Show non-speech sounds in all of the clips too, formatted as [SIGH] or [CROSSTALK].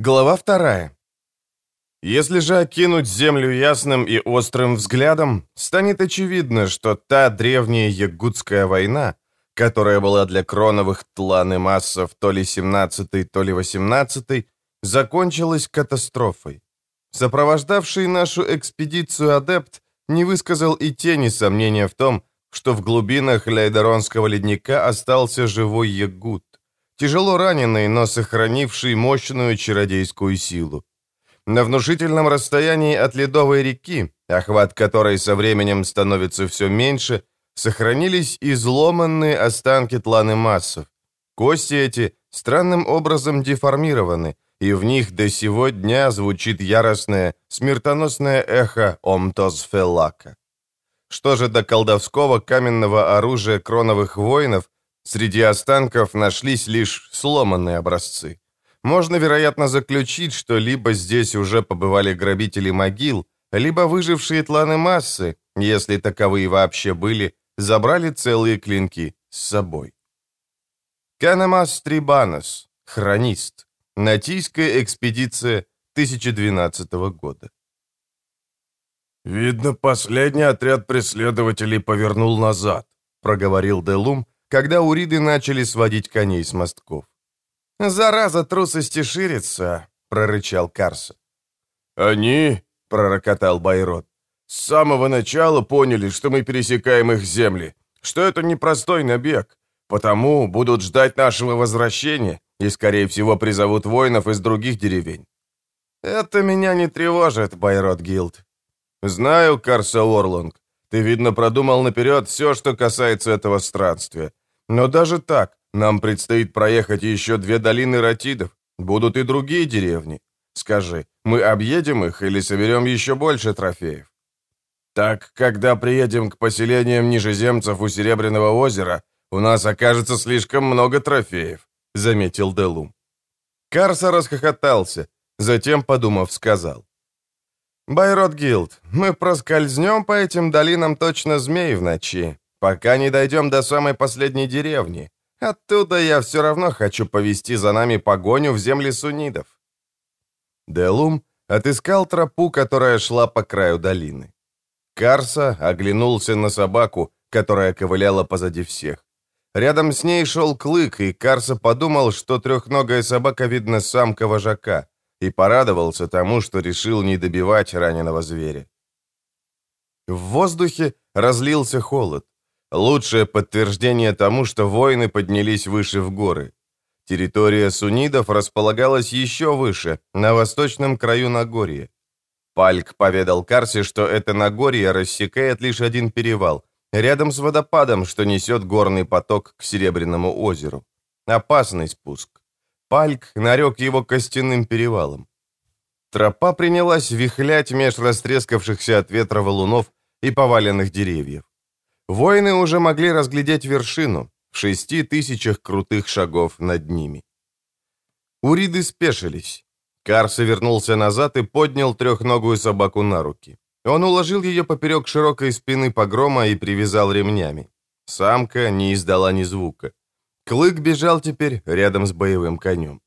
Глава вторая. Если же окинуть землю ясным и острым взглядом, станет очевидно, что та древняя Ягудская война, которая была для Кроновых тлан и массов то ли 17-й, то ли 18-й, закончилась катастрофой. Сопровождавший нашу экспедицию адепт не высказал и тени сомнения в том, что в глубинах Лейдеронского ледника остался живой Ягуд, тяжело раненый, но сохранивший мощную чародейскую силу. На внушительном расстоянии от ледовой реки, охват которой со временем становится все меньше, сохранились изломанные останки тланы массов. Кости эти странным образом деформированы, и в них до сего дня звучит яростное, смертоносное эхо Омтосфеллака. Что же до колдовского каменного оружия кроновых воинов, среди останков нашлись лишь сломанные образцы. Можно, вероятно, заключить, что либо здесь уже побывали грабители могил, либо выжившие тланы массы, если таковые вообще были, забрали целые клинки с собой. Канамас Трибанос, хронист. Натийская экспедиция 2012 года. «Видно, последний отряд преследователей повернул назад», — проговорил Делум, когда уриды начали сводить коней с мостков. «Зараза трусости ширится», — прорычал Карса. «Они», — пророкотал Байрот, — «с самого начала поняли, что мы пересекаем их земли, что это непростой набег, потому будут ждать нашего возвращения и, скорее всего, призовут воинов из других деревень». «Это меня не тревожит, Байрот Гилд. «Знаю, Карса Орланг, ты, видно, продумал наперед все, что касается этого странствия. Но даже так, нам предстоит проехать еще две долины Ратидов. Будут и другие деревни. Скажи, мы объедем их или соберем еще больше трофеев?» «Так, когда приедем к поселениям нижеземцев у Серебряного озера, у нас окажется слишком много трофеев», — заметил Делум. Карса расхохотался, затем, подумав, сказал. «Байрот Гилд, мы проскользнем по этим долинам точно змей в ночи, пока не дойдем до самой последней деревни. Оттуда я все равно хочу повести за нами погоню в земли сунидов». Делум отыскал тропу, которая шла по краю долины. Карса оглянулся на собаку, которая ковыляла позади всех. Рядом с ней шел клык, и Карса подумал, что трехногая собака, видно, самка вожака и порадовался тому, что решил не добивать раненого зверя. В воздухе разлился холод. Лучшее подтверждение тому, что воины поднялись выше в горы. Территория суннидов располагалась еще выше, на восточном краю Нагорья. Пальк поведал Карсе, что это Нагорье рассекает лишь один перевал, рядом с водопадом, что несет горный поток к Серебряному озеру. Опасный спуск. Пальк нарек его костяным перевалом. Тропа принялась вихлять меж растрескавшихся от ветра валунов и поваленных деревьев. Воины уже могли разглядеть вершину в шести тысячах крутых шагов над ними. Уриды спешились. Карса вернулся назад и поднял трехногую собаку на руки. Он уложил ее поперек широкой спины погрома и привязал ремнями. Самка не издала ни звука. Клык бежал теперь рядом с боевым конем.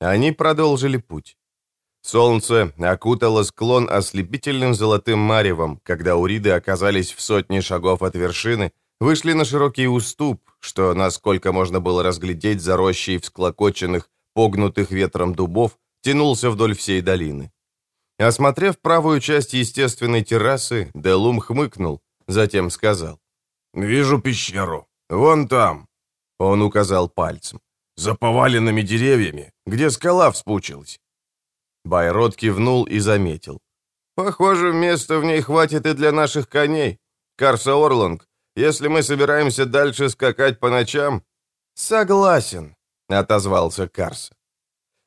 Они продолжили путь. Солнце окутало склон ослепительным золотым маревом, когда уриды оказались в сотне шагов от вершины, вышли на широкий уступ, что, насколько можно было разглядеть за рощей всклокоченных, погнутых ветром дубов, тянулся вдоль всей долины. Осмотрев правую часть естественной террасы, Делум хмыкнул, затем сказал. «Вижу пещеру. Вон там, он указал пальцем. «За поваленными деревьями, где скала вспучилась». Байрод кивнул и заметил. «Похоже, места в ней хватит и для наших коней. Карса Орланг, если мы собираемся дальше скакать по ночам...» «Согласен», — отозвался Карса.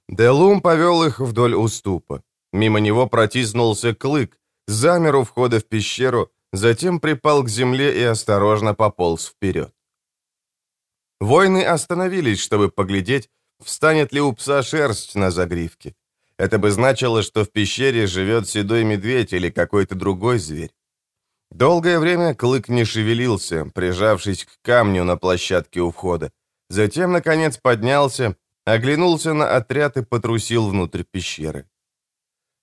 Делум повел их вдоль уступа. Мимо него протиснулся клык, замер у входа в пещеру, затем припал к земле и осторожно пополз вперед. Воины остановились, чтобы поглядеть, встанет ли у пса шерсть на загривке. Это бы значило, что в пещере живет седой медведь или какой-то другой зверь. Долгое время Клык не шевелился, прижавшись к камню на площадке у входа. Затем, наконец, поднялся, оглянулся на отряд и потрусил внутрь пещеры.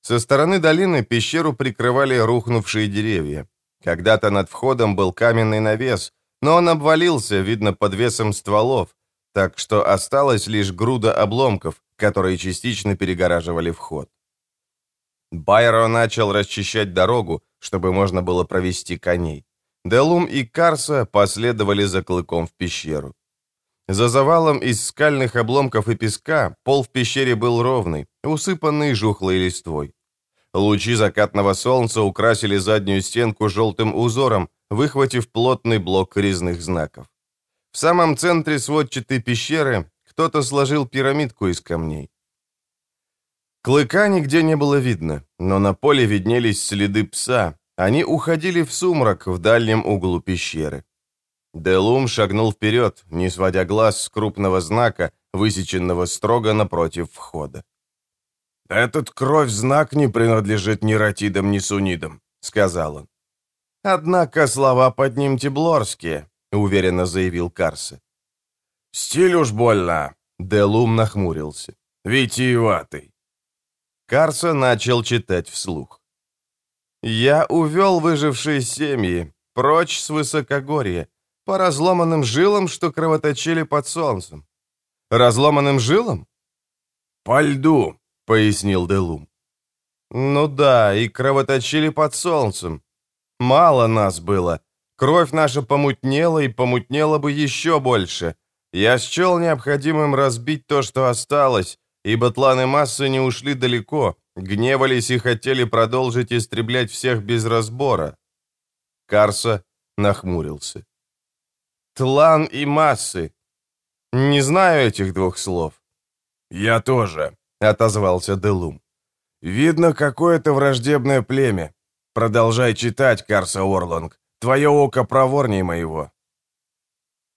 Со стороны долины пещеру прикрывали рухнувшие деревья. Когда-то над входом был каменный навес, но он обвалился, видно, под весом стволов, так что осталась лишь груда обломков, которые частично перегораживали вход. Байро начал расчищать дорогу, чтобы можно было провести коней. Делум и Карса последовали за клыком в пещеру. За завалом из скальных обломков и песка пол в пещере был ровный, усыпанный жухлой листвой. Лучи закатного солнца украсили заднюю стенку желтым узором, выхватив плотный блок резных знаков. В самом центре сводчатой пещеры кто-то сложил пирамидку из камней. Клыка нигде не было видно, но на поле виднелись следы пса. Они уходили в сумрак в дальнем углу пещеры. Делум шагнул вперед, не сводя глаз с крупного знака, высеченного строго напротив входа. «Этот кровь-знак не принадлежит ни ратидам, ни сунидам», — сказал он. «Однако слова под ним теблорские», — уверенно заявил Карса. «Стиль уж больно», — Делум нахмурился. «Витиеватый». Карса начал читать вслух. «Я увел выжившие семьи, прочь с высокогорья, по разломанным жилам, что кровоточили под солнцем. Разломанным жилам? По льду, пояснил Делум. Ну да, и кровоточили под солнцем. Мало нас было. Кровь наша помутнела и помутнела бы еще больше. Я счел необходимым разбить то, что осталось, и батланы массы не ушли далеко, гневались и хотели продолжить истреблять всех без разбора. Карса нахмурился. Тлан и массы. Не знаю этих двух слов. Я тоже, отозвался Делум. Видно, какое-то враждебное племя. Продолжай читать, Карса Орланг. Твое око проворнее моего.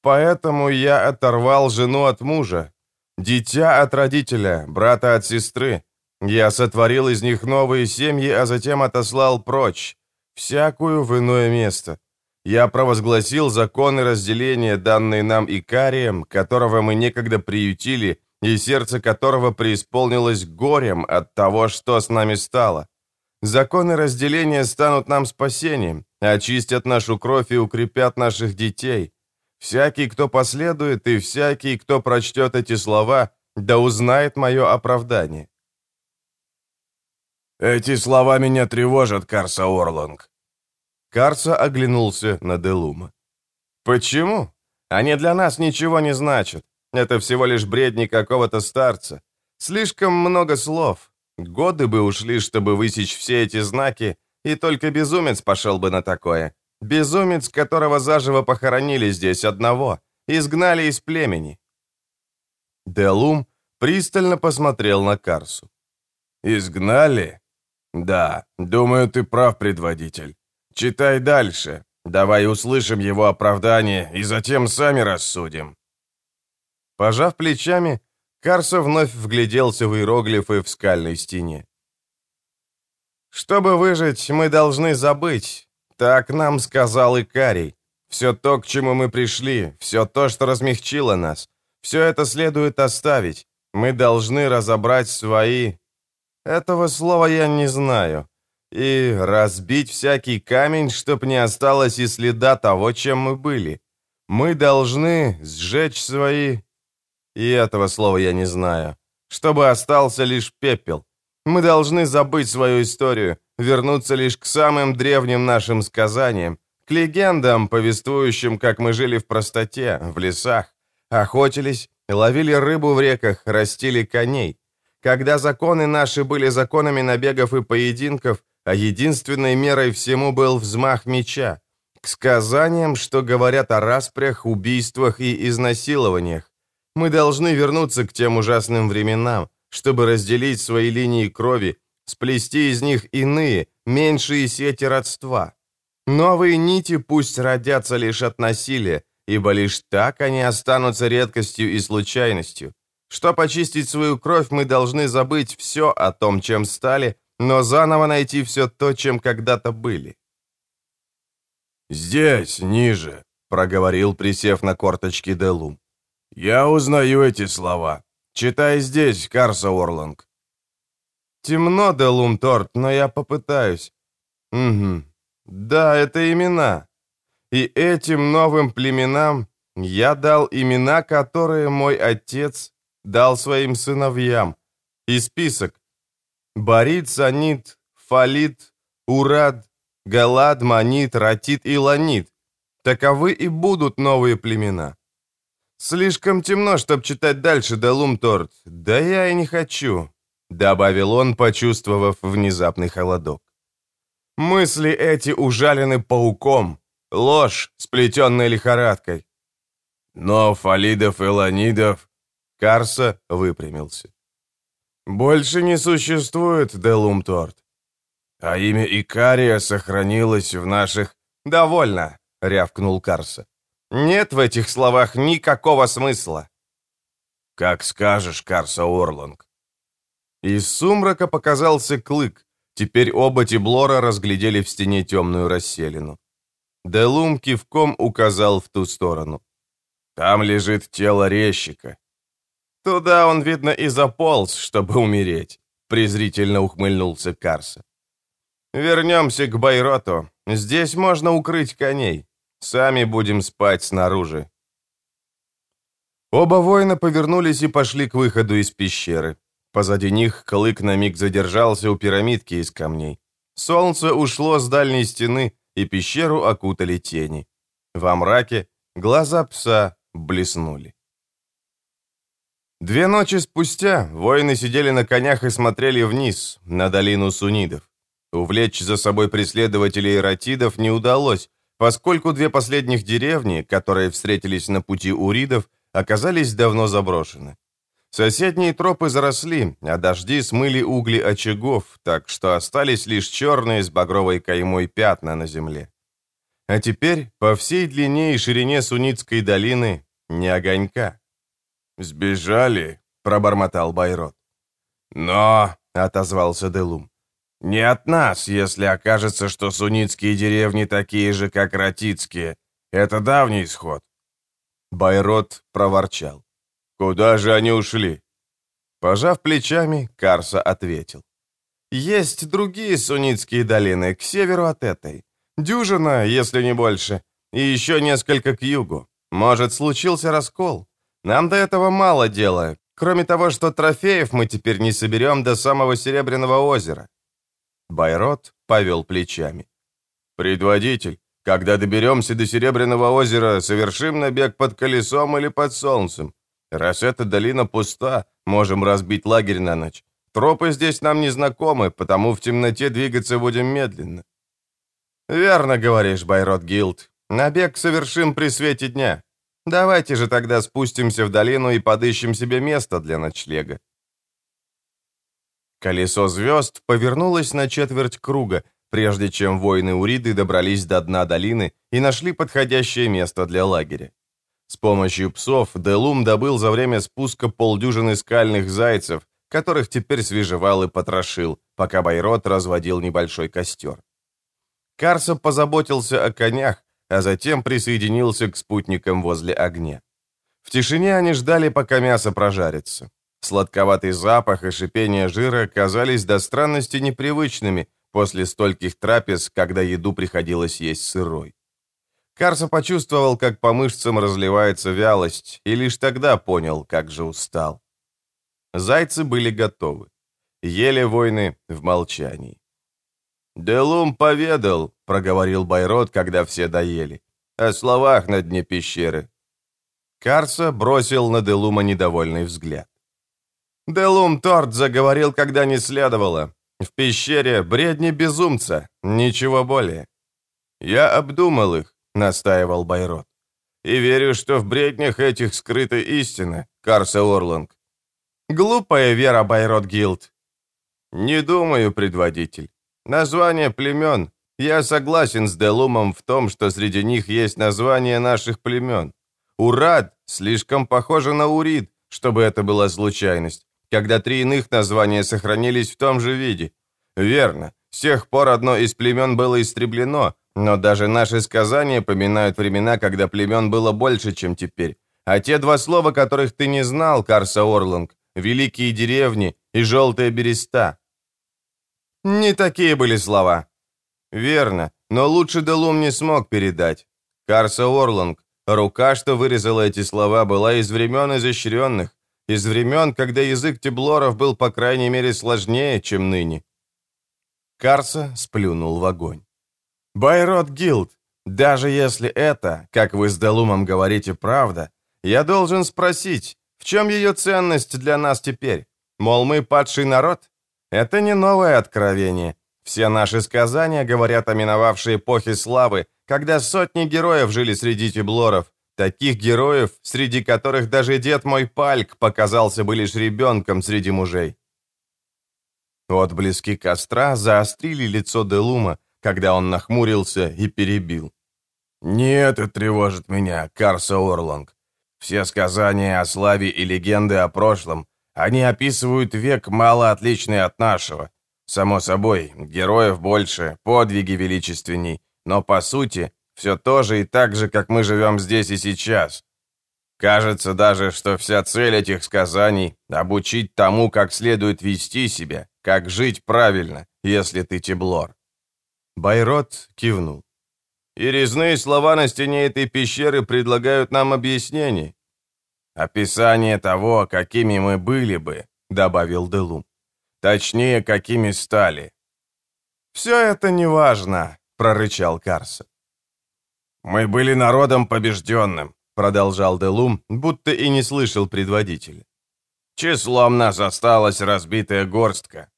Поэтому я оторвал жену от мужа, дитя от родителя, брата от сестры. Я сотворил из них новые семьи, а затем отослал прочь, всякую в иное место. Я провозгласил законы разделения, данные нам Икарием, которого мы некогда приютили, и сердце которого преисполнилось горем от того, что с нами стало. Законы разделения станут нам спасением, очистят нашу кровь и укрепят наших детей. Всякий, кто последует, и всякий, кто прочтет эти слова, да узнает мое оправдание. Эти слова меня тревожат, Карса Орланг. Карса оглянулся на Делума. «Почему? Они для нас ничего не значат. Это всего лишь бредни какого-то старца. Слишком много слов. Годы бы ушли, чтобы высечь все эти знаки, и только безумец пошел бы на такое. Безумец, которого заживо похоронили здесь одного, изгнали из племени». Делум пристально посмотрел на Карсу. «Изгнали? Да, думаю, ты прав, предводитель. Читай дальше. Давай услышим его оправдание и затем сами рассудим». Пожав плечами, Карса вновь вгляделся в иероглифы в скальной стене. «Чтобы выжить, мы должны забыть. Так нам сказал Икарий. Все то, к чему мы пришли, все то, что размягчило нас, все это следует оставить. Мы должны разобрать свои... Этого слова я не знаю и разбить всякий камень, чтоб не осталось и следа того, чем мы были. Мы должны сжечь свои... И этого слова я не знаю. Чтобы остался лишь пепел. Мы должны забыть свою историю, вернуться лишь к самым древним нашим сказаниям, к легендам, повествующим, как мы жили в простоте, в лесах, охотились, ловили рыбу в реках, растили коней. Когда законы наши были законами набегов и поединков, а единственной мерой всему был взмах меча, к сказаниям, что говорят о распрях, убийствах и изнасилованиях. Мы должны вернуться к тем ужасным временам, чтобы разделить свои линии крови, сплести из них иные, меньшие сети родства. Новые нити пусть родятся лишь от насилия, ибо лишь так они останутся редкостью и случайностью. Чтобы очистить свою кровь, мы должны забыть все о том, чем стали, но заново найти все то, чем когда-то были. «Здесь, ниже», — проговорил, присев на корточки Делум. «Я узнаю эти слова. Читай здесь, Карса Орланг». «Темно, Делум но я попытаюсь». «Угу. Да, это имена. И этим новым племенам я дал имена, которые мой отец дал своим сыновьям. И список. Барит, Санит, Фалит, Урад, Галад, Манит, Ратит и Ланит. Таковы и будут новые племена. Слишком темно, чтобы читать дальше, Делум Торт. Да я и не хочу, добавил он, почувствовав внезапный холодок. Мысли эти ужалены пауком. Ложь, сплетенная лихорадкой. Но Фалидов и Ланидов... Карса выпрямился. «Больше не существует, Делумторт. А имя Икария сохранилось в наших...» «Довольно», — рявкнул Карса. «Нет в этих словах никакого смысла». «Как скажешь, Карса Орланг». Из сумрака показался клык. Теперь оба Тиблора разглядели в стене темную расселину. Делум кивком указал в ту сторону. «Там лежит тело резчика». «Туда он, видно, и заполз, чтобы умереть», — презрительно ухмыльнулся Карса. «Вернемся к Байроту. Здесь можно укрыть коней. Сами будем спать снаружи». Оба воина повернулись и пошли к выходу из пещеры. Позади них Клык на миг задержался у пирамидки из камней. Солнце ушло с дальней стены, и пещеру окутали тени. Во мраке глаза пса блеснули. Две ночи спустя воины сидели на конях и смотрели вниз, на долину сунидов. Увлечь за собой преследователей ратидов не удалось, поскольку две последних деревни, которые встретились на пути уридов, оказались давно заброшены. Соседние тропы заросли, а дожди смыли угли очагов, так что остались лишь черные с багровой каймой пятна на земле. А теперь по всей длине и ширине Суницкой долины не огонька. «Сбежали», — пробормотал Байрот. «Но», — отозвался Делум, — «не от нас, если окажется, что суницкие деревни такие же, как ратицкие. Это давний исход». Байрот проворчал. «Куда же они ушли?» Пожав плечами, Карса ответил. «Есть другие суннитские долины, к северу от этой. Дюжина, если не больше, и еще несколько к югу. Может, случился раскол. Нам до этого мало дела, кроме того, что трофеев мы теперь не соберем до самого Серебряного озера». Байрот повел плечами. «Предводитель, когда доберемся до Серебряного озера, совершим набег под колесом или под солнцем. Раз эта долина пуста, можем разбить лагерь на ночь. Тропы здесь нам не знакомы, потому в темноте двигаться будем медленно». «Верно говоришь, Байрот Гилд. Набег совершим при свете дня. Давайте же тогда спустимся в долину и подыщем себе место для ночлега». Колесо звезд повернулось на четверть круга, прежде чем воины Уриды добрались до дна долины и нашли подходящее место для лагеря. С помощью псов Делум добыл за время спуска полдюжины скальных зайцев, которых теперь свежевал и потрошил, пока Байрот разводил небольшой костер. Карса позаботился о конях, а затем присоединился к спутникам возле огня. В тишине они ждали, пока мясо прожарится. Сладковатый запах и шипение жира казались до странности непривычными после стольких трапез, когда еду приходилось есть сырой. Карса почувствовал, как по мышцам разливается вялость, и лишь тогда понял, как же устал. Зайцы были готовы. Ели войны в молчании. «Делум поведал», — проговорил Байрот, когда все доели, — «о словах на дне пещеры». Карса бросил на Делума недовольный взгляд. «Делум Торт заговорил, когда не следовало. В пещере бредни безумца, ничего более. Я обдумал их, — настаивал Байрот. «И верю, что в бреднях этих скрыта истина, Карса Орланг». «Глупая вера, Байрот Гилд». «Не думаю, предводитель. Название племен. Я согласен с Делумом в том, что среди них есть название наших племен. Урад слишком похоже на Урид, чтобы это была случайность, когда три иных названия сохранились в том же виде. Верно, с тех пор одно из племен было истреблено, но даже наши сказания поминают времена, когда племен было больше, чем теперь. А те два слова, которых ты не знал, Карса Орланг, великие деревни и желтая береста. Не такие были слова. Верно, но лучше Делум не смог передать. Карса Орланг, рука, что вырезала эти слова, была из времен изощренных, из времен, когда язык Теблоров был, по крайней мере, сложнее, чем ныне. Карса сплюнул в огонь. «Байрот Гилд, даже если это, как вы с Делумом говорите, правда, я должен спросить, в чем ее ценность для нас теперь? Мол, мы падший народ? Это не новое откровение. Все наши сказания говорят о миновавшей эпохе славы, когда сотни героев жили среди теблоров, таких героев, среди которых даже дед мой Пальк показался бы лишь ребенком среди мужей. Отблески костра заострили лицо Делума, когда он нахмурился и перебил. «Не это тревожит меня, Карса Орлонг. Все сказания о славе и легенды о прошлом, они описывают век мало отличный от нашего. Само собой, героев больше, подвиги величественней, но по сути, все то же и так же, как мы живем здесь и сейчас. Кажется даже, что вся цель этих сказаний — обучить тому, как следует вести себя, как жить правильно, если ты теблор. Байрот кивнул. И резные слова на стене этой пещеры предлагают нам объяснение. «Описание того, какими мы были бы», — добавил Делум. «Точнее, какими стали». «Все это неважно», — прорычал Карса. «Мы были народом побежденным», — продолжал Делум, будто и не слышал предводителя. «Числом нас осталась разбитая горстка».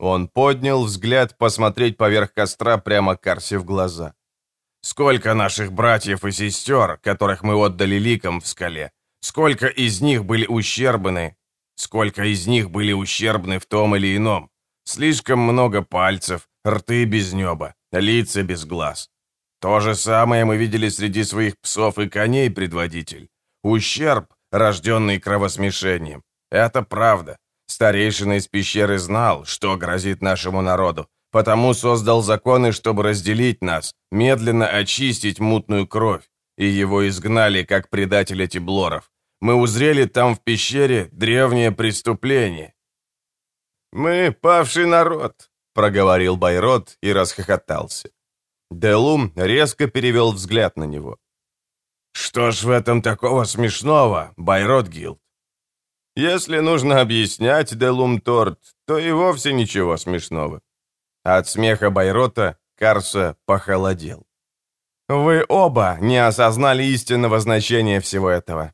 Он поднял взгляд посмотреть поверх костра прямо Карсе в глаза. Сколько наших братьев и сестер, которых мы отдали ликам в скале, сколько из них были ущербны, сколько из них были ущербны в том или ином. Слишком много пальцев, рты без неба, лица без глаз. То же самое мы видели среди своих псов и коней, предводитель. Ущерб, рожденный кровосмешением. Это правда. Старейшина из пещеры знал, что грозит нашему народу, Потому создал законы, чтобы разделить нас, медленно очистить мутную кровь. И его изгнали, как предателя Тиблоров. Мы узрели там в пещере древнее преступление. «Мы павший народ», — проговорил Байрот и расхохотался. Делум резко перевел взгляд на него. «Что ж в этом такого смешного, Байрот Гилд?» «Если нужно объяснять, Делум Торт, то и вовсе ничего смешного. От смеха Байрота Карса похолодел. «Вы оба не осознали истинного значения всего этого».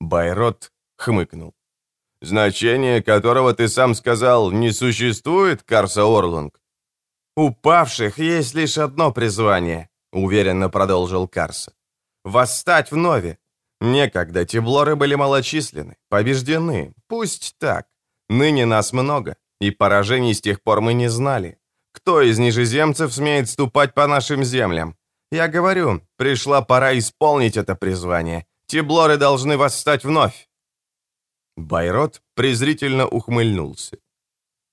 Байрот хмыкнул. «Значение, которого ты сам сказал, не существует, Карса Орлунг?» «У павших есть лишь одно призвание», — уверенно продолжил Карса. «Восстать вновь. Некогда теблоры были малочисленны, побеждены, пусть так. Ныне нас много, и поражений с тех пор мы не знали. Кто из нижеземцев смеет ступать по нашим землям? Я говорю, пришла пора исполнить это призвание. Тиблоры должны восстать вновь. Байрот презрительно ухмыльнулся.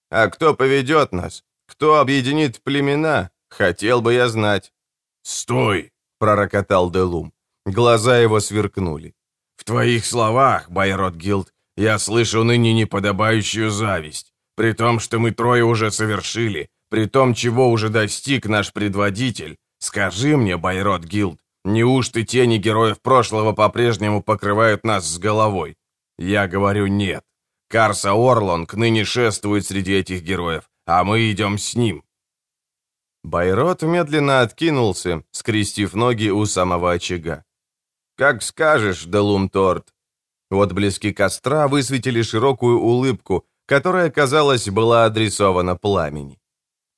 «А кто поведет нас? Кто объединит племена? Хотел бы я знать». «Стой!» — пророкотал Делум. Глаза его сверкнули. «В твоих словах, Байрот Гилд, я слышу ныне неподобающую зависть, при том, что мы трое уже совершили, при том, чего уже достиг наш предводитель, скажи мне, Байрот Гилд, неужто тени героев прошлого по-прежнему покрывают нас с головой? Я говорю нет. Карса Орлонг ныне шествует среди этих героев, а мы идем с ним. Байрот медленно откинулся, скрестив ноги у самого очага. «Как скажешь, Делум Торт». Отблески костра высветили широкую улыбку, которая, казалось, была адресована пламени.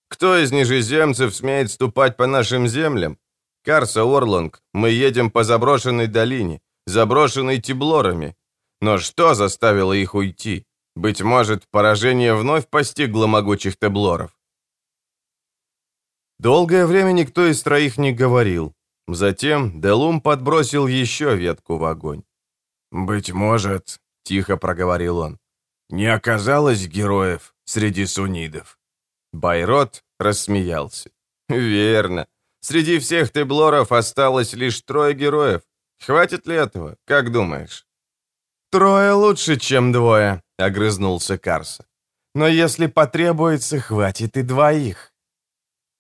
Кто из нижеземцев смеет ступать по нашим землям? Карса Орлонг, мы едем по заброшенной долине, заброшенной Тиблорами. Но что заставило их уйти? Быть может, поражение вновь постигло могучих Теблоров. Долгое время никто из троих не говорил. Затем Делум подбросил еще ветку в огонь. «Быть может», — тихо проговорил он, — «не оказалось героев среди сунидов». Байрот рассмеялся. «Верно. Среди всех теблоров осталось лишь трое героев. Хватит ли этого, как думаешь?» «Трое лучше, чем двое», — огрызнулся Карса. «Но если потребуется, хватит и двоих».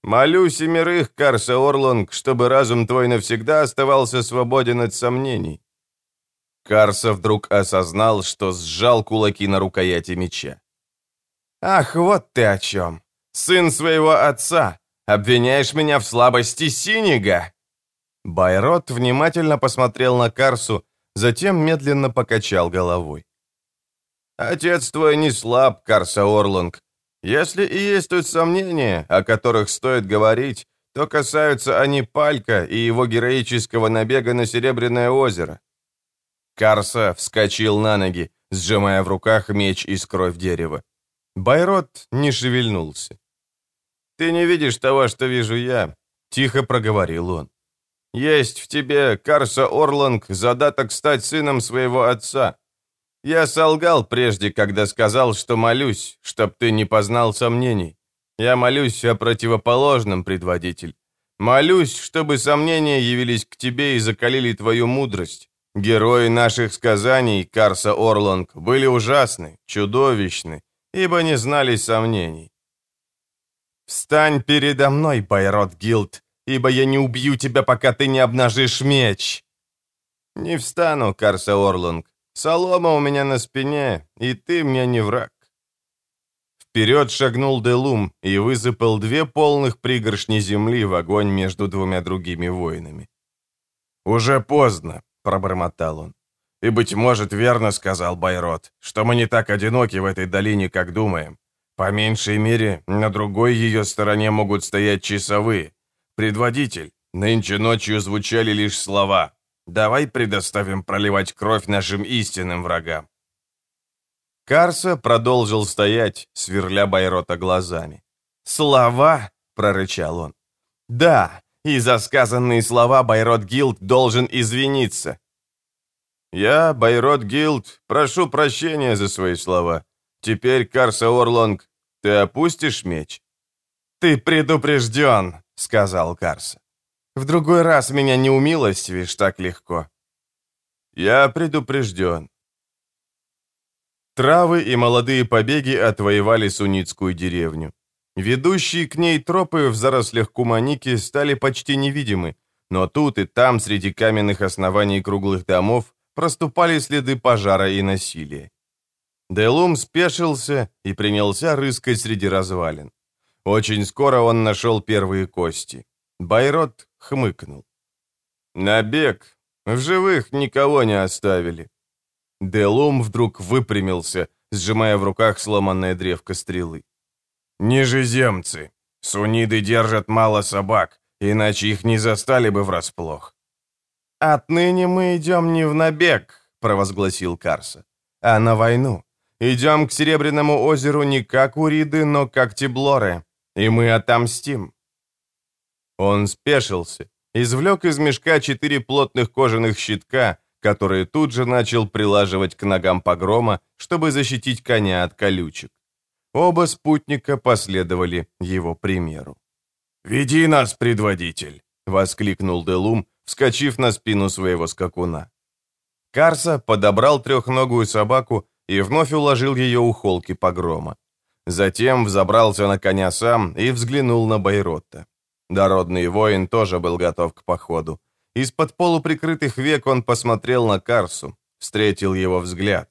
«Молю семерых, Карса Орлонг, чтобы разум твой навсегда оставался свободен от сомнений». Карса вдруг осознал, что сжал кулаки на рукояти меча. «Ах, вот ты о чем! Сын своего отца! Обвиняешь меня в слабости Синига!» Байрот внимательно посмотрел на Карсу, затем медленно покачал головой. «Отец твой не слаб, Карса Орланг. Если и есть тут сомнения, о которых стоит говорить, то касаются они Палька и его героического набега на Серебряное озеро». Карса вскочил на ноги, сжимая в руках меч из кровь дерева. Байрот не шевельнулся. «Ты не видишь того, что вижу я», — тихо проговорил он. Есть в тебе, Карса Орланг, задаток стать сыном своего отца. Я солгал прежде, когда сказал, что молюсь, чтоб ты не познал сомнений. Я молюсь о противоположном, предводитель. Молюсь, чтобы сомнения явились к тебе и закалили твою мудрость. Герои наших сказаний, Карса Орланг, были ужасны, чудовищны, ибо не знали сомнений. «Встань передо мной, Байрот Гилд, ибо я не убью тебя, пока ты не обнажишь меч». «Не встану, Карса Орланг. Солома у меня на спине, и ты мне не враг». Вперед шагнул Делум и высыпал две полных пригоршни земли в огонь между двумя другими воинами. «Уже поздно», — пробормотал он. «И, быть может, верно сказал Байрот, что мы не так одиноки в этой долине, как думаем. По меньшей мере, на другой ее стороне могут стоять часовые, «Предводитель, нынче ночью звучали лишь слова. Давай предоставим проливать кровь нашим истинным врагам». Карса продолжил стоять, сверля Байрота глазами. «Слова?» — прорычал он. «Да, и за сказанные слова Байрот Гилд должен извиниться». «Я, Байрот Гилд, прошу прощения за свои слова. Теперь, Карса Орлонг, ты опустишь меч?» «Ты предупрежден!» — сказал Карса. «В другой раз меня не умилостивишь так легко». «Я предупрежден». Травы и молодые побеги отвоевали Суницкую деревню. Ведущие к ней тропы в зарослях Куманики стали почти невидимы, но тут и там, среди каменных оснований круглых домов, проступали следы пожара и насилия. Делум спешился и принялся рыскать среди развалин. Очень скоро он нашел первые кости. Байрот хмыкнул. «Набег. В живых никого не оставили». Делум вдруг выпрямился, сжимая в руках сломанное древко стрелы. «Нижеземцы. Суниды держат мало собак, иначе их не застали бы врасплох». «Отныне мы идем не в набег», — провозгласил Карса, — «а на войну. Идем к Серебряному озеру не как уриды, но как теблоры и мы отомстим». Он спешился, извлек из мешка четыре плотных кожаных щитка, которые тут же начал прилаживать к ногам погрома, чтобы защитить коня от колючек. Оба спутника последовали его примеру. «Веди нас, предводитель!» — воскликнул Делум, вскочив на спину своего скакуна. Карса подобрал трехногую собаку и вновь уложил ее у холки погрома. Затем взобрался на коня сам и взглянул на Байротта. Дородный воин тоже был готов к походу. Из-под полуприкрытых век он посмотрел на Карсу, встретил его взгляд.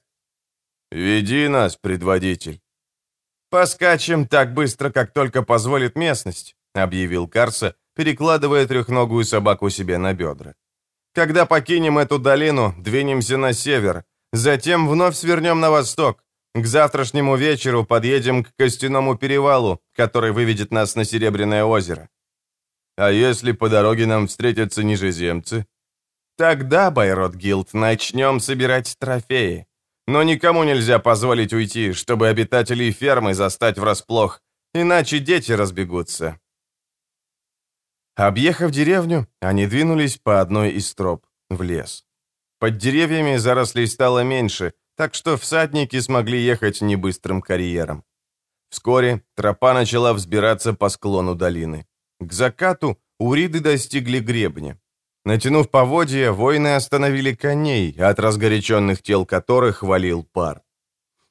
«Веди нас, предводитель». «Поскачем так быстро, как только позволит местность», — объявил Карса, перекладывая трехногую собаку себе на бедра. «Когда покинем эту долину, двинемся на север, затем вновь свернем на восток, к завтрашнему вечеру подъедем к Костяному перевалу, который выведет нас на Серебряное озеро. А если по дороге нам встретятся нижеземцы? Тогда, Байрот Гилд, начнем собирать трофеи. Но никому нельзя позволить уйти, чтобы обитателей фермы застать врасплох, иначе дети разбегутся. Объехав деревню, они двинулись по одной из троп, в лес. Под деревьями зарослей стало меньше, так что всадники смогли ехать небыстрым карьером. Вскоре тропа начала взбираться по склону долины. К закату уриды достигли гребня. Натянув поводья, воины остановили коней, от разгоряченных тел которых валил пар.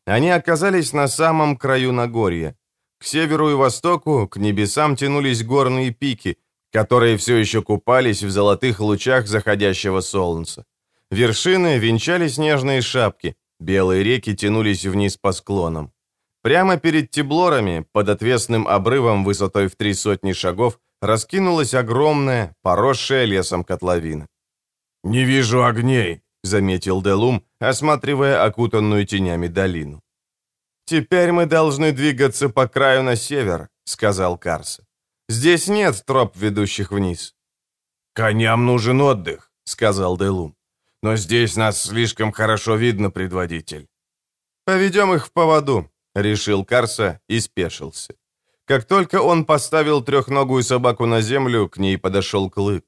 Они оказались на самом краю Нагорья. К северу и востоку к небесам тянулись горные пики, которые все еще купались в золотых лучах заходящего солнца. Вершины венчали снежные шапки, белые реки тянулись вниз по склонам. Прямо перед Тиблорами, под отвесным обрывом высотой в три сотни шагов, раскинулась огромная, поросшая лесом котловина. «Не вижу огней», — заметил Делум, осматривая окутанную тенями долину. «Теперь мы должны двигаться по краю на север», — сказал Карса. «Здесь нет троп, ведущих вниз». «Коням нужен отдых», — сказал Делум. «Но здесь нас слишком хорошо видно, предводитель». «Поведем их в поводу», — решил Карса и спешился. Как только он поставил трехногую собаку на землю, к ней подошел Клык.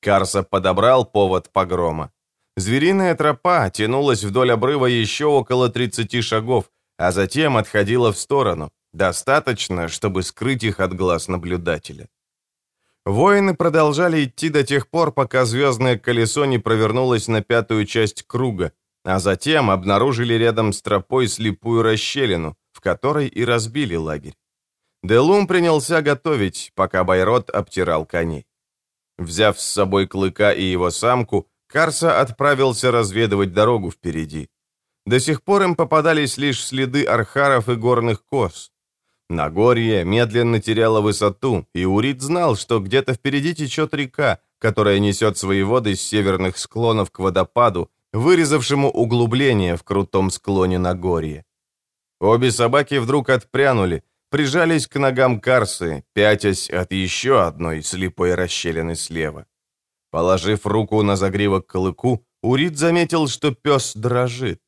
Карса подобрал повод погрома. Звериная тропа тянулась вдоль обрыва еще около 30 шагов, а затем отходила в сторону, достаточно, чтобы скрыть их от глаз наблюдателя. Воины продолжали идти до тех пор, пока звездное колесо не провернулось на пятую часть круга, а затем обнаружили рядом с тропой слепую расщелину, в которой и разбили лагерь. Делум принялся готовить, пока Байрот обтирал коней. Взяв с собой Клыка и его самку, Карса отправился разведывать дорогу впереди. До сих пор им попадались лишь следы архаров и горных коз. Нагорье медленно теряло высоту, и Урит знал, что где-то впереди течет река, которая несет свои воды с северных склонов к водопаду, вырезавшему углубление в крутом склоне Нагорья. Обе собаки вдруг отпрянули, прижались к ногам Карсы, пятясь от еще одной слепой расщелины слева. Положив руку на загривок клыку, Урит заметил, что пес дрожит.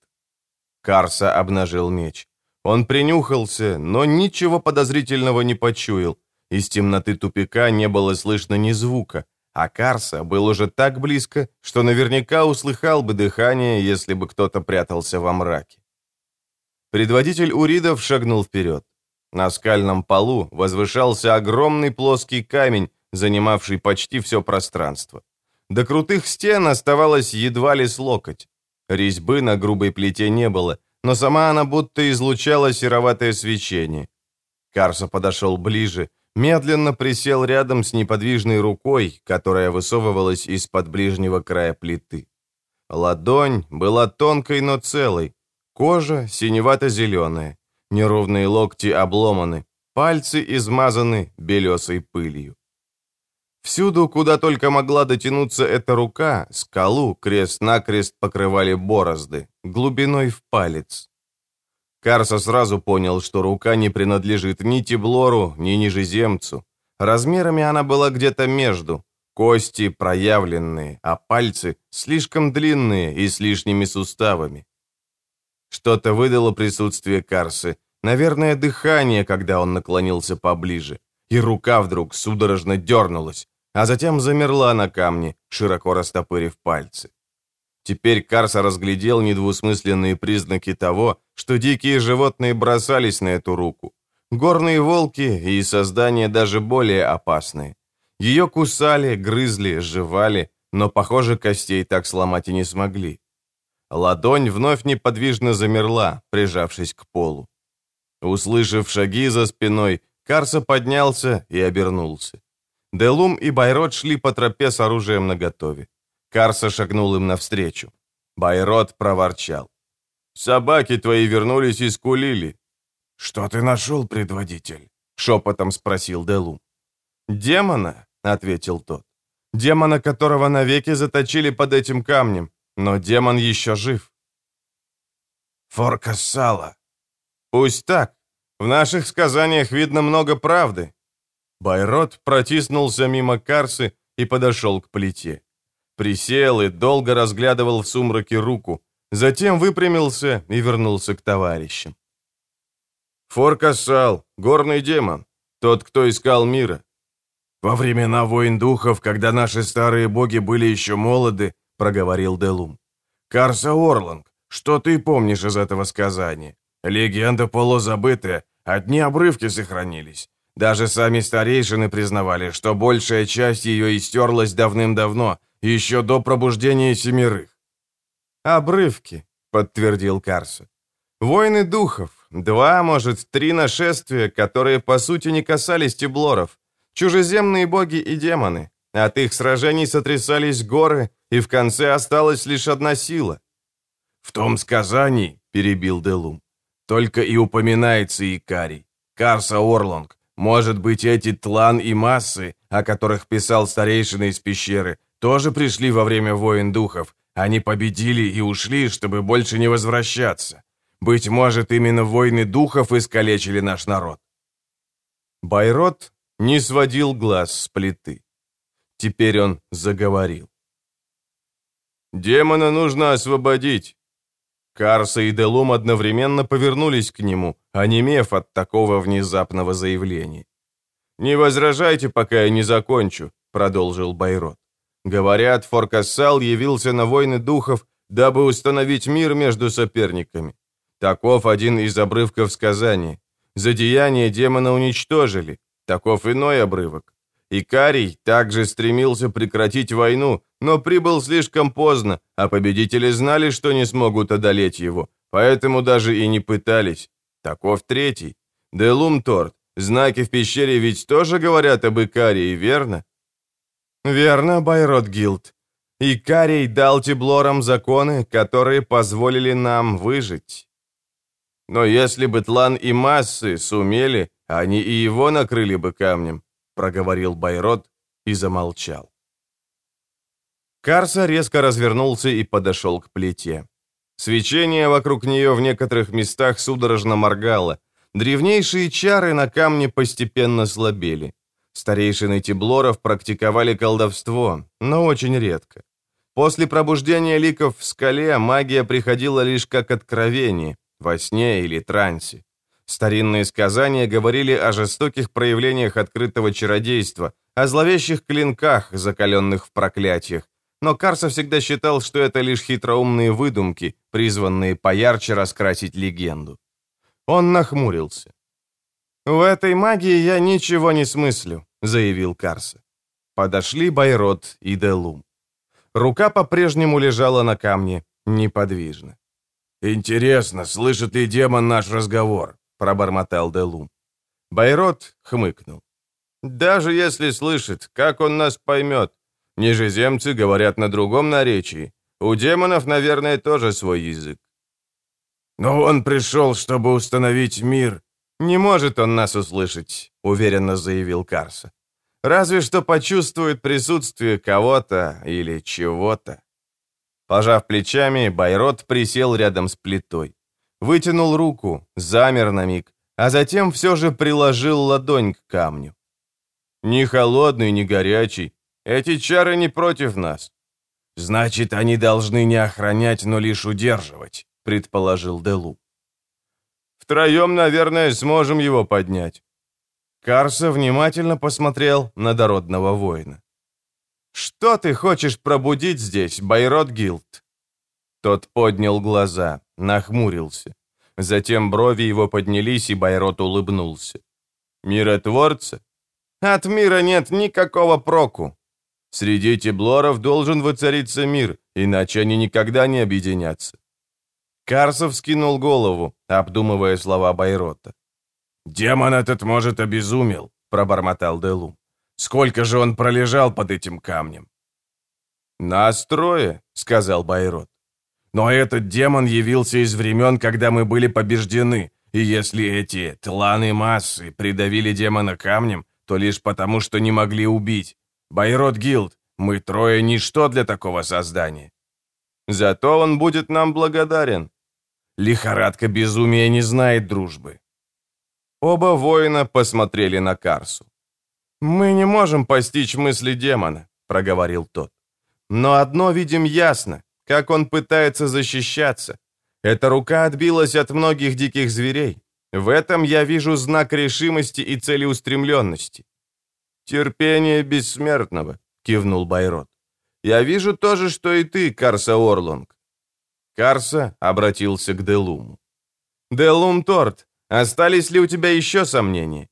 Карса обнажил меч. Он принюхался, но ничего подозрительного не почуял. Из темноты тупика не было слышно ни звука, а Карса был уже так близко, что наверняка услыхал бы дыхание, если бы кто-то прятался во мраке. Предводитель Уридов шагнул вперед. На скальном полу возвышался огромный плоский камень, занимавший почти все пространство. До крутых стен оставалось едва ли с локоть. Резьбы на грубой плите не было, но сама она будто излучала сероватое свечение. Карса подошел ближе, медленно присел рядом с неподвижной рукой, которая высовывалась из-под ближнего края плиты. Ладонь была тонкой, но целой, кожа синевато-зеленая, неровные локти обломаны, пальцы измазаны белесой пылью. Всюду, куда только могла дотянуться эта рука, скалу крест-накрест покрывали борозды, глубиной в палец. Карса сразу понял, что рука не принадлежит ни Тиблору, ни Нижеземцу. Размерами она была где-то между, кости проявленные, а пальцы слишком длинные и с лишними суставами. Что-то выдало присутствие Карсы, наверное, дыхание, когда он наклонился поближе, и рука вдруг судорожно дернулась, а затем замерла на камне, широко растопырив пальцы. Теперь Карса разглядел недвусмысленные признаки того, что дикие животные бросались на эту руку. Горные волки и создания даже более опасные. Ее кусали, грызли, жевали, но, похоже, костей так сломать и не смогли. Ладонь вновь неподвижно замерла, прижавшись к полу. Услышав шаги за спиной, Карса поднялся и обернулся. Делум и Байрот шли по тропе с оружием наготове. Карса шагнул им навстречу. Байрот проворчал. «Собаки твои вернулись и скулили». «Что ты нашел, предводитель?» — шепотом спросил Делум. «Демона», — ответил тот. «Демона, которого навеки заточили под этим камнем, но демон еще жив». «Форкассала». «Пусть так. В наших сказаниях видно много правды. Байрот протиснулся мимо Карсы и подошел к плите. Присел и долго разглядывал в сумраке руку, затем выпрямился и вернулся к товарищам. Форкасал, горный демон, тот, кто искал мира. «Во времена войн духов, когда наши старые боги были еще молоды», — проговорил Делум. «Карса Орланг, что ты помнишь из этого сказания? Легенда полузабытая, одни обрывки сохранились. Даже сами старейшины признавали, что большая часть ее истерлась давным-давно, еще до пробуждения семерых». «Обрывки», — подтвердил Карса. «Войны духов, два, может, три нашествия, которые, по сути, не касались теблоров. Чужеземные боги и демоны. От их сражений сотрясались горы, и в конце осталась лишь одна сила». «В том сказании», — перебил Делум, — «только и упоминается Икарий, Карса Орлонг. Может быть, эти тлан и массы, о которых писал старейшина из пещеры, тоже пришли во время войн духов. Они победили и ушли, чтобы больше не возвращаться. Быть может, именно войны духов искалечили наш народ. Байрот не сводил глаз с плиты. Теперь он заговорил. «Демона нужно освободить». Карса и Делум одновременно повернулись к нему, онемев от такого внезапного заявления. «Не возражайте, пока я не закончу», — продолжил Байрот. Говорят, Форкассал явился на войны духов, дабы установить мир между соперниками. Таков один из обрывков сказания. Задеяние демона уничтожили. Таков иной обрывок. Икарий также стремился прекратить войну, но прибыл слишком поздно, а победители знали, что не смогут одолеть его, поэтому даже и не пытались. Таков третий. Делум Торт. Знаки в пещере ведь тоже говорят об Икарии, верно? Верно, Байрод Гилд. Икарий дал Теблорам законы, которые позволили нам выжить. Но если бы Тлан и Массы сумели, они и его накрыли бы камнем, проговорил Байрод и замолчал. Карса резко развернулся и подошел к плите. Свечение вокруг нее в некоторых местах судорожно моргало. Древнейшие чары на камне постепенно слабели. Старейшины Тиблоров практиковали колдовство, но очень редко. После пробуждения ликов в скале магия приходила лишь как откровение, во сне или трансе. Старинные сказания говорили о жестоких проявлениях открытого чародейства, о зловещих клинках, закаленных в проклятиях, но Карса всегда считал, что это лишь хитроумные выдумки, призванные поярче раскрасить легенду. Он нахмурился. «В этой магии я ничего не смыслю», — заявил Карса. Подошли Байрот и Делум. Рука по-прежнему лежала на камне, неподвижно. «Интересно, слышит ли демон наш разговор?» — пробормотал Делум. Байрот хмыкнул. «Даже если слышит, как он нас поймет? Нижеземцы говорят на другом наречии. У демонов, наверное, тоже свой язык». «Но он пришел, чтобы установить мир». «Не может он нас услышать», — уверенно заявил Карса. «Разве что почувствует присутствие кого-то или чего-то». Пожав плечами, Байрот присел рядом с плитой. Вытянул руку, замер на миг, а затем все же приложил ладонь к камню. Ни холодный, ни горячий. Эти чары не против нас. Значит, они должны не охранять, но лишь удерживать, предположил Делу. Втроем, наверное, сможем его поднять. Карса внимательно посмотрел на дородного воина. «Что ты хочешь пробудить здесь, Байрот Гилд?» Тот поднял глаза, нахмурился. Затем брови его поднялись, и Байрот улыбнулся. «Миротворца? От мира нет никакого проку. Среди теблоров должен воцариться мир, иначе они никогда не объединятся». Карсов скинул голову, обдумывая слова Байрота. «Демон этот, может, обезумел», — пробормотал Делум. Сколько же он пролежал под этим камнем?» «Нас трое», — сказал Байрот. «Но этот демон явился из времен, когда мы были побеждены, и если эти тланы массы придавили демона камнем, то лишь потому, что не могли убить. Байрот Гилд, мы трое — ничто для такого создания». «Зато он будет нам благодарен». Лихорадка безумия не знает дружбы. Оба воина посмотрели на Карсу. «Мы не можем постичь мысли демона», — проговорил тот. «Но одно видим ясно, как он пытается защищаться. Эта рука отбилась от многих диких зверей. В этом я вижу знак решимости и целеустремленности». «Терпение бессмертного», — кивнул Байрот. «Я вижу то же, что и ты, Карса Орлонг». Карса обратился к Делуму. «Делум Торт, остались ли у тебя еще сомнения?»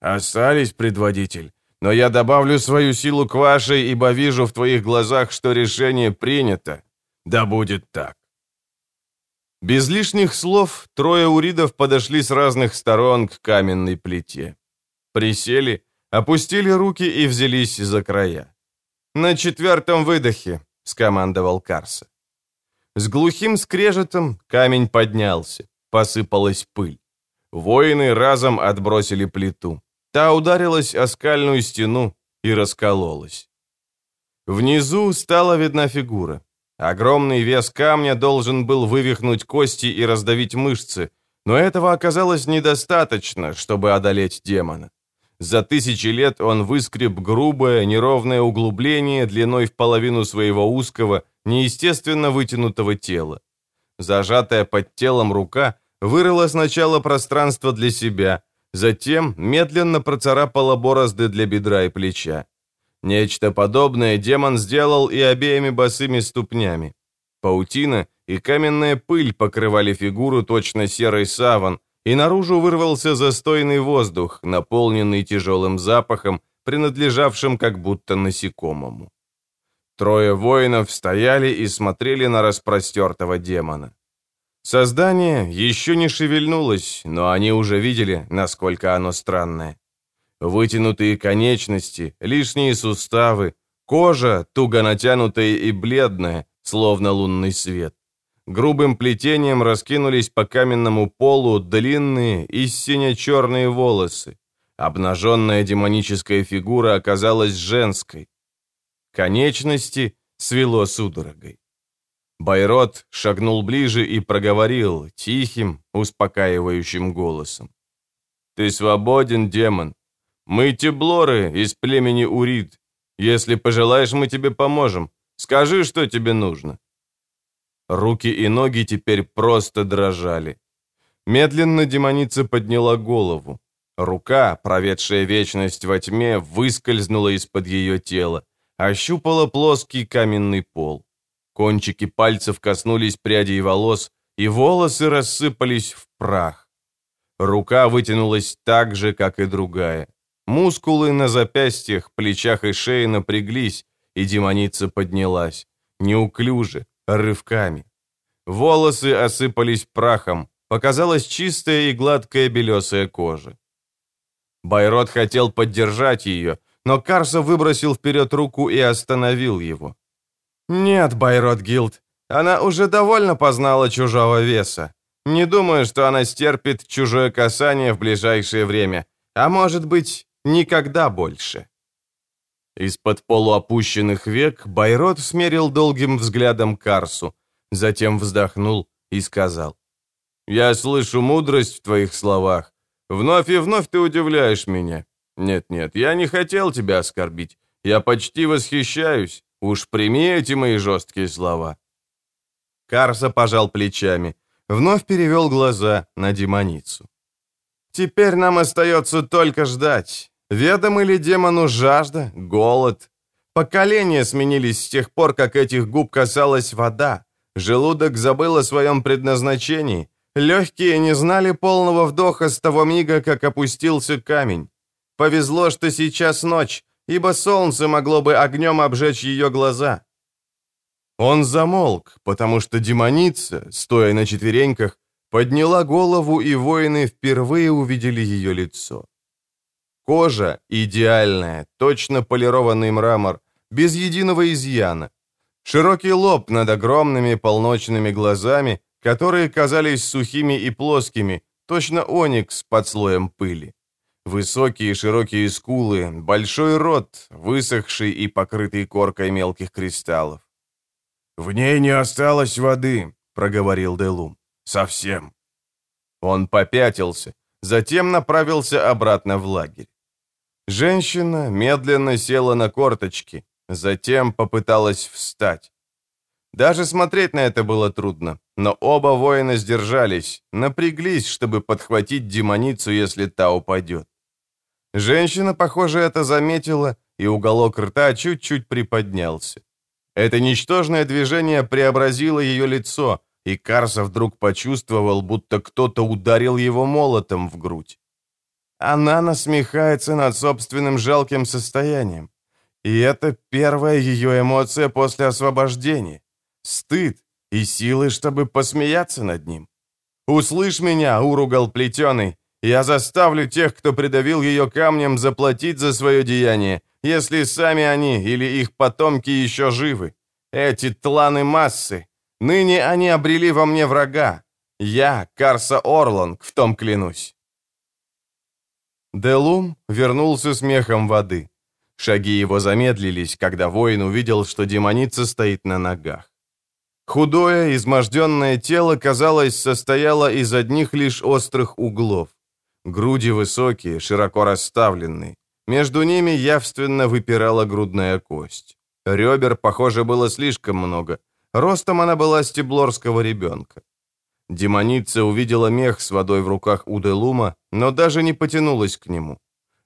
«Остались, предводитель. Но я добавлю свою силу к вашей, ибо вижу в твоих глазах, что решение принято. Да будет так. Без лишних слов трое уридов подошли с разных сторон к каменной плите. Присели, опустили руки и взялись за края. «На четвертом выдохе», — скомандовал Карса. С глухим скрежетом камень поднялся, посыпалась пыль. Воины разом отбросили плиту. Та ударилась о скальную стену и раскололась. Внизу стала видна фигура. Огромный вес камня должен был вывихнуть кости и раздавить мышцы, но этого оказалось недостаточно, чтобы одолеть демона. За тысячи лет он выскреб грубое, неровное углубление длиной в половину своего узкого, неестественно вытянутого тела. Зажатая под телом рука вырыла сначала пространство для себя, затем медленно процарапала борозды для бедра и плеча. Нечто подобное демон сделал и обеими босыми ступнями. Паутина и каменная пыль покрывали фигуру точно серый саван, и наружу вырвался застойный воздух, наполненный тяжелым запахом, принадлежавшим как будто насекомому. Трое воинов стояли и смотрели на распростертого демона. Создание еще не шевельнулось, но они уже видели, насколько оно странное. Вытянутые конечности, лишние суставы, кожа, туго натянутая и бледная, словно лунный свет. Грубым плетением раскинулись по каменному полу длинные и сине-черные волосы. Обнаженная демоническая фигура оказалась женской. Конечности свело судорогой. Байрот шагнул ближе и проговорил тихим, успокаивающим голосом. «Ты свободен, демон. Мы теблоры из племени Урид. Если пожелаешь, мы тебе поможем. Скажи, что тебе нужно». Руки и ноги теперь просто дрожали. Медленно демоница подняла голову. Рука, проведшая вечность во тьме, выскользнула из-под ее тела ощупала плоский каменный пол. Кончики пальцев коснулись прядей волос, и волосы рассыпались в прах. Рука вытянулась так же, как и другая. Мускулы на запястьях, плечах и шее напряглись, и демоница поднялась. Неуклюже, рывками. Волосы осыпались прахом, показалась чистая и гладкая белесая кожа. Байрот хотел поддержать ее, но Карса выбросил вперед руку и остановил его. «Нет, Байрот Гилд, она уже довольно познала чужого веса. Не думаю, что она стерпит чужое касание в ближайшее время, а может быть, никогда больше». Из-под полуопущенных век Байрот смерил долгим взглядом Карсу, затем вздохнул и сказал. «Я слышу мудрость в твоих словах. Вновь и вновь ты удивляешь меня. «Нет-нет, я не хотел тебя оскорбить. Я почти восхищаюсь. Уж прими эти мои жесткие слова». Карса пожал плечами, вновь перевел глаза на демоницу. «Теперь нам остается только ждать. Ведомы ли демону жажда, голод? Поколения сменились с тех пор, как этих губ касалась вода. Желудок забыл о своем предназначении. Легкие не знали полного вдоха с того мига, как опустился камень. Повезло, что сейчас ночь, ибо солнце могло бы огнем обжечь ее глаза. Он замолк, потому что демоница, стоя на четвереньках, подняла голову, и воины впервые увидели ее лицо. Кожа идеальная, точно полированный мрамор, без единого изъяна. Широкий лоб над огромными полночными глазами, которые казались сухими и плоскими, точно оникс под слоем пыли. Высокие широкие скулы, большой рот, высохший и покрытый коркой мелких кристаллов. «В ней не осталось воды», — проговорил Делум. «Совсем». Он попятился, затем направился обратно в лагерь. Женщина медленно села на корточки, затем попыталась встать. Даже смотреть на это было трудно, но оба воина сдержались, напряглись, чтобы подхватить демоницу, если та упадет. Женщина, похоже, это заметила, и уголок рта чуть-чуть приподнялся. Это ничтожное движение преобразило ее лицо, и Карса вдруг почувствовал, будто кто-то ударил его молотом в грудь. Она насмехается над собственным жалким состоянием. И это первая ее эмоция после освобождения. Стыд и силы, чтобы посмеяться над ним. «Услышь меня, уругал плетеный, я заставлю тех, кто придавил ее камнем, заплатить за свое деяние, если сами они или их потомки еще живы. Эти тланы массы. Ныне они обрели во мне врага. Я, Карса Орлонг, в том клянусь». Делум вернулся смехом воды. Шаги его замедлились, когда воин увидел, что демоница стоит на ногах. Худое, изможденное тело, казалось, состояло из одних лишь острых углов. Груди высокие, широко расставленные. Между ними явственно выпирала грудная кость. Ребер, похоже, было слишком много. Ростом она была стеблорского ребенка. Демоница увидела мех с водой в руках у но даже не потянулась к нему.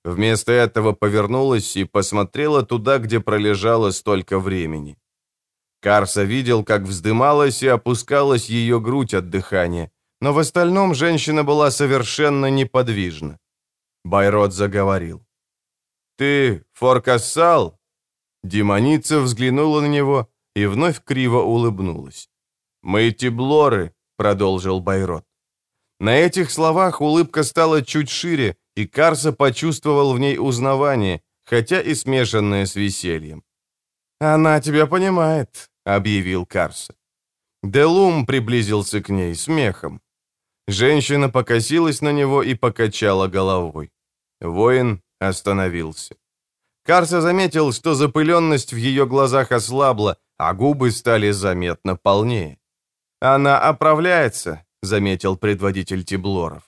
Вместо этого повернулась и посмотрела туда, где пролежала столько времени. Карса видел, как вздымалась и опускалась ее грудь от дыхания, но в остальном женщина была совершенно неподвижна. Байрод заговорил. «Ты Форкассал?» Демоница взглянула на него и вновь криво улыбнулась. «Мы Тиблоры», — продолжил Байрод. На этих словах улыбка стала чуть шире, и Карса почувствовал в ней узнавание, хотя и смешанное с весельем. «Она тебя понимает», — объявил Карса. Делум приблизился к ней смехом. Женщина покосилась на него и покачала головой. Воин остановился. Карса заметил, что запыленность в ее глазах ослабла, а губы стали заметно полнее. «Она оправляется», — заметил предводитель Тиблоров.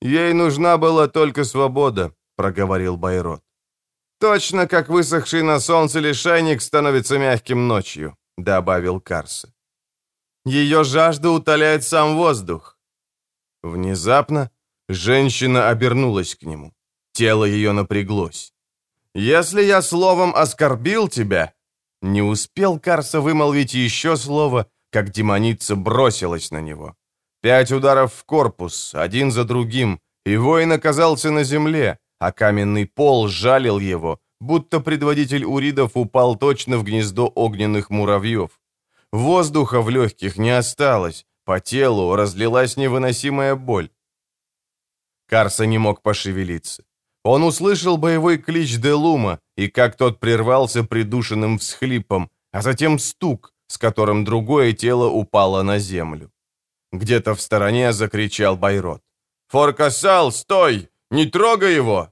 «Ей нужна была только свобода», — проговорил Байрот. «Точно как высохший на солнце лишайник становится мягким ночью», — добавил Карса. «Ее жажда утоляет сам воздух». Внезапно женщина обернулась к нему. Тело ее напряглось. «Если я словом оскорбил тебя...» Не успел Карса вымолвить еще слово, как демоница бросилась на него. Пять ударов в корпус, один за другим, и воин оказался на земле, а каменный пол жалил его, будто предводитель уридов упал точно в гнездо огненных муравьев. Воздуха в легких не осталось, по телу разлилась невыносимая боль. Карса не мог пошевелиться. Он услышал боевой клич Делума, и как тот прервался придушенным всхлипом, а затем стук, с которым другое тело упало на землю. Где-то в стороне закричал Байрот. «Форкасал, стой! Не трогай его!»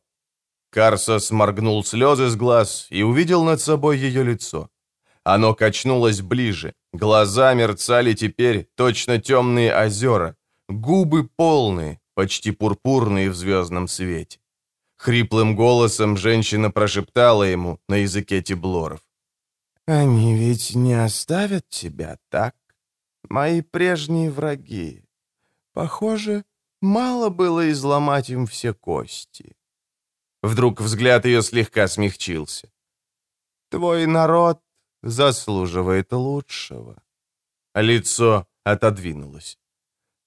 Карса сморгнул слезы с глаз и увидел над собой ее лицо. Оно качнулось ближе, глаза мерцали теперь точно темные озера, губы полные, почти пурпурные в звездном свете. Хриплым голосом женщина прошептала ему на языке тиблоров. «Они ведь не оставят тебя, так?» мои прежние враги. Похоже, мало было изломать им все кости. Вдруг взгляд ее слегка смягчился. Твой народ заслуживает лучшего. Лицо отодвинулось.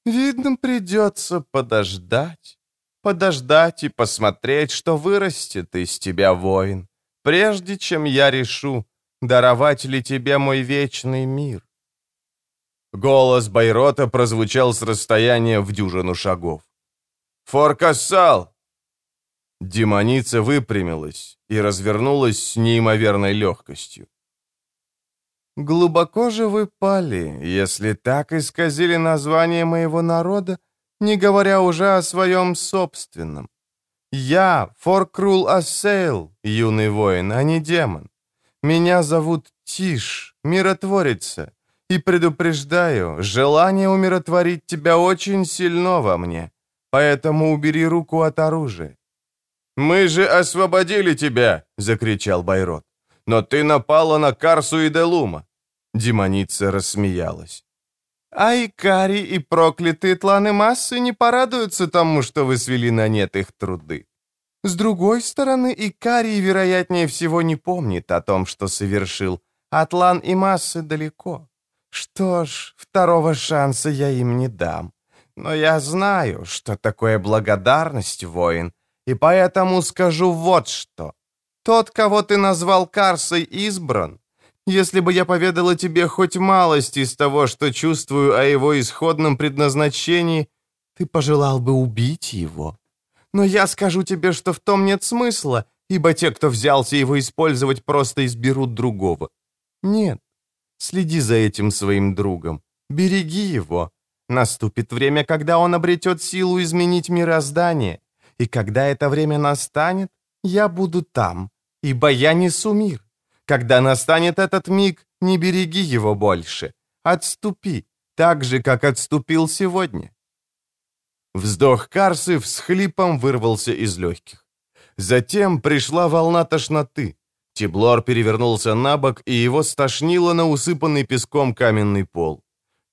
Видно, придется подождать. Подождать и посмотреть, что вырастет из тебя воин, прежде чем я решу, даровать ли тебе мой вечный мир. Голос Байрота прозвучал с расстояния в дюжину шагов. «Форкассал!» Демоница выпрямилась и развернулась с неимоверной легкостью. «Глубоко же вы пали, если так исказили название моего народа, не говоря уже о своем собственном. Я Форкрул Ассейл, юный воин, а не демон. Меня зовут Тиш, миротворица, и предупреждаю, желание умиротворить тебя очень сильно во мне, поэтому убери руку от оружия». «Мы же освободили тебя!» — закричал Байрот. «Но ты напала на Карсу и Делума!» Демоница рассмеялась. «А Икари и проклятые тланы массы не порадуются тому, что вы свели на нет их труды. С другой стороны, Икарий, вероятнее всего, не помнит о том, что совершил. Атлан и массы далеко. Что ж, второго шанса я им не дам. Но я знаю, что такое благодарность, воин, и поэтому скажу вот что. Тот, кого ты назвал Карсой, избран. Если бы я поведала тебе хоть малость из того, что чувствую о его исходном предназначении, ты пожелал бы убить его. Но я скажу тебе, что в том нет смысла, ибо те, кто взялся его использовать, просто изберут другого. Нет, следи за этим своим другом, береги его. Наступит время, когда он обретет силу изменить мироздание, и когда это время настанет, я буду там, ибо я несу мир. Когда настанет этот миг, не береги его больше. Отступи, так же, как отступил сегодня. Вздох Карсы всхлипом вырвался из легких. Затем пришла волна тошноты. Тиблор перевернулся на бок, и его стошнило на усыпанный песком каменный пол.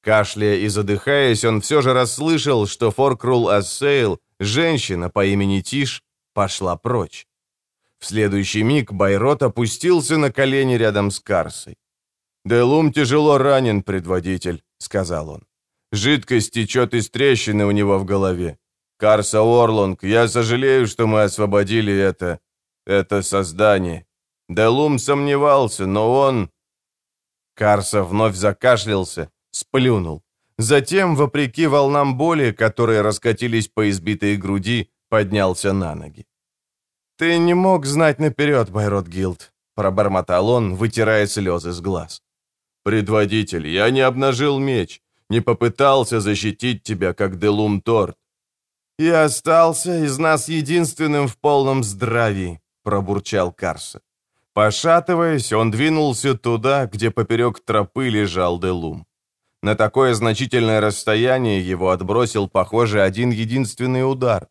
Кашляя и задыхаясь, он все же расслышал, что Форкрул Ассейл, женщина по имени Тиш, пошла прочь. В следующий миг Байрот опустился на колени рядом с Карсой. «Делум тяжело ранен, предводитель», — сказал он. «Жидкость течет из трещины у него в голове. Карса Орлонг, я сожалею, что мы освободили это... это создание. Делум сомневался, но он...» Карса вновь закашлялся, сплюнул. Затем, вопреки волнам боли, которые раскатились по избитой груди, поднялся на ноги. «Ты не мог знать наперед, Байрот Гилд», — пробормотал он, вытирая слезы с глаз. «Предводитель, я не обнажил меч, не попытался защитить тебя, как Делум Торт». «И остался из нас единственным в полном здравии», — пробурчал Карса. Пошатываясь, он двинулся туда, где поперек тропы лежал Делум. На такое значительное расстояние его отбросил, похоже, один единственный удар.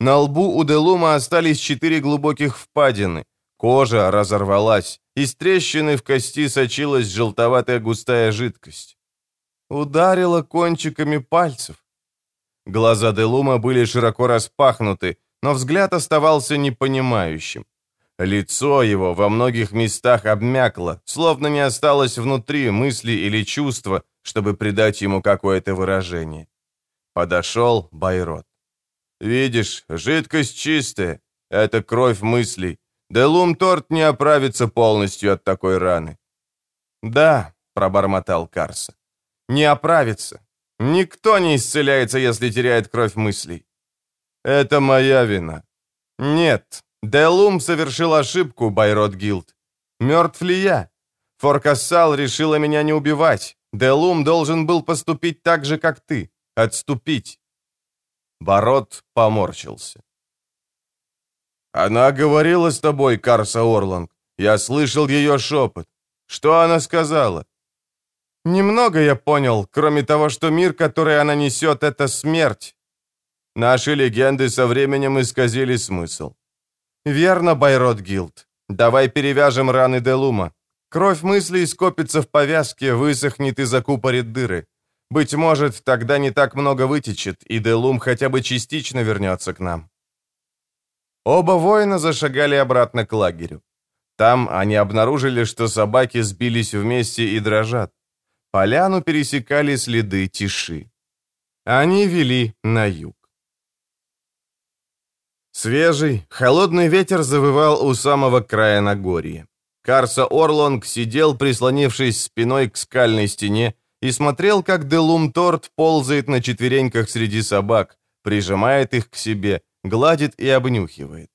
На лбу у Делума остались четыре глубоких впадины. Кожа разорвалась. Из трещины в кости сочилась желтоватая густая жидкость. Ударила кончиками пальцев. Глаза Делума были широко распахнуты, но взгляд оставался непонимающим. Лицо его во многих местах обмякло, словно не осталось внутри мысли или чувства, чтобы придать ему какое-то выражение. Подошел Байрот. Видишь, жидкость чистая. Это кровь мыслей. Делум Торт не оправится полностью от такой раны. Да, пробормотал Карса. Не оправится. Никто не исцеляется, если теряет кровь мыслей. Это моя вина. Нет, Делум совершил ошибку, Байрот Гилд. Мертв ли я? Форкассал решила меня не убивать. Делум должен был поступить так же, как ты. Отступить. Барот поморщился. «Она говорила с тобой, Карса Орланг. Я слышал ее шепот. Что она сказала?» «Немного я понял, кроме того, что мир, который она несет, — это смерть. Наши легенды со временем исказили смысл. Верно, Байрот Гилд. Давай перевяжем раны Делума. Кровь мыслей скопится в повязке, высохнет и закупорит дыры. Быть может, тогда не так много вытечет, и Делум хотя бы частично вернется к нам. Оба воина зашагали обратно к лагерю. Там они обнаружили, что собаки сбились вместе и дрожат. Поляну пересекали следы тиши. Они вели на юг. Свежий, холодный ветер завывал у самого края Нагорья. Карса Орлонг сидел, прислонившись спиной к скальной стене, и смотрел, как Делум Торт ползает на четвереньках среди собак, прижимает их к себе, гладит и обнюхивает.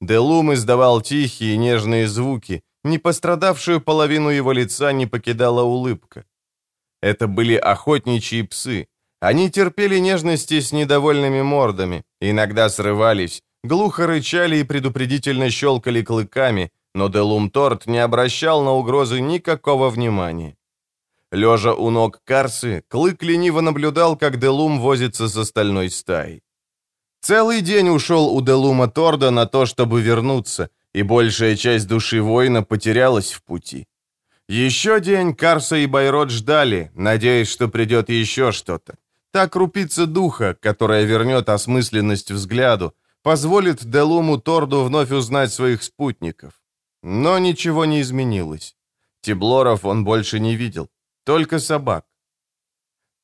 Делум издавал тихие нежные звуки, не пострадавшую половину его лица не покидала улыбка. Это были охотничьи псы. Они терпели нежности с недовольными мордами, иногда срывались, глухо рычали и предупредительно щелкали клыками, но Делум Торт не обращал на угрозы никакого внимания. Лежа у ног Карсы, Клык лениво наблюдал, как Делум возится с остальной стаей. Целый день ушел у Делума Торда на то, чтобы вернуться, и большая часть души воина потерялась в пути. Еще день Карса и Байрот ждали, надеясь, что придет еще что-то. Та крупица духа, которая вернет осмысленность взгляду, позволит Делуму Торду вновь узнать своих спутников. Но ничего не изменилось. Тиблоров он больше не видел. Только собак.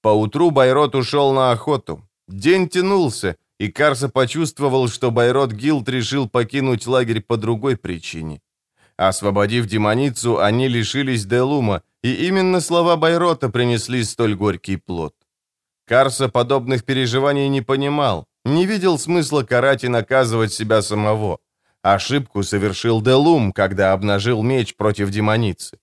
Поутру Байрот ушел на охоту. День тянулся, и Карса почувствовал, что Байрот Гилд решил покинуть лагерь по другой причине. Освободив демоницу, они лишились Делума, и именно слова Байрота принесли столь горький плод. Карса подобных переживаний не понимал, не видел смысла карать и наказывать себя самого. Ошибку совершил Делум, когда обнажил меч против демоницы.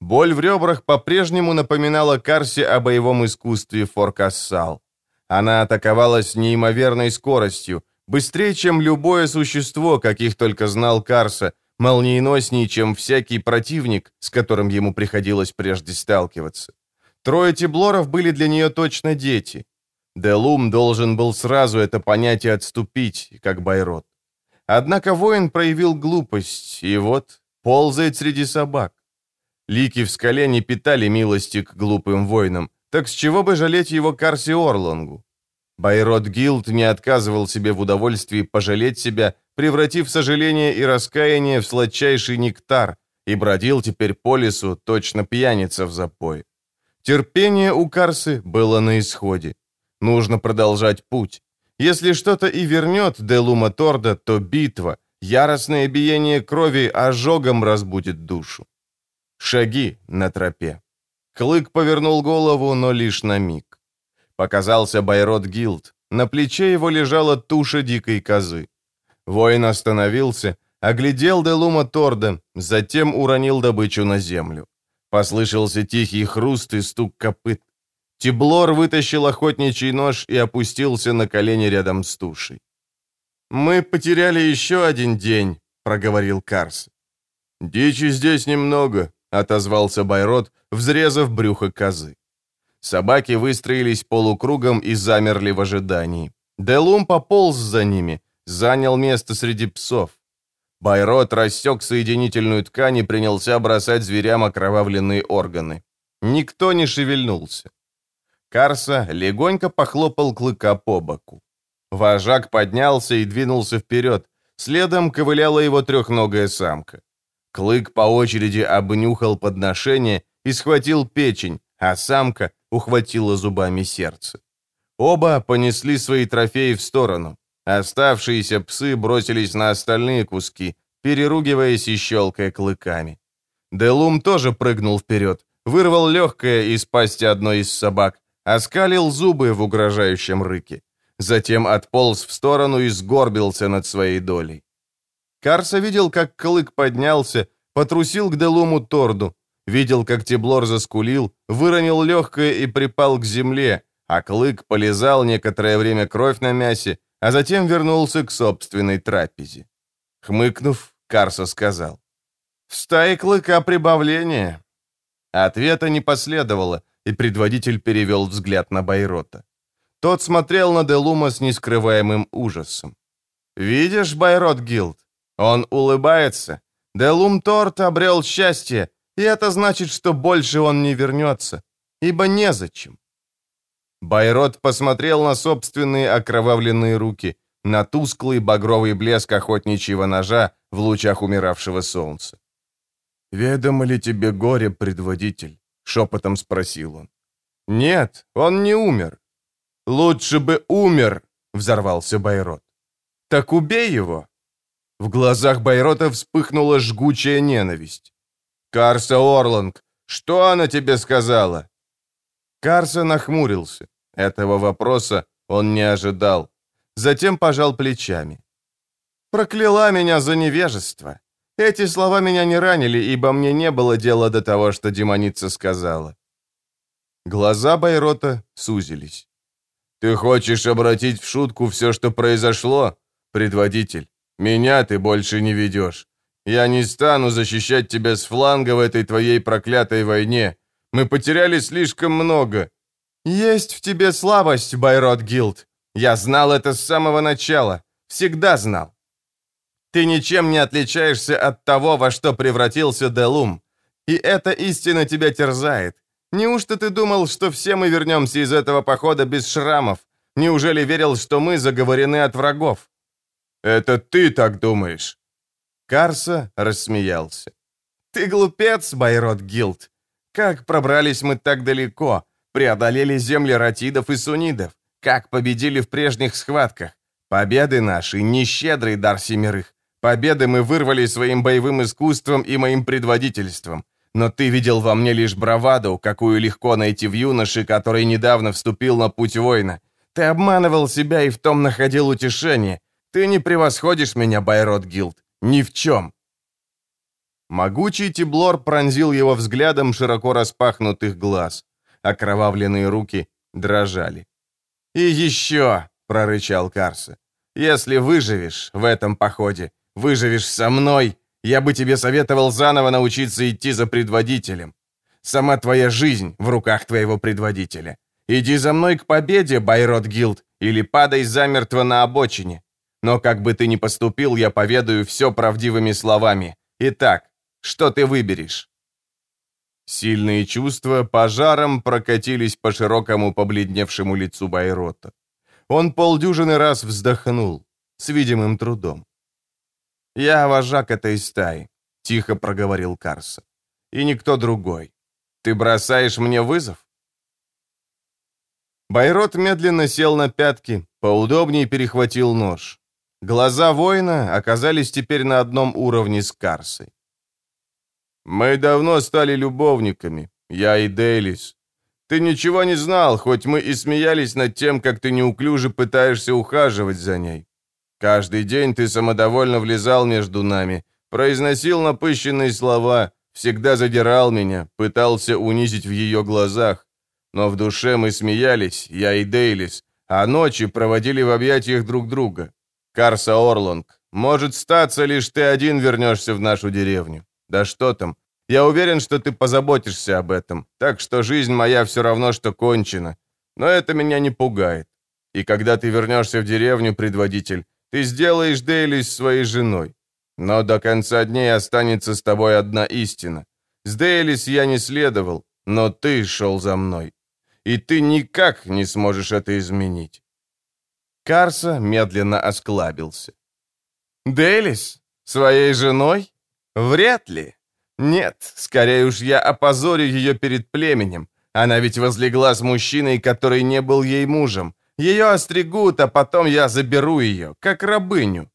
Боль в ребрах по-прежнему напоминала Карсе о боевом искусстве Форкассал. Она атаковала с неимоверной скоростью, быстрее, чем любое существо, каких только знал Карса, молниеноснее, чем всякий противник, с которым ему приходилось прежде сталкиваться. Трое Тиблоров были для нее точно дети. Делум должен был сразу это понять и отступить, как Байрот. Однако воин проявил глупость, и вот ползает среди собак. Лики в скале не питали милости к глупым воинам, так с чего бы жалеть его Карси Орлонгу? Байрот Гилд не отказывал себе в удовольствии пожалеть себя, превратив сожаление и раскаяние в сладчайший нектар, и бродил теперь по лесу, точно пьяница в запой. Терпение у Карсы было на исходе. Нужно продолжать путь. Если что-то и вернет Делума Торда, то битва, яростное биение крови ожогом разбудит душу. Шаги на тропе. Клык повернул голову, но лишь на миг. Показался Байрот Гилд. На плече его лежала туша дикой козы. Воин остановился, оглядел Делума Торда, затем уронил добычу на землю. Послышался тихий хруст и стук копыт. Тиблор вытащил охотничий нож и опустился на колени рядом с тушей. «Мы потеряли еще один день», — проговорил Карс. «Дичи здесь немного», — отозвался Байрот, взрезав брюхо козы. Собаки выстроились полукругом и замерли в ожидании. Делум пополз за ними, занял место среди псов. Байрот рассек соединительную ткань и принялся бросать зверям окровавленные органы. Никто не шевельнулся. Карса легонько похлопал клыка по боку. Вожак поднялся и двинулся вперед. Следом ковыляла его трехногая самка. Клык по очереди обнюхал подношение и схватил печень, а самка ухватила зубами сердце. Оба понесли свои трофеи в сторону. Оставшиеся псы бросились на остальные куски, переругиваясь и щелкая клыками. Делум тоже прыгнул вперед, вырвал легкое из пасти одной из собак, оскалил зубы в угрожающем рыке. Затем отполз в сторону и сгорбился над своей долей. Карса видел, как клык поднялся, потрусил к Делуму Торду, видел, как Теблор заскулил, выронил легкое и припал к земле, а клык полезал некоторое время кровь на мясе, а затем вернулся к собственной трапезе. Хмыкнув, Карса сказал. «В стае клыка прибавление». Ответа не последовало, и предводитель перевел взгляд на Байрота. Тот смотрел на Делума с нескрываемым ужасом. «Видишь, Байрот Гилд? Он улыбается. Делум Торт обрел счастье, и это значит, что больше он не вернется, ибо незачем. Байрот посмотрел на собственные окровавленные руки, на тусклый багровый блеск охотничьего ножа в лучах умиравшего солнца. «Ведомо ли тебе горе, предводитель?» — шепотом спросил он. «Нет, он не умер». «Лучше бы умер!» — взорвался Байрот. «Так убей его!» В глазах Байрота вспыхнула жгучая ненависть. «Карса Орланг, что она тебе сказала?» Карса нахмурился. Этого вопроса он не ожидал. Затем пожал плечами. «Прокляла меня за невежество. Эти слова меня не ранили, ибо мне не было дела до того, что демоница сказала». Глаза Байрота сузились. «Ты хочешь обратить в шутку все, что произошло, предводитель? Меня ты больше не ведешь. Я не стану защищать тебя с фланга в этой твоей проклятой войне. Мы потеряли слишком много, «Есть в тебе слабость, Байрот Гилд. Я знал это с самого начала. Всегда знал. Ты ничем не отличаешься от того, во что превратился Делум. И эта истина тебя терзает. Неужто ты думал, что все мы вернемся из этого похода без шрамов? Неужели верил, что мы заговорены от врагов?» «Это ты так думаешь?» Карса рассмеялся. «Ты глупец, Байрот Гилд. Как пробрались мы так далеко? преодолели земли ратидов и сунидов. как победили в прежних схватках. Победы наши — не щедрый дар семерых. Победы мы вырвали своим боевым искусством и моим предводительством. Но ты видел во мне лишь браваду, какую легко найти в юноше, который недавно вступил на путь воина. Ты обманывал себя и в том находил утешение. Ты не превосходишь меня, Байрот Гилд. Ни в чем. Могучий Тиблор пронзил его взглядом широко распахнутых глаз. Окровавленные руки дрожали. «И еще!» — прорычал Карса. «Если выживешь в этом походе, выживешь со мной, я бы тебе советовал заново научиться идти за предводителем. Сама твоя жизнь в руках твоего предводителя. Иди за мной к победе, Байрот Гилд, или падай замертво на обочине. Но как бы ты ни поступил, я поведаю все правдивыми словами. Итак, что ты выберешь?» Сильные чувства пожаром прокатились по широкому побледневшему лицу Байрота. Он полдюжины раз вздохнул, с видимым трудом. «Я вожак этой стаи», — тихо проговорил Карса. «И никто другой. Ты бросаешь мне вызов?» Байрот медленно сел на пятки, поудобнее перехватил нож. Глаза воина оказались теперь на одном уровне с Карсой. «Мы давно стали любовниками, я и Дейлис. Ты ничего не знал, хоть мы и смеялись над тем, как ты неуклюже пытаешься ухаживать за ней. Каждый день ты самодовольно влезал между нами, произносил напыщенные слова, всегда задирал меня, пытался унизить в ее глазах. Но в душе мы смеялись, я и Дейлис, а ночи проводили в объятиях друг друга. Карса Орлонг, может статься, лишь ты один вернешься в нашу деревню. Да что там, я уверен, что ты позаботишься об этом, так что жизнь моя все равно, что кончена. Но это меня не пугает. И когда ты вернешься в деревню, предводитель, ты сделаешь Дейлис своей женой. Но до конца дней останется с тобой одна истина. С Дейлис я не следовал, но ты шел за мной. И ты никак не сможешь это изменить. Карса медленно осклабился. «Дейлис? Своей женой? Вряд ли. Нет, скорее уж я опозорю ее перед племенем. Она ведь возлегла с мужчиной, который не был ей мужем. Ее остригут, а потом я заберу ее, как рабыню».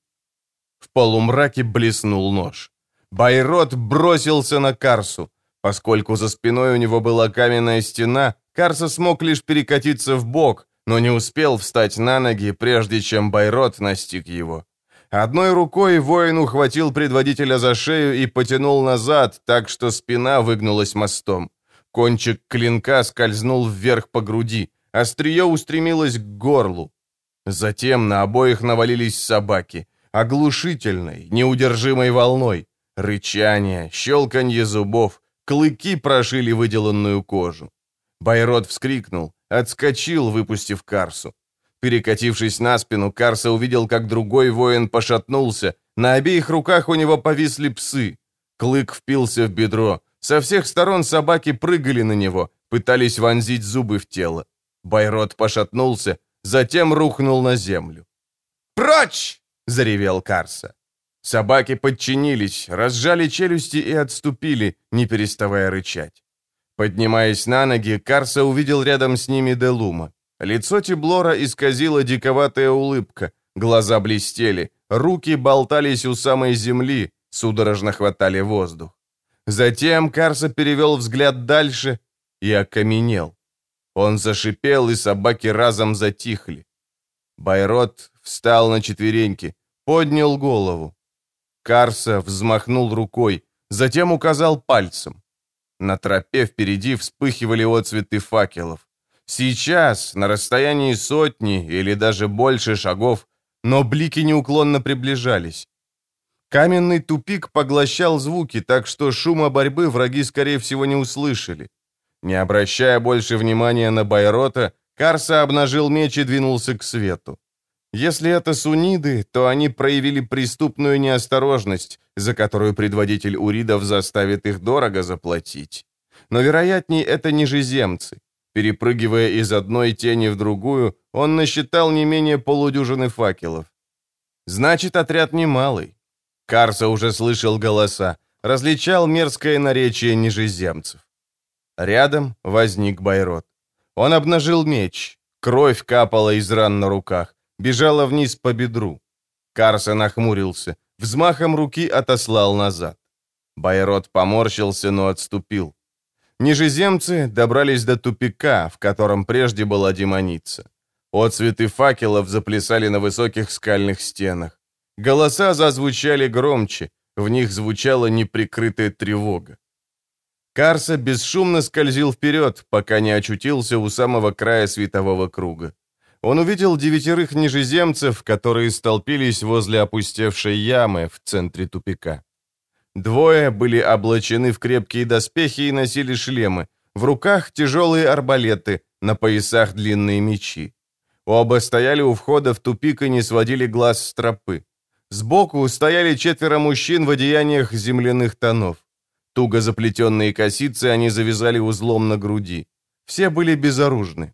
В полумраке блеснул нож. Байрот бросился на Карсу. Поскольку за спиной у него была каменная стена, Карса смог лишь перекатиться в бок, но не успел встать на ноги, прежде чем Байрот настиг его. Одной рукой воин ухватил предводителя за шею и потянул назад, так что спина выгнулась мостом. Кончик клинка скользнул вверх по груди, острие устремилось к горлу. Затем на обоих навалились собаки, оглушительной, неудержимой волной. Рычание, щелканье зубов, клыки прошили выделанную кожу. Байрот вскрикнул, отскочил, выпустив Карсу. Перекатившись на спину, Карса увидел, как другой воин пошатнулся. На обеих руках у него повисли псы. Клык впился в бедро. Со всех сторон собаки прыгали на него, пытались вонзить зубы в тело. Байрот пошатнулся, затем рухнул на землю. «Прочь!» — заревел Карса. Собаки подчинились, разжали челюсти и отступили, не переставая рычать. Поднимаясь на ноги, Карса увидел рядом с ними Делума. Лицо Тиблора исказила диковатая улыбка, глаза блестели, руки болтались у самой земли, судорожно хватали воздух. Затем Карса перевел взгляд дальше и окаменел. Он зашипел, и собаки разом затихли. Байрот встал на четвереньки, поднял голову. Карса взмахнул рукой, затем указал пальцем. На тропе впереди вспыхивали отцветы факелов. Сейчас, на расстоянии сотни или даже больше шагов, но блики неуклонно приближались. Каменный тупик поглощал звуки, так что шума борьбы враги, скорее всего, не услышали. Не обращая больше внимания на Байрота, Карса обнажил меч и двинулся к свету. Если это суниды, то они проявили преступную неосторожность, за которую предводитель уридов заставит их дорого заплатить. Но, вероятнее, это нижеземцы. Перепрыгивая из одной тени в другую, он насчитал не менее полудюжины факелов. Значит, отряд немалый. Карса уже слышал голоса, различал мерзкое наречие нижеземцев. Рядом возник Байрот. Он обнажил меч. Кровь капала из ран на руках, бежала вниз по бедру. Карсон нахмурился, взмахом руки отослал назад. Байрот поморщился, но отступил. Нижеземцы добрались до тупика, в котором прежде была демоница. Отцветы факелов заплясали на высоких скальных стенах. Голоса зазвучали громче, в них звучала неприкрытая тревога. Карса бесшумно скользил вперед, пока не очутился у самого края светового круга. Он увидел девятерых нижеземцев, которые столпились возле опустевшей ямы в центре тупика. Двое были облачены в крепкие доспехи и носили шлемы. В руках тяжелые арбалеты, на поясах длинные мечи. Оба стояли у входа в тупик и не сводили глаз с тропы. Сбоку стояли четверо мужчин в одеяниях земляных тонов. Туго заплетенные косицы они завязали узлом на груди. Все были безоружны.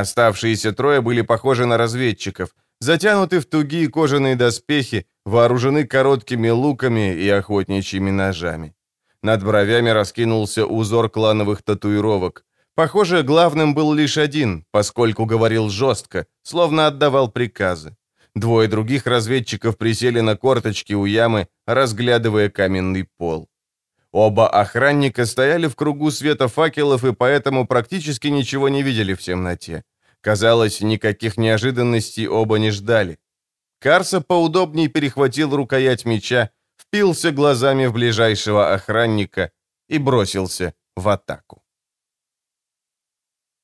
Оставшиеся трое были похожи на разведчиков, затянуты в тугие кожаные доспехи, вооружены короткими луками и охотничьими ножами. Над бровями раскинулся узор клановых татуировок. Похоже, главным был лишь один, поскольку говорил жестко, словно отдавал приказы. Двое других разведчиков присели на корточки у ямы, разглядывая каменный пол. Оба охранника стояли в кругу света факелов и поэтому практически ничего не видели в темноте. Казалось, никаких неожиданностей оба не ждали. Карса поудобнее перехватил рукоять меча, впился глазами в ближайшего охранника и бросился в атаку.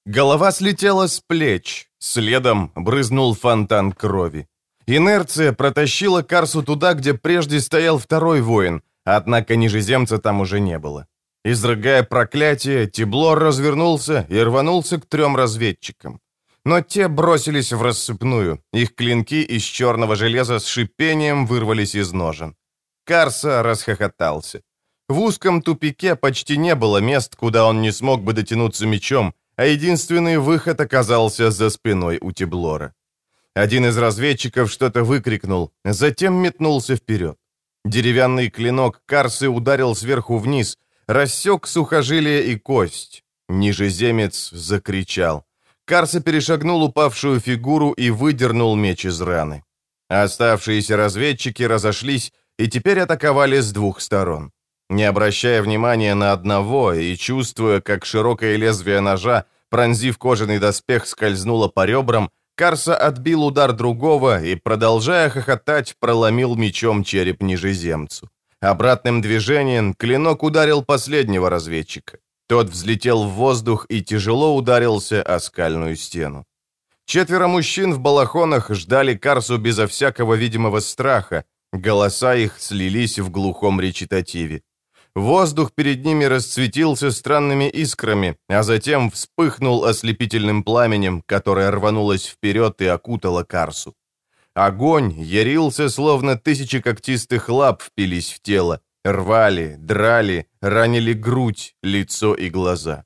Голова слетела с плеч, следом брызнул фонтан крови. Инерция протащила Карсу туда, где прежде стоял второй воин, однако нижеземца там уже не было. Изрыгая проклятие, Тиблор развернулся и рванулся к трем разведчикам но те бросились в рассыпную. Их клинки из черного железа с шипением вырвались из ножен. Карса расхохотался. В узком тупике почти не было мест, куда он не смог бы дотянуться мечом, а единственный выход оказался за спиной у Теблора. Один из разведчиков что-то выкрикнул, затем метнулся вперед. Деревянный клинок Карсы ударил сверху вниз, рассек сухожилие и кость. Нижеземец закричал. Карса перешагнул упавшую фигуру и выдернул меч из раны. Оставшиеся разведчики разошлись и теперь атаковали с двух сторон. Не обращая внимания на одного и чувствуя, как широкое лезвие ножа, пронзив кожаный доспех, скользнуло по ребрам, Карса отбил удар другого и, продолжая хохотать, проломил мечом череп нижеземцу. Обратным движением клинок ударил последнего разведчика. Тот взлетел в воздух и тяжело ударился о скальную стену. Четверо мужчин в балахонах ждали Карсу безо всякого видимого страха. Голоса их слились в глухом речитативе. Воздух перед ними расцветился странными искрами, а затем вспыхнул ослепительным пламенем, которое рванулось вперед и окутало Карсу. Огонь ярился, словно тысячи когтистых лап впились в тело, Рвали, драли, ранили грудь, лицо и глаза.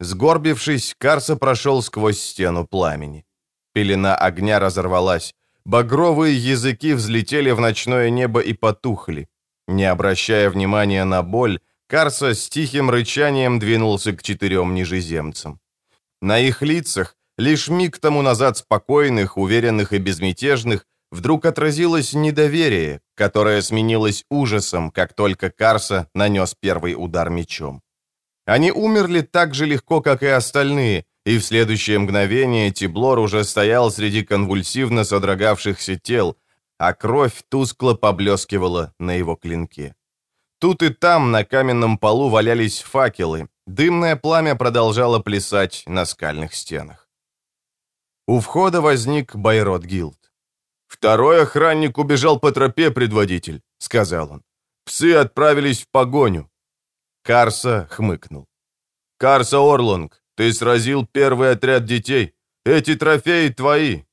Сгорбившись, Карса прошел сквозь стену пламени. Пелена огня разорвалась. Багровые языки взлетели в ночное небо и потухли. Не обращая внимания на боль, Карса с тихим рычанием двинулся к четырем нижеземцам. На их лицах, лишь миг тому назад спокойных, уверенных и безмятежных, вдруг отразилось недоверие, которое сменилось ужасом, как только Карса нанес первый удар мечом. Они умерли так же легко, как и остальные, и в следующее мгновение Тиблор уже стоял среди конвульсивно содрогавшихся тел, а кровь тускло поблескивала на его клинке. Тут и там на каменном полу валялись факелы, дымное пламя продолжало плясать на скальных стенах. У входа возник Байрот Гилд. «Второй охранник убежал по тропе, предводитель», — сказал он. «Псы отправились в погоню». Карса хмыкнул. «Карса Орлонг, ты сразил первый отряд детей. Эти трофеи твои».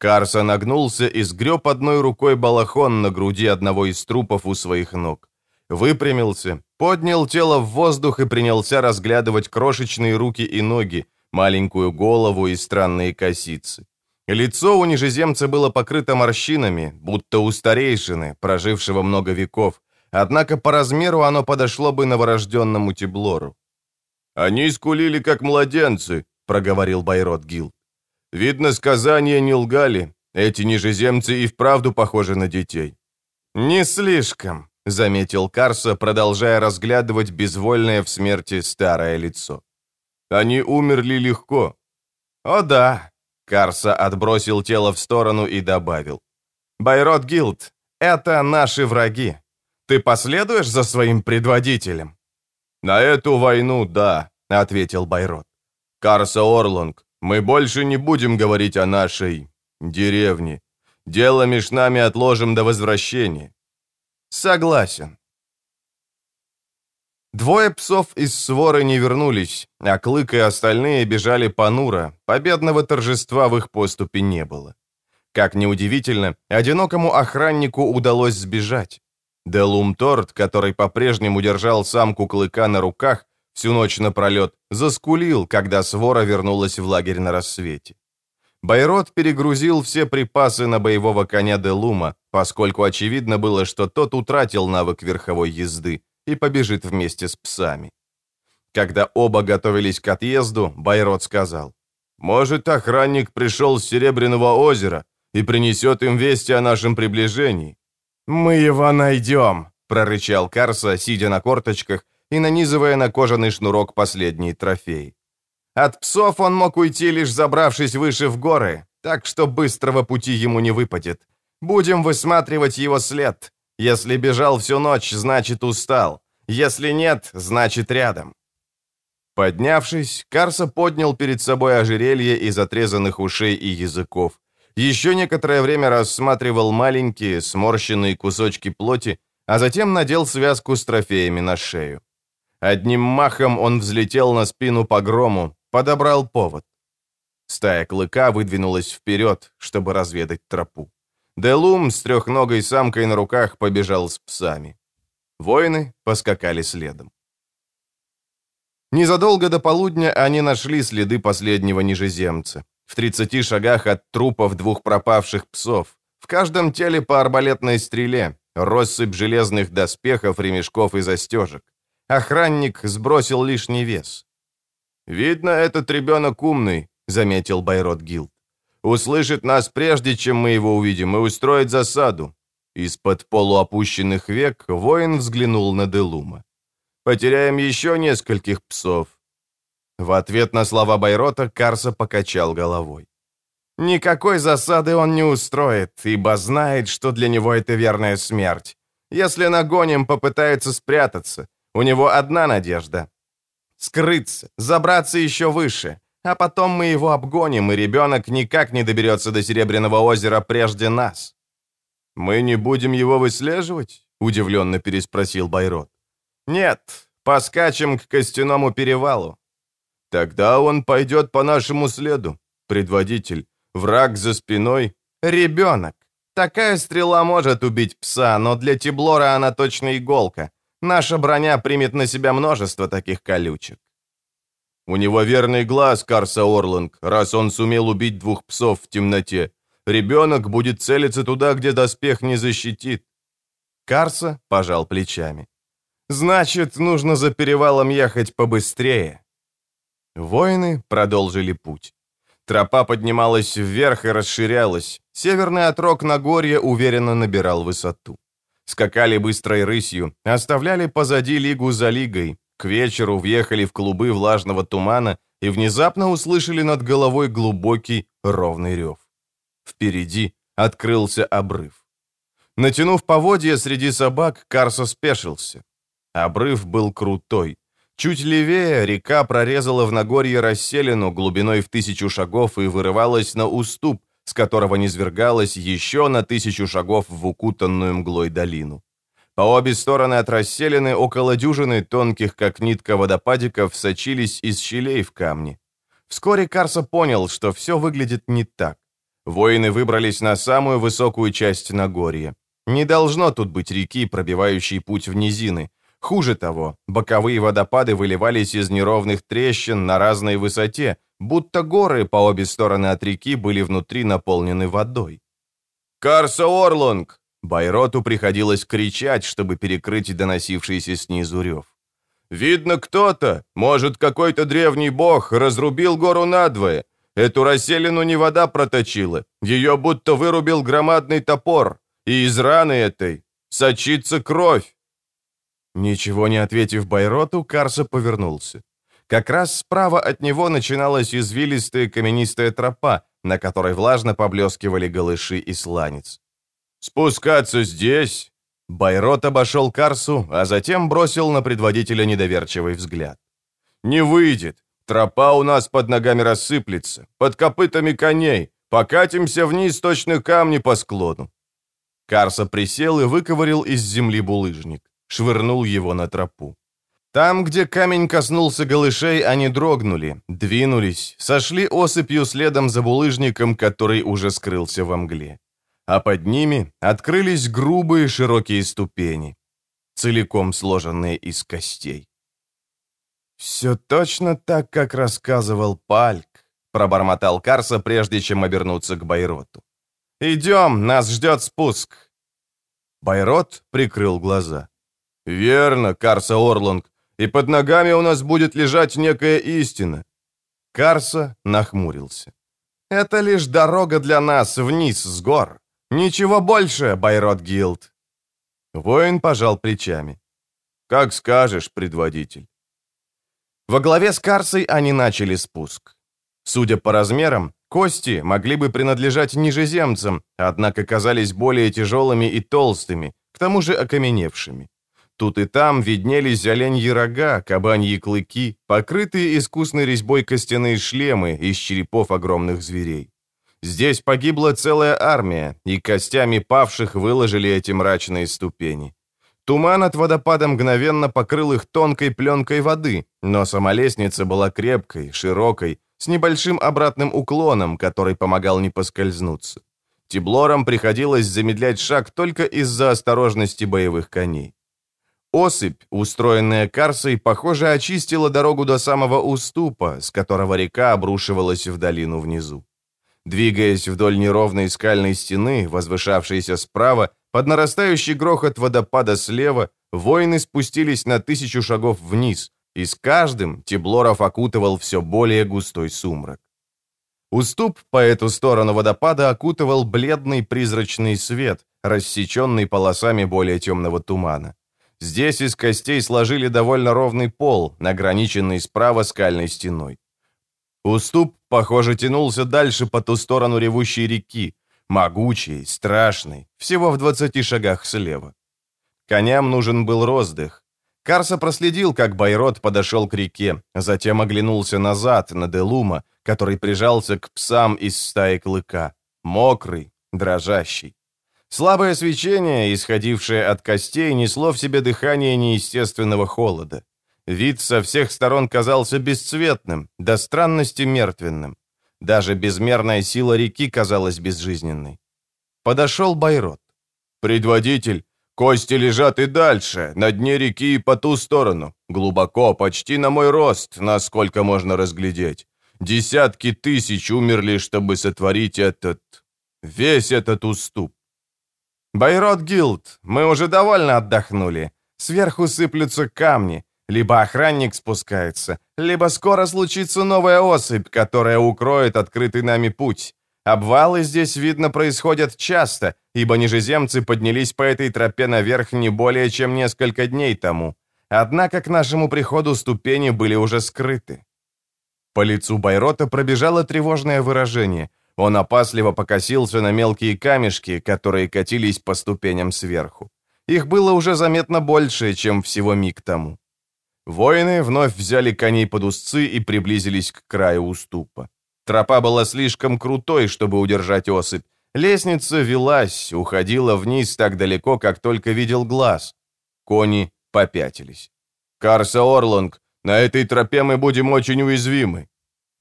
Карса нагнулся и сгреб одной рукой балахон на груди одного из трупов у своих ног. Выпрямился, поднял тело в воздух и принялся разглядывать крошечные руки и ноги, маленькую голову и странные косицы. Лицо у нижеземца было покрыто морщинами, будто у старейшины, прожившего много веков, однако по размеру оно подошло бы новорожденному Тиблору. «Они скулили, как младенцы», — проговорил Байрот Гил. Видно, сказания не лгали. Эти нижеземцы и вправду похожи на детей». «Не слишком», — заметил Карса, продолжая разглядывать безвольное в смерти старое лицо. «Они умерли легко». «О да», — Карса отбросил тело в сторону и добавил. «Байрот Гилд, это наши враги. Ты последуешь за своим предводителем?» «На эту войну, да», — ответил Байрот. «Карса Орлонг, мы больше не будем говорить о нашей деревне. Дело между нами отложим до возвращения». «Согласен». Двое псов из своры не вернулись, а Клык и остальные бежали понуро. Победного торжества в их поступе не было. Как неудивительно, одинокому охраннику удалось сбежать. Делум Торт, который по-прежнему держал самку Клыка на руках всю ночь напролет, заскулил, когда свора вернулась в лагерь на рассвете. Байрот перегрузил все припасы на боевого коня Делума, поскольку очевидно было, что тот утратил навык верховой езды и побежит вместе с псами. Когда оба готовились к отъезду, Байрот сказал, «Может, охранник пришел с Серебряного озера и принесет им вести о нашем приближении?» «Мы его найдем», — прорычал Карса, сидя на корточках и нанизывая на кожаный шнурок последний трофей. От псов он мог уйти, лишь забравшись выше в горы, так что быстрого пути ему не выпадет. Будем высматривать его след. Если бежал всю ночь, значит устал. Если нет, значит рядом. Поднявшись, Карса поднял перед собой ожерелье из отрезанных ушей и языков. Еще некоторое время рассматривал маленькие, сморщенные кусочки плоти, а затем надел связку с трофеями на шею. Одним махом он взлетел на спину по грому, подобрал повод. Стая клыка выдвинулась вперед, чтобы разведать тропу. Делум с трехногой самкой на руках побежал с псами. Воины поскакали следом. Незадолго до полудня они нашли следы последнего нижеземца. В 30 шагах от трупов двух пропавших псов. В каждом теле по арбалетной стреле, россыпь железных доспехов, ремешков и застежек. Охранник сбросил лишний вес. «Видно, этот ребенок умный», — заметил Байрот Гилд. «Услышит нас прежде, чем мы его увидим, и устроит засаду». Из-под полуопущенных век воин взглянул на Делума. «Потеряем еще нескольких псов». В ответ на слова Байрота Карса покачал головой. «Никакой засады он не устроит, ибо знает, что для него это верная смерть. Если нагоним, попытается спрятаться. У него одна надежда — скрыться, забраться еще выше, а потом мы его обгоним, и ребенок никак не доберется до Серебряного озера прежде нас». «Мы не будем его выслеживать?» — удивленно переспросил Байрот. «Нет, поскачем к Костяному перевалу». «Тогда он пойдет по нашему следу, предводитель. Враг за спиной — ребенок. Такая стрела может убить пса, но для Тиблора она точно иголка. Наша броня примет на себя множество таких колючек. У него верный глаз, Карса Орланг, раз он сумел убить двух псов в темноте. Ребенок будет целиться туда, где доспех не защитит. Карса пожал плечами. Значит, нужно за перевалом ехать побыстрее. Воины продолжили путь. Тропа поднималась вверх и расширялась. Северный отрог Нагорья уверенно набирал высоту скакали быстрой рысью, оставляли позади лигу за лигой, к вечеру въехали в клубы влажного тумана и внезапно услышали над головой глубокий ровный рев. Впереди открылся обрыв. Натянув поводья среди собак, Карсо спешился. Обрыв был крутой. Чуть левее река прорезала в Нагорье расселину глубиной в тысячу шагов и вырывалась на уступ, с которого низвергалась еще на тысячу шагов в укутанную мглой долину. По обе стороны от расселены около дюжины тонких, как нитка водопадиков, сочились из щелей в камне. Вскоре Карса понял, что все выглядит не так. Воины выбрались на самую высокую часть Нагорья. Не должно тут быть реки, пробивающей путь в низины. Хуже того, боковые водопады выливались из неровных трещин на разной высоте, будто горы по обе стороны от реки были внутри наполнены водой. «Карса Орлонг!» Байроту приходилось кричать, чтобы перекрыть доносившийся снизу рев. «Видно, кто-то, может, какой-то древний бог, разрубил гору надвое. Эту расселину не вода проточила, ее будто вырубил громадный топор, и из раны этой сочится кровь. Ничего не ответив Байроту, Карса повернулся. Как раз справа от него начиналась извилистая каменистая тропа, на которой влажно поблескивали голыши и сланец. «Спускаться здесь?» Байрот обошел Карсу, а затем бросил на предводителя недоверчивый взгляд. «Не выйдет. Тропа у нас под ногами рассыплется, под копытами коней. Покатимся вниз точно камни по склону». Карса присел и выковырил из земли булыжник, швырнул его на тропу. Там, где камень коснулся голышей, они дрогнули, двинулись, сошли осыпью следом за булыжником, который уже скрылся во мгле. А под ними открылись грубые широкие ступени, целиком сложенные из костей. «Все точно так, как рассказывал Пальк», — пробормотал Карса, прежде чем обернуться к Байроту. «Идем, нас ждет спуск». Байрот прикрыл глаза. «Верно, Карса Орланг, и под ногами у нас будет лежать некая истина». Карса нахмурился. «Это лишь дорога для нас вниз с гор. Ничего больше, Байрот Гилд». Воин пожал плечами. «Как скажешь, предводитель». Во главе с Карсой они начали спуск. Судя по размерам, кости могли бы принадлежать нижеземцам, однако казались более тяжелыми и толстыми, к тому же окаменевшими. Тут и там виднелись оленьи рога, кабаньи клыки, покрытые искусной резьбой костяные шлемы из черепов огромных зверей. Здесь погибла целая армия, и костями павших выложили эти мрачные ступени. Туман от водопада мгновенно покрыл их тонкой пленкой воды, но сама лестница была крепкой, широкой, с небольшим обратным уклоном, который помогал не поскользнуться. Тиблорам приходилось замедлять шаг только из-за осторожности боевых коней. Осыпь, устроенная Карсой, похоже, очистила дорогу до самого уступа, с которого река обрушивалась в долину внизу. Двигаясь вдоль неровной скальной стены, возвышавшейся справа, под нарастающий грохот водопада слева воины спустились на тысячу шагов вниз, и с каждым Теблоров окутывал все более густой сумрак. Уступ по эту сторону водопада окутывал бледный призрачный свет, рассеченный полосами более темного тумана. Здесь из костей сложили довольно ровный пол, ограниченный справа скальной стеной. Уступ, похоже, тянулся дальше по ту сторону ревущей реки, Могучий, страшный, всего в 20 шагах слева. Коням нужен был роздых. Карса проследил, как Байрот подошел к реке, затем оглянулся назад, на Делума, который прижался к псам из стаи клыка. Мокрый, дрожащий. Слабое свечение, исходившее от костей, несло в себе дыхание неестественного холода. Вид со всех сторон казался бесцветным, до странности мертвенным. Даже безмерная сила реки казалась безжизненной. Подошел Байрот. «Предводитель, кости лежат и дальше, на дне реки и по ту сторону. Глубоко, почти на мой рост, насколько можно разглядеть. Десятки тысяч умерли, чтобы сотворить этот... весь этот уступ. Байрот Гилд, мы уже довольно отдохнули. Сверху сыплются камни. Либо охранник спускается, либо скоро случится новая особь, которая укроет открытый нами путь. Обвалы здесь, видно, происходят часто, ибо нижеземцы поднялись по этой тропе наверх не более чем несколько дней тому. Однако к нашему приходу ступени были уже скрыты. По лицу Байрота пробежало тревожное выражение. Он опасливо покосился на мелкие камешки, которые катились по ступеням сверху. Их было уже заметно больше, чем всего миг тому. Воины вновь взяли коней под узцы и приблизились к краю уступа. Тропа была слишком крутой, чтобы удержать осыпь. Лестница велась, уходила вниз так далеко, как только видел глаз. Кони попятились. «Карса Орланг, на этой тропе мы будем очень уязвимы».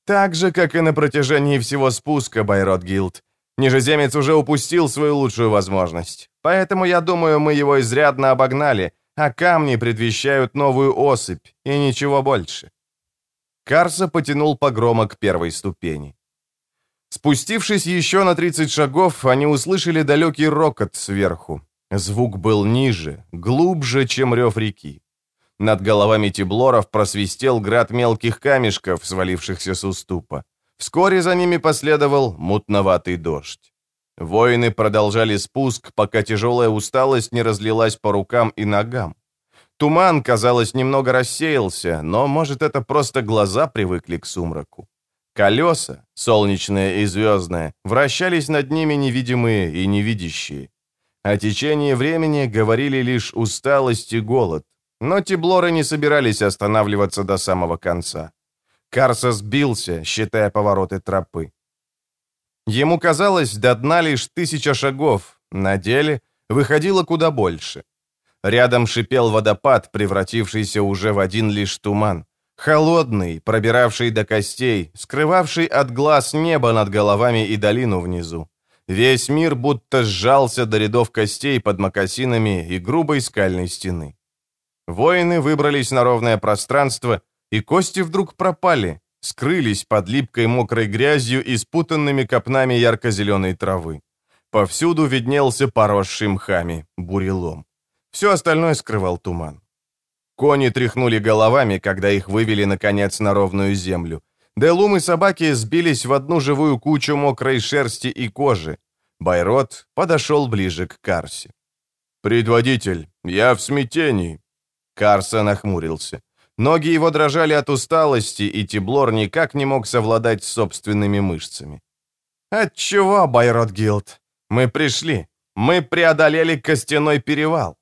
«Так же, как и на протяжении всего спуска, Байрот Гилд. Нижеземец уже упустил свою лучшую возможность. Поэтому, я думаю, мы его изрядно обогнали, а камни предвещают новую осыпь, и ничего больше. Карса потянул погрома к первой ступени. Спустившись еще на 30 шагов, они услышали далекий рокот сверху. Звук был ниже, глубже, чем рев реки. Над головами Тиблоров просвистел град мелких камешков, свалившихся с уступа. Вскоре за ними последовал мутноватый дождь. Воины продолжали спуск, пока тяжелая усталость не разлилась по рукам и ногам. Туман, казалось, немного рассеялся, но, может, это просто глаза привыкли к сумраку. Колеса, солнечное и звездное, вращались над ними невидимые и невидящие. О течении времени говорили лишь усталость и голод, но Тиблоры не собирались останавливаться до самого конца. Карса сбился, считая повороты тропы. Ему казалось, до дна лишь тысяча шагов, на деле выходило куда больше. Рядом шипел водопад, превратившийся уже в один лишь туман. Холодный, пробиравший до костей, скрывавший от глаз небо над головами и долину внизу. Весь мир будто сжался до рядов костей под мокасинами и грубой скальной стены. Воины выбрались на ровное пространство, и кости вдруг пропали, скрылись под липкой мокрой грязью и спутанными копнами ярко-зеленой травы. Повсюду виднелся поросший мхами бурелом. Все остальное скрывал туман. Кони тряхнули головами, когда их вывели, наконец, на ровную землю. Делум и собаки сбились в одну живую кучу мокрой шерсти и кожи. Байрот подошел ближе к Карсе. «Предводитель, я в смятении». Карса нахмурился. Ноги его дрожали от усталости, и Тиблор никак не мог совладать с собственными мышцами. «Отчего, Байрот Гилд? Мы пришли. Мы преодолели костяной перевал».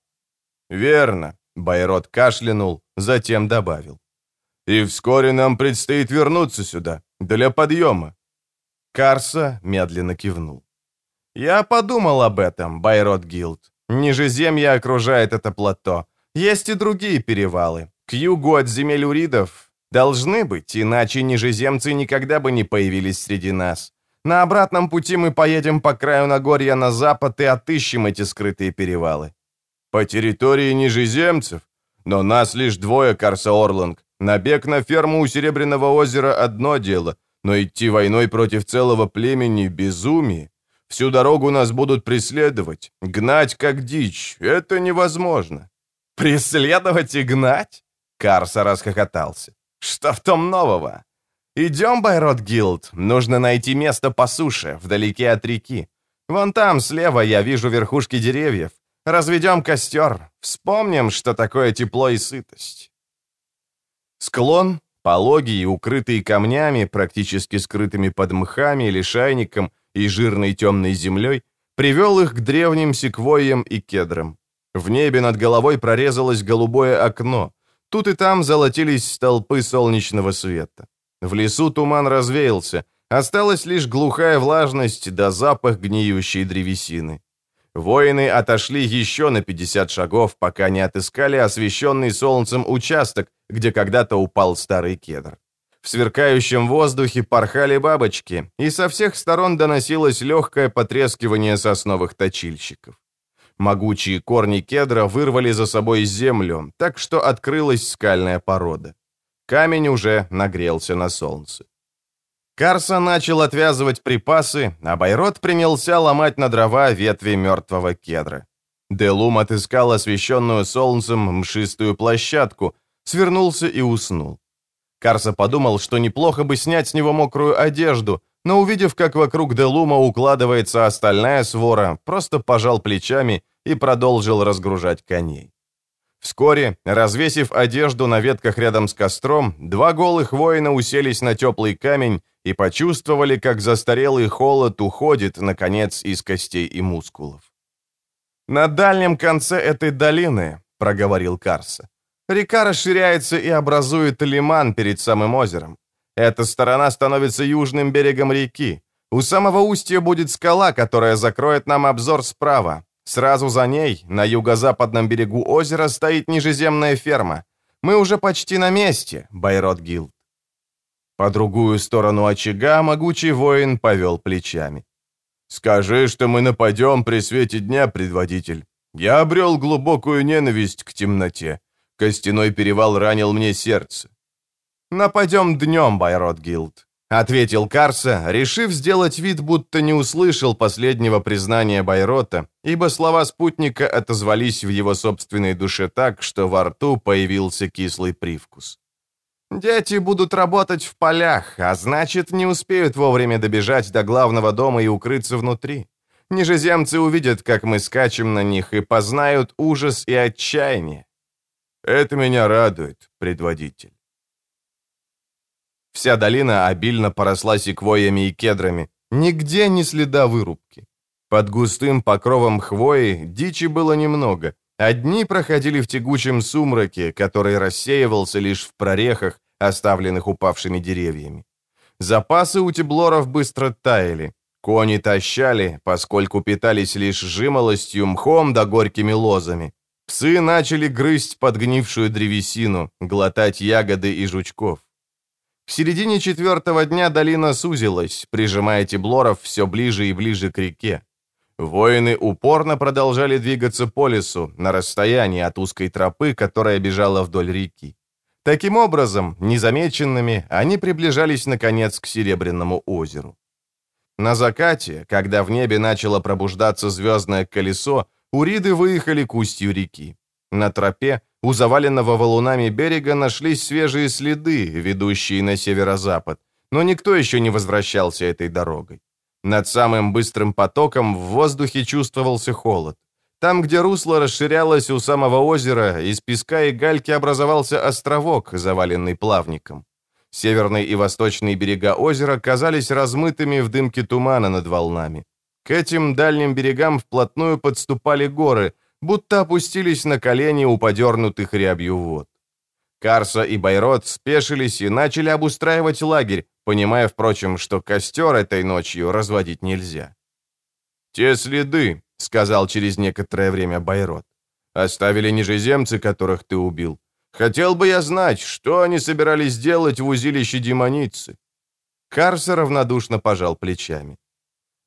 «Верно», — Байрот кашлянул, затем добавил. «И вскоре нам предстоит вернуться сюда, для подъема». Карса медленно кивнул. «Я подумал об этом, Байрот Гилд. Нижеземье окружает это плато. Есть и другие перевалы. К югу от земель уридов должны быть, иначе нижеземцы никогда бы не появились среди нас. На обратном пути мы поедем по краю Нагорья на запад и отыщем эти скрытые перевалы. По территории нижеземцев? Но нас лишь двое, Карса Орланг. Набег на ферму у Серебряного озера — одно дело, но идти войной против целого племени — безумие. Всю дорогу нас будут преследовать, гнать как дичь. Это невозможно». «Преследовать и гнать?» Карса расхохотался. «Что в том нового? Идем, Байрот Гилд. Нужно найти место по суше, вдалеке от реки. Вон там, слева, я вижу верхушки деревьев. Разведем костер. Вспомним, что такое тепло и сытость». Склон, пологий, укрытый камнями, практически скрытыми под мхами, лишайником и жирной темной землей, привел их к древним секвойям и кедрам. В небе над головой прорезалось голубое окно. Тут и там золотились столпы солнечного света. В лесу туман развеялся, осталась лишь глухая влажность да запах гниющей древесины. Воины отошли еще на 50 шагов, пока не отыскали освещенный солнцем участок, где когда-то упал старый кедр. В сверкающем воздухе порхали бабочки, и со всех сторон доносилось легкое потрескивание сосновых точильщиков. Могучие корни кедра вырвали за собой землю, так что открылась скальная порода. Камень уже нагрелся на солнце. Карса начал отвязывать припасы, а Байрот принялся ломать на дрова ветви мертвого кедра. Делум отыскал освещенную солнцем мшистую площадку, свернулся и уснул. Карса подумал, что неплохо бы снять с него мокрую одежду, но увидев, как вокруг Делума укладывается остальная свора, просто пожал плечами и продолжил разгружать коней. Вскоре, развесив одежду на ветках рядом с костром, два голых воина уселись на теплый камень и почувствовали, как застарелый холод уходит, наконец, из костей и мускулов. «На дальнем конце этой долины», — проговорил Карса, — «река расширяется и образует лиман перед самым озером. Эта сторона становится южным берегом реки. У самого устья будет скала, которая закроет нам обзор справа. Сразу за ней, на юго-западном берегу озера, стоит нижеземная ферма. Мы уже почти на месте, Байрот Гилд. По другую сторону очага могучий воин повел плечами. «Скажи, что мы нападем при свете дня, предводитель. Я обрел глубокую ненависть к темноте. Костяной перевал ранил мне сердце. «Нападем днем, Байрот Гилд», — ответил Карса, решив сделать вид, будто не услышал последнего признания Байрота, ибо слова спутника отозвались в его собственной душе так, что во рту появился кислый привкус. Дети будут работать в полях, а значит, не успеют вовремя добежать до главного дома и укрыться внутри. Нижеземцы увидят, как мы скачем на них, и познают ужас и отчаяние. Это меня радует, предводитель. Вся долина обильно поросла секвойями и кедрами. Нигде ни следа вырубки. Под густым покровом хвои дичи было немного. Одни проходили в тягучем сумраке, который рассеивался лишь в прорехах, оставленных упавшими деревьями. Запасы у теблоров быстро таяли. Кони тащали, поскольку питались лишь жимолостью, мхом да горькими лозами. Псы начали грызть подгнившую древесину, глотать ягоды и жучков. К середине четвертого дня долина сузилась, прижимая теблоров все ближе и ближе к реке. Воины упорно продолжали двигаться по лесу, на расстоянии от узкой тропы, которая бежала вдоль реки. Таким образом, незамеченными, они приближались, наконец, к Серебряному озеру. На закате, когда в небе начало пробуждаться звездное колесо, уриды выехали к устью реки. На тропе, у заваленного валунами берега, нашлись свежие следы, ведущие на северо-запад, но никто еще не возвращался этой дорогой. Над самым быстрым потоком в воздухе чувствовался холод. Там, где русло расширялось у самого озера, из песка и гальки образовался островок, заваленный плавником. Северные и восточные берега озера казались размытыми в дымке тумана над волнами. К этим дальним берегам вплотную подступали горы, будто опустились на колени у подернутых рябью вод. Карса и Байрот спешились и начали обустраивать лагерь, понимая, впрочем, что костер этой ночью разводить нельзя. «Те следы», — сказал через некоторое время Байрот, — «оставили нижеземцы, которых ты убил. Хотел бы я знать, что они собирались делать в узилище демоницы». Карса равнодушно пожал плечами.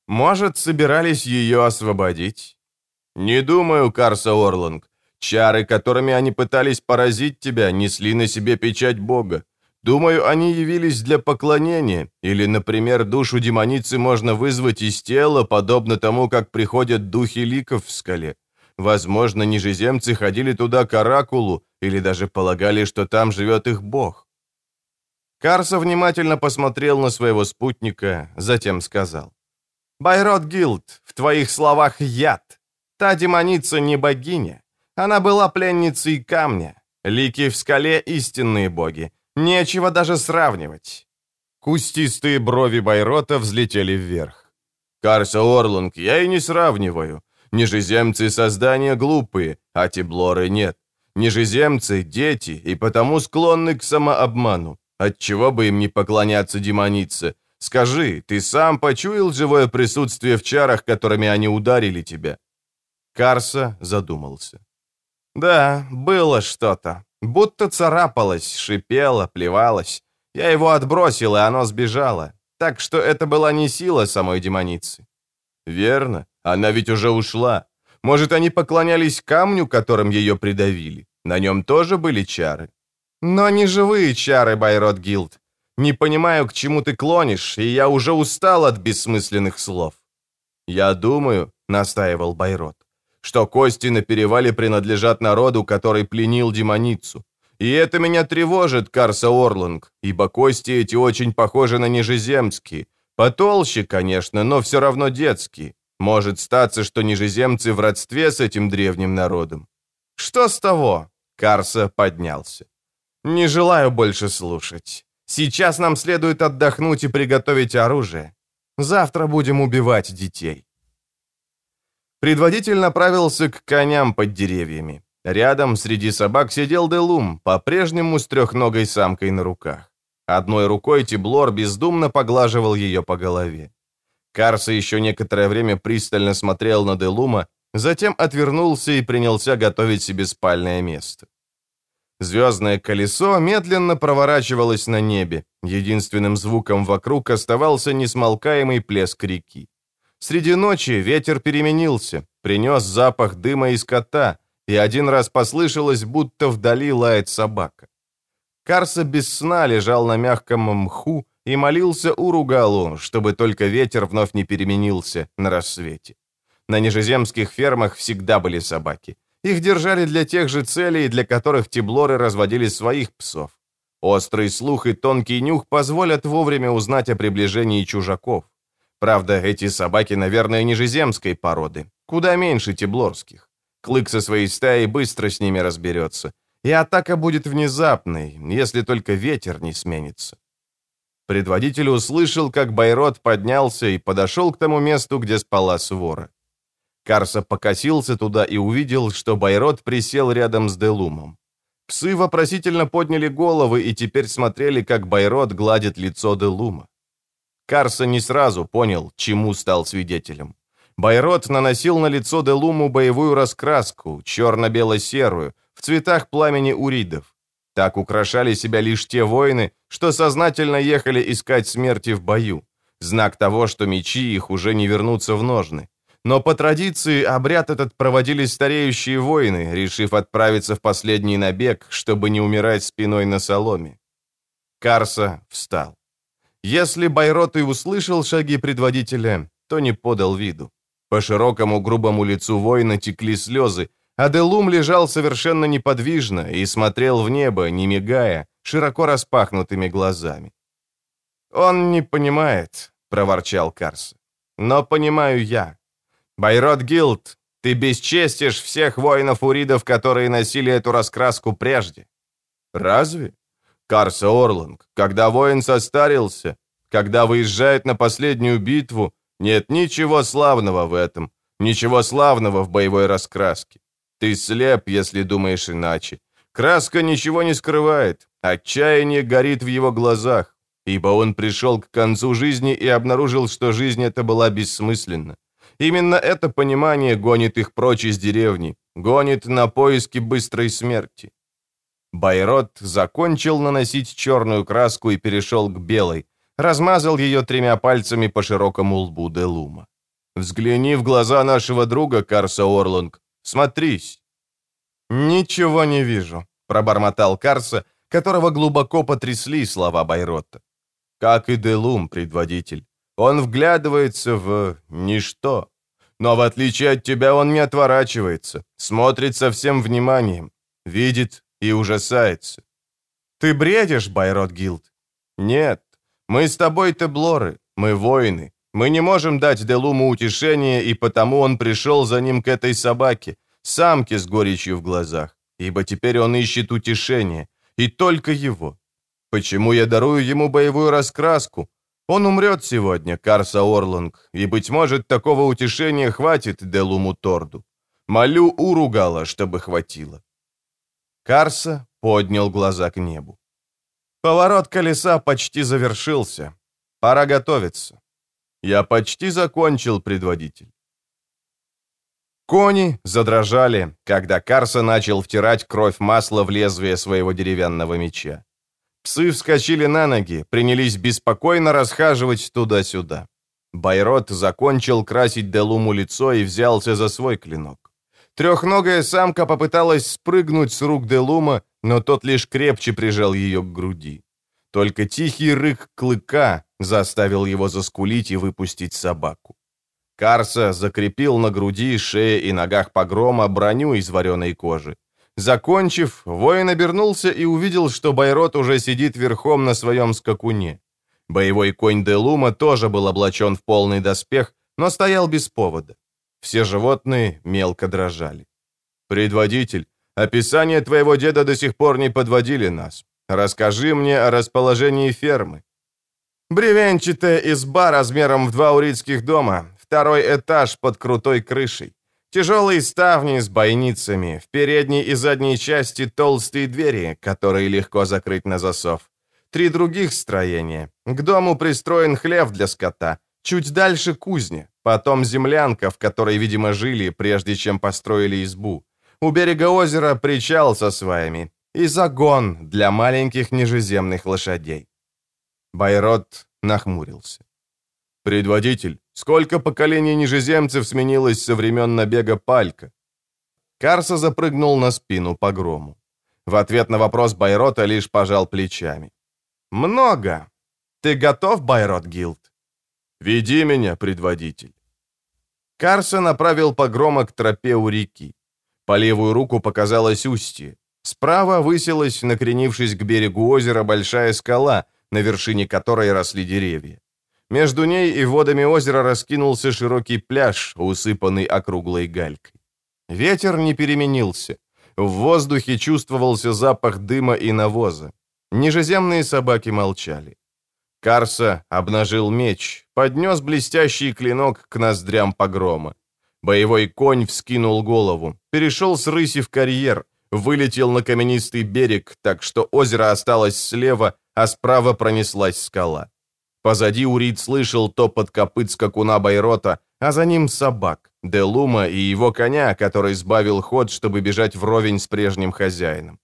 «Может, собирались ее освободить?» «Не думаю, Карса Орланг. Чары, которыми они пытались поразить тебя, несли на себе печать Бога. Думаю, они явились для поклонения, или, например, душу демоницы можно вызвать из тела, подобно тому, как приходят духи ликов в скале. Возможно, нижеземцы ходили туда к оракулу, или даже полагали, что там живет их бог. Карса внимательно посмотрел на своего спутника, затем сказал. «Байрот Гилд, в твоих словах яд. Та демоница не богиня. Она была пленницей камня. Лики в скале — истинные боги. Нечего даже сравнивать». Кустистые брови Байрота взлетели вверх. «Карса Орлунг, я и не сравниваю. Нижеземцы — создания глупые, а теблоры нет. Нижеземцы — дети и потому склонны к самообману. Отчего бы им не поклоняться демонице? Скажи, ты сам почуял живое присутствие в чарах, которыми они ударили тебя?» Карса задумался. «Да, было что-то. Будто царапалось, шипело, плевалось. Я его отбросил, и оно сбежало. Так что это была не сила самой демоницы». «Верно. Она ведь уже ушла. Может, они поклонялись камню, которым ее придавили? На нем тоже были чары?» «Но не живые чары, Байрот Гилд. Не понимаю, к чему ты клонишь, и я уже устал от бессмысленных слов». «Я думаю», — настаивал Байрот, что кости на перевале принадлежат народу, который пленил демоницу. И это меня тревожит, Карса Орланг, ибо кости эти очень похожи на нижеземские. Потолще, конечно, но все равно детские. Может статься, что нижеземцы в родстве с этим древним народом. Что с того? Карса поднялся. Не желаю больше слушать. Сейчас нам следует отдохнуть и приготовить оружие. Завтра будем убивать детей. Предводитель направился к коням под деревьями. Рядом среди собак сидел Делум, по-прежнему с трехногой самкой на руках. Одной рукой Тиблор бездумно поглаживал ее по голове. Карса еще некоторое время пристально смотрел на Делума, затем отвернулся и принялся готовить себе спальное место. Звездное колесо медленно проворачивалось на небе. Единственным звуком вокруг оставался несмолкаемый плеск реки. Среди ночи ветер переменился, принес запах дыма из кота, и один раз послышалось, будто вдали лает собака. Карса без сна лежал на мягком мху и молился Уругалу, чтобы только ветер вновь не переменился на рассвете. На нижеземских фермах всегда были собаки. Их держали для тех же целей, для которых тиблоры разводили своих псов. Острый слух и тонкий нюх позволят вовремя узнать о приближении чужаков. Правда, эти собаки, наверное, нижеземской породы, куда меньше теблорских. Клык со своей стаей быстро с ними разберется. И атака будет внезапной, если только ветер не сменится. Предводитель услышал, как Байрот поднялся и подошел к тому месту, где спала свора. Карса покосился туда и увидел, что Байрот присел рядом с Делумом. Псы вопросительно подняли головы и теперь смотрели, как Байрот гладит лицо Делума. Карса не сразу понял, чему стал свидетелем. Байрот наносил на лицо Делуму боевую раскраску, черно-бело-серую, в цветах пламени уридов. Так украшали себя лишь те воины, что сознательно ехали искать смерти в бою. Знак того, что мечи их уже не вернутся в ножны. Но по традиции обряд этот проводили стареющие воины, решив отправиться в последний набег, чтобы не умирать спиной на соломе. Карса встал. Если Байрот и услышал шаги предводителя, то не подал виду. По широкому грубому лицу воина текли слезы, а Делум лежал совершенно неподвижно и смотрел в небо, не мигая, широко распахнутыми глазами. «Он не понимает», — проворчал Карс. «Но понимаю я. Байрот Гилд, ты бесчестишь всех воинов-уридов, которые носили эту раскраску прежде». «Разве?» Карса Орланг, когда воин состарился, когда выезжает на последнюю битву, нет ничего славного в этом, ничего славного в боевой раскраске. Ты слеп, если думаешь иначе. Краска ничего не скрывает, отчаяние горит в его глазах, ибо он пришел к концу жизни и обнаружил, что жизнь эта была бессмысленна. Именно это понимание гонит их прочь из деревни, гонит на поиски быстрой смерти. Байрот закончил наносить черную краску и перешел к белой, размазал ее тремя пальцами по широкому лбу Делума. «Взгляни в глаза нашего друга, Карса Орланг, Смотрись!» «Ничего не вижу», — пробормотал Карса, которого глубоко потрясли слова Байротта. «Как и Делум, предводитель. Он вглядывается в ничто. Но в отличие от тебя он не отворачивается, смотрит со всем вниманием, видит и ужасается. Ты бредишь, Байрот Гилд? Нет, мы с тобой теблоры, мы воины, мы не можем дать Делуму утешение, и потому он пришел за ним к этой собаке, самке с горечью в глазах, ибо теперь он ищет утешение, и только его. Почему я дарую ему боевую раскраску? Он умрет сегодня, Карса Орланг, и, быть может, такого утешения хватит Делуму Торду. Молю Уругала, чтобы хватило. Карса поднял глаза к небу. Поворот колеса почти завершился. Пора готовиться. «Я почти закончил, предводитель». Кони задрожали, когда Карса начал втирать кровь масла в лезвие своего деревянного меча. Псы вскочили на ноги, принялись беспокойно расхаживать туда-сюда. Байрот закончил красить Делуму лицо и взялся за свой клинок. Трехногая самка попыталась спрыгнуть с рук Делума, но тот лишь крепче прижал ее к груди. Только тихий рык клыка заставил его заскулить и выпустить собаку. Карса закрепил на груди, шее и ногах погрома броню из вареной кожи. Закончив, воин обернулся и увидел, что Байрот уже сидит верхом на своем скакуне. Боевой конь Делума тоже был облачен в полный доспех, но стоял без повода. Все животные мелко дрожали. «Предводитель, описание твоего деда до сих пор не подводили нас. Расскажи мне о расположении фермы». Бревенчатая изба размером в два урицких дома, второй этаж под крутой крышей. Тяжелые ставни с бойницами, в передней и задней части толстые двери, которые легко закрыть на засов. Три других строения. К дому пристроен хлев для скота, чуть дальше кузня, потом землянка, в которой, видимо, жили, прежде чем построили избу. У берега озера причал со сваями, и загон для маленьких нижеземных лошадей. Байрот нахмурился. «Предводитель, сколько поколений нижеземцев сменилось со времен набега Палька?» Карса запрыгнул на спину по грому. В ответ на вопрос Байрота лишь пожал плечами. «Много. Ты готов, Байрот Гилд?» «Веди меня, предводитель». Карса направил погрома к тропе у реки. По левую руку показалось устье. Справа высилась, накренившись к берегу озера, большая скала, на вершине которой росли деревья. Между ней и водами озера раскинулся широкий пляж, усыпанный округлой галькой. Ветер не переменился. В воздухе чувствовался запах дыма и навоза. Нижеземные собаки молчали. Карса обнажил меч, поднес блестящий клинок к ноздрям погрома. Боевой конь вскинул голову, перешел с рыси в карьер, вылетел на каменистый берег, так что озеро осталось слева, а справа пронеслась скала. Позади Урит слышал топот копыт скакуна Байрота, а за ним собак, Делума и его коня, который сбавил ход, чтобы бежать вровень с прежним хозяином.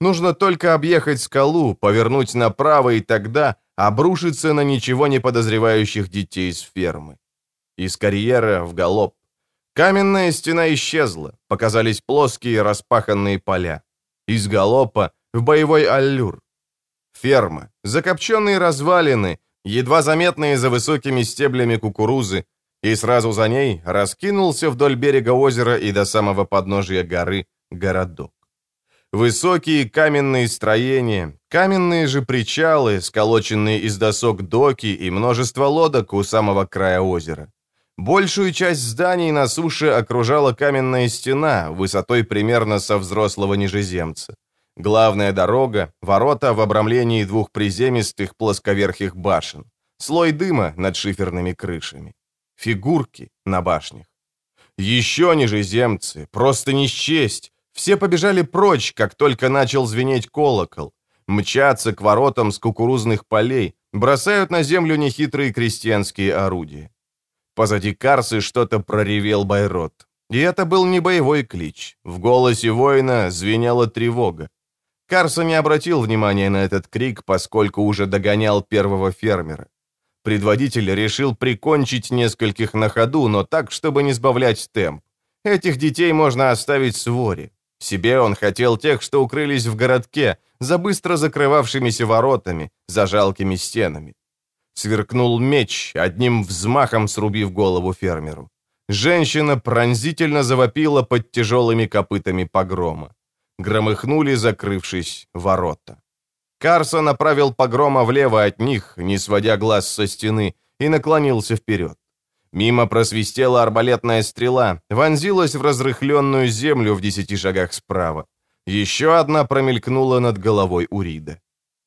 Нужно только объехать скалу, повернуть направо, и тогда обрушиться на ничего не подозревающих детей с фермы. Из карьера в галоп. Каменная стена исчезла, показались плоские распаханные поля. Из галопа в боевой аллюр. Ферма, закопченные развалины, едва заметные за высокими стеблями кукурузы, и сразу за ней раскинулся вдоль берега озера и до самого подножия горы городок. Высокие каменные строения, каменные же причалы, сколоченные из досок доки и множество лодок у самого края озера. Большую часть зданий на суше окружала каменная стена, высотой примерно со взрослого нижеземца. Главная дорога, ворота в обрамлении двух приземистых плосковерхих башен, слой дыма над шиферными крышами, фигурки на башнях. Еще нижеземцы, просто не счесть, все побежали прочь, как только начал звенеть колокол, мчатся к воротам с кукурузных полей, бросают на землю нехитрые крестьянские орудия. Позади Карсы что-то проревел Байрот. И это был не боевой клич. В голосе воина звенела тревога. Карса не обратил внимания на этот крик, поскольку уже догонял первого фермера. Предводитель решил прикончить нескольких на ходу, но так, чтобы не сбавлять темп. Этих детей можно оставить с вори. Себе он хотел тех, что укрылись в городке, за быстро закрывавшимися воротами, за жалкими стенами. Сверкнул меч, одним взмахом срубив голову фермеру. Женщина пронзительно завопила под тяжелыми копытами погрома. Громыхнули, закрывшись, ворота. Карса направил погрома влево от них, не сводя глаз со стены, и наклонился вперед. Мимо просвистела арбалетная стрела, вонзилась в разрыхленную землю в десяти шагах справа. Еще одна промелькнула над головой Урида.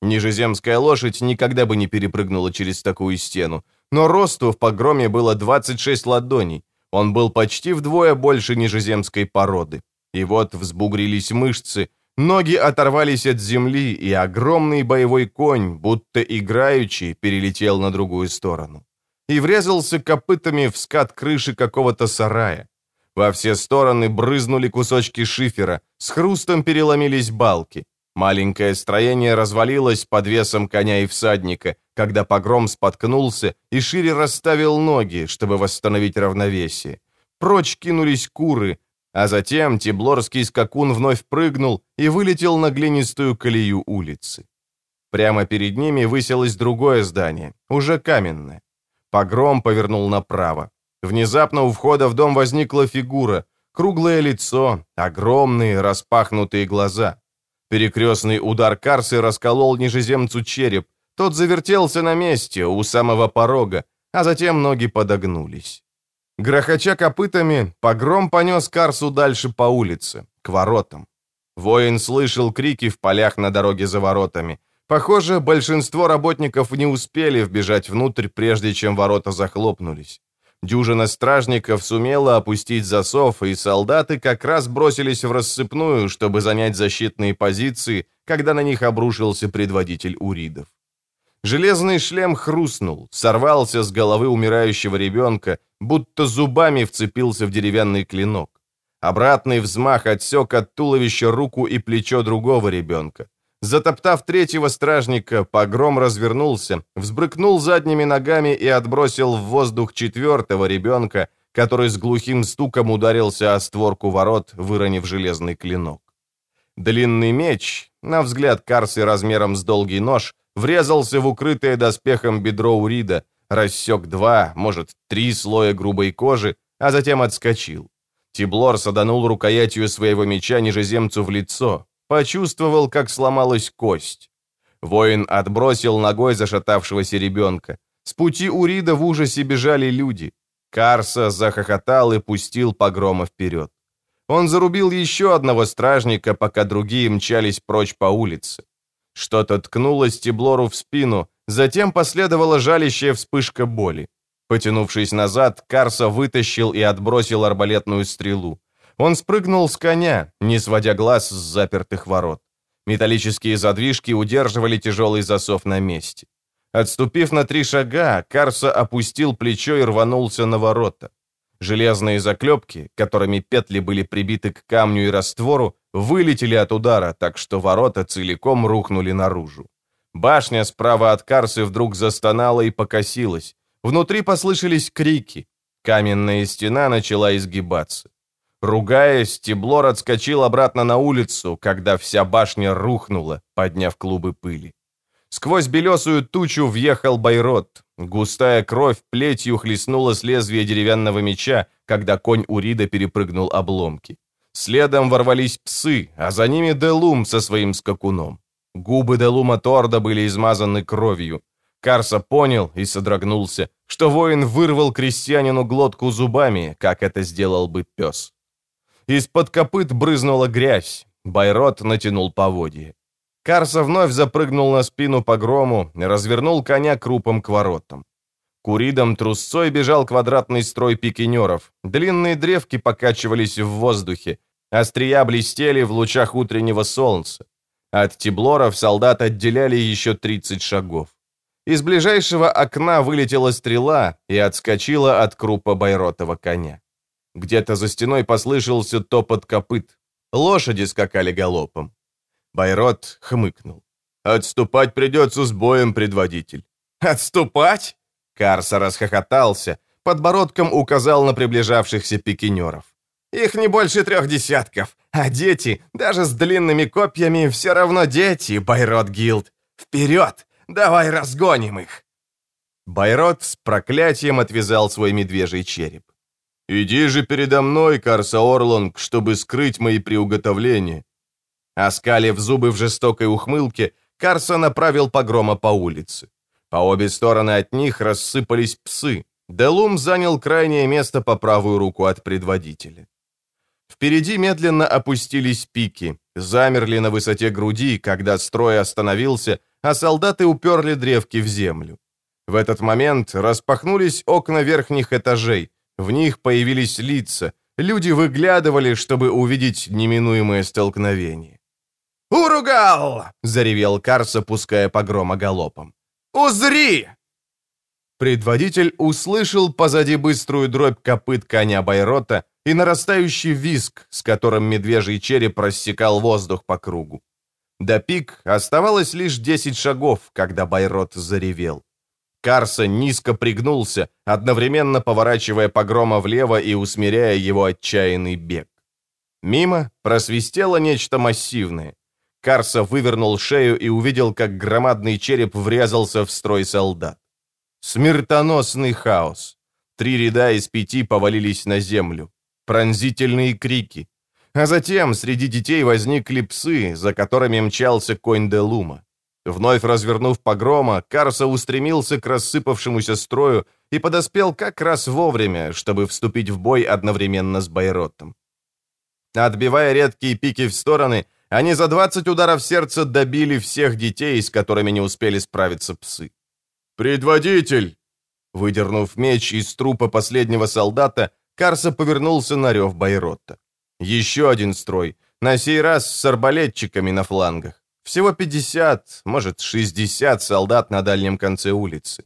Нижеземская лошадь никогда бы не перепрыгнула через такую стену, но росту в погроме было 26 ладоней. Он был почти вдвое больше нижеземской породы. И вот взбугрились мышцы, ноги оторвались от земли, и огромный боевой конь, будто играючи, перелетел на другую сторону и врезался копытами в скат крыши какого-то сарая. Во все стороны брызнули кусочки шифера, с хрустом переломились балки. Маленькое строение развалилось под весом коня и всадника, когда погром споткнулся и шире расставил ноги, чтобы восстановить равновесие. Прочь кинулись куры, а затем Тиблорский скакун вновь прыгнул и вылетел на глинистую колею улицы. Прямо перед ними высилось другое здание, уже каменное. Погром повернул направо. Внезапно у входа в дом возникла фигура, круглое лицо, огромные распахнутые глаза. Перекрестный удар Карсы расколол нижеземцу череп, тот завертелся на месте, у самого порога, а затем ноги подогнулись. Грохоча копытами, погром понес Карсу дальше по улице, к воротам. Воин слышал крики в полях на дороге за воротами. Похоже, большинство работников не успели вбежать внутрь, прежде чем ворота захлопнулись. Дюжина стражников сумела опустить засов, и солдаты как раз бросились в рассыпную, чтобы занять защитные позиции, когда на них обрушился предводитель уридов. Железный шлем хрустнул, сорвался с головы умирающего ребенка, будто зубами вцепился в деревянный клинок. Обратный взмах отсек от туловища руку и плечо другого ребенка. Затоптав третьего стражника, погром развернулся, взбрыкнул задними ногами и отбросил в воздух четвертого ребенка, который с глухим стуком ударился о створку ворот, выронив железный клинок. Длинный меч, на взгляд Карсы размером с долгий нож, врезался в укрытое доспехом бедро Урида, рассек два, может, три слоя грубой кожи, а затем отскочил. Тиблор саданул рукоятью своего меча нижеземцу в лицо, почувствовал, как сломалась кость. Воин отбросил ногой зашатавшегося ребенка. С пути Урида в ужасе бежали люди. Карса захохотал и пустил погрома вперед. Он зарубил еще одного стражника, пока другие мчались прочь по улице. Что-то ткнуло Стеблору в спину, затем последовала жалящая вспышка боли. Потянувшись назад, Карса вытащил и отбросил арбалетную стрелу. Он спрыгнул с коня, не сводя глаз с запертых ворот. Металлические задвижки удерживали тяжелый засов на месте. Отступив на три шага, Карса опустил плечо и рванулся на ворота. Железные заклепки, которыми петли были прибиты к камню и раствору, вылетели от удара, так что ворота целиком рухнули наружу. Башня справа от Карсы вдруг застонала и покосилась. Внутри послышались крики. Каменная стена начала изгибаться. Ругаясь, Теблор отскочил обратно на улицу, когда вся башня рухнула, подняв клубы пыли. Сквозь белесую тучу въехал Байрот. Густая кровь плетью хлестнула с лезвия деревянного меча, когда конь Урида перепрыгнул обломки. Следом ворвались псы, а за ними Делум со своим скакуном. Губы Делума Торда были измазаны кровью. Карса понял и содрогнулся, что воин вырвал крестьянину глотку зубами, как это сделал бы пес. Из-под копыт брызнула грязь. Байрот натянул поводье. Карса вновь запрыгнул на спину по грому, развернул коня крупом к воротам. Куридом трусцой бежал квадратный строй пикинеров. Длинные древки покачивались в воздухе. Острия блестели в лучах утреннего солнца. От тиблоров солдат отделяли еще 30 шагов. Из ближайшего окна вылетела стрела и отскочила от крупа Байротова коня. Где-то за стеной послышался топот копыт. Лошади скакали галопом. Байрот хмыкнул. «Отступать придется с боем, предводитель». «Отступать?» Карса расхохотался, подбородком указал на приближавшихся пикинеров. «Их не больше трех десятков, а дети, даже с длинными копьями, все равно дети, Байрот Гилд. Вперед! Давай разгоним их!» Байрот с проклятием отвязал свой медвежий череп. «Иди же передо мной, Карса Орлонг, чтобы скрыть мои приуготовления. Оскалив зубы в жестокой ухмылке, Карса направил погрома по улице. По обе стороны от них рассыпались псы. Делум занял крайнее место по правую руку от предводителя. Впереди медленно опустились пики, замерли на высоте груди, когда строй остановился, а солдаты уперли древки в землю. В этот момент распахнулись окна верхних этажей, в них появились лица, люди выглядывали, чтобы увидеть неминуемое столкновение. «Уругал!» — заревел Карс, опуская погрома галопом. «Узри!» Предводитель услышал позади быструю дробь копыт коня Байрота и нарастающий виск, с которым медвежий череп рассекал воздух по кругу. До пик оставалось лишь десять шагов, когда Байрот заревел. Карса низко пригнулся, одновременно поворачивая погрома влево и усмиряя его отчаянный бег. Мимо просвистело нечто массивное. Карса вывернул шею и увидел, как громадный череп врезался в строй солдат. Смертоносный хаос. Три ряда из пяти повалились на землю. Пронзительные крики. А затем среди детей возникли псы, за которыми мчался конь де Лума. Вновь развернув погрома, Карса устремился к рассыпавшемуся строю и подоспел как раз вовремя, чтобы вступить в бой одновременно с Байротом. Отбивая редкие пики в стороны, они за 20 ударов сердца добили всех детей, с которыми не успели справиться псы. «Предводитель!» Выдернув меч из трупа последнего солдата, Карса повернулся на рев Байротта. Еще один строй, на сей раз с арбалетчиками на флангах. Всего 50, может, 60 солдат на дальнем конце улицы.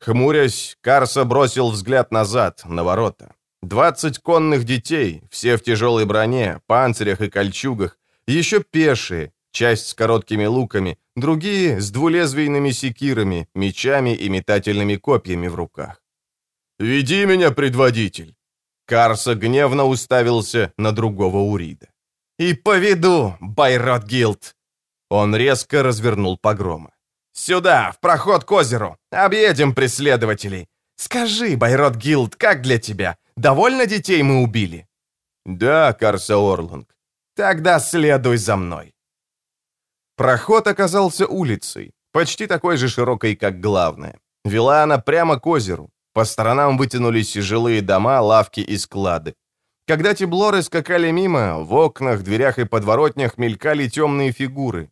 Хмурясь, Карса бросил взгляд назад, на ворота. 20 конных детей, все в тяжелой броне, панцирях и кольчугах, еще пешие, часть с короткими луками, другие с двулезвийными секирами, мечами и метательными копьями в руках. «Веди меня, предводитель!» Карса гневно уставился на другого Урида. «И поведу, Байрот Гилд!» Он резко развернул погрома. «Сюда, в проход к озеру! Объедем преследователей! Скажи, Байрот Гилд, как для тебя? Довольно детей мы убили?» «Да, Карса Орланг. Тогда следуй за мной. Проход оказался улицей, почти такой же широкой, как главная. Вела она прямо к озеру. По сторонам вытянулись жилые дома, лавки и склады. Когда теблоры скакали мимо, в окнах, дверях и подворотнях мелькали темные фигуры.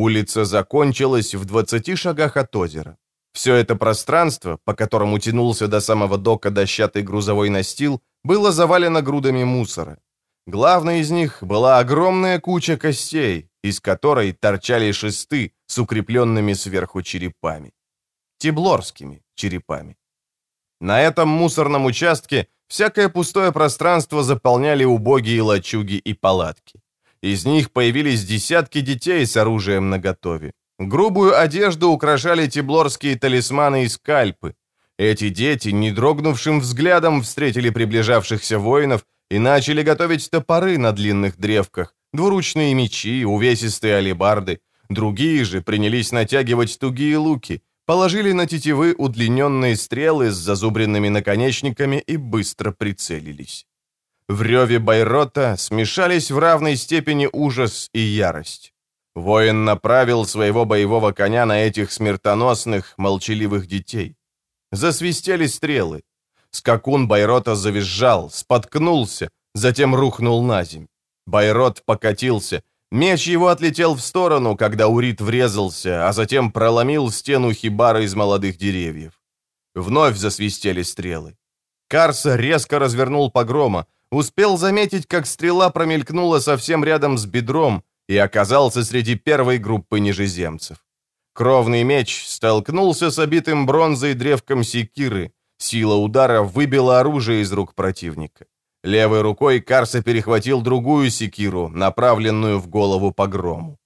Улица закончилась в 20 шагах от озера. Все это пространство, по которому тянулся до самого дока дощатый грузовой настил, было завалено грудами мусора. Главной из них была огромная куча костей, из которой торчали шесты с укрепленными сверху черепами. Теблорскими черепами. На этом мусорном участке всякое пустое пространство заполняли убогие лачуги и палатки. Из них появились десятки детей с оружием наготове. Грубую одежду украшали теблорские талисманы и скальпы. Эти дети, не дрогнувшим взглядом, встретили приближавшихся воинов и начали готовить топоры на длинных древках, двуручные мечи, увесистые алебарды. Другие же принялись натягивать тугие луки, положили на тетивы удлиненные стрелы с зазубренными наконечниками и быстро прицелились. В реве Байрота смешались в равной степени ужас и ярость. Воин направил своего боевого коня на этих смертоносных, молчаливых детей. Засвистели стрелы. Скакун Байрота завизжал, споткнулся, затем рухнул на земь. Байрот покатился. Меч его отлетел в сторону, когда Урит врезался, а затем проломил стену хибара из молодых деревьев. Вновь засвистели стрелы. Карса резко развернул погрома, успел заметить, как стрела промелькнула совсем рядом с бедром и оказался среди первой группы нижеземцев. Кровный меч столкнулся с обитым бронзой древком секиры. Сила удара выбила оружие из рук противника. Левой рукой Карса перехватил другую секиру, направленную в голову погрому.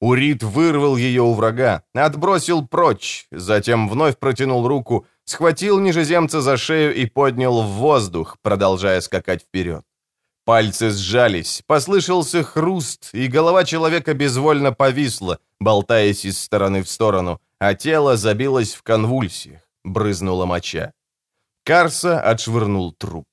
Урит вырвал ее у врага, отбросил прочь, затем вновь протянул руку, схватил нижеземца за шею и поднял в воздух, продолжая скакать вперед. Пальцы сжались, послышался хруст, и голова человека безвольно повисла, болтаясь из стороны в сторону, а тело забилось в конвульсиях, брызнула моча. Карса отшвырнул труп.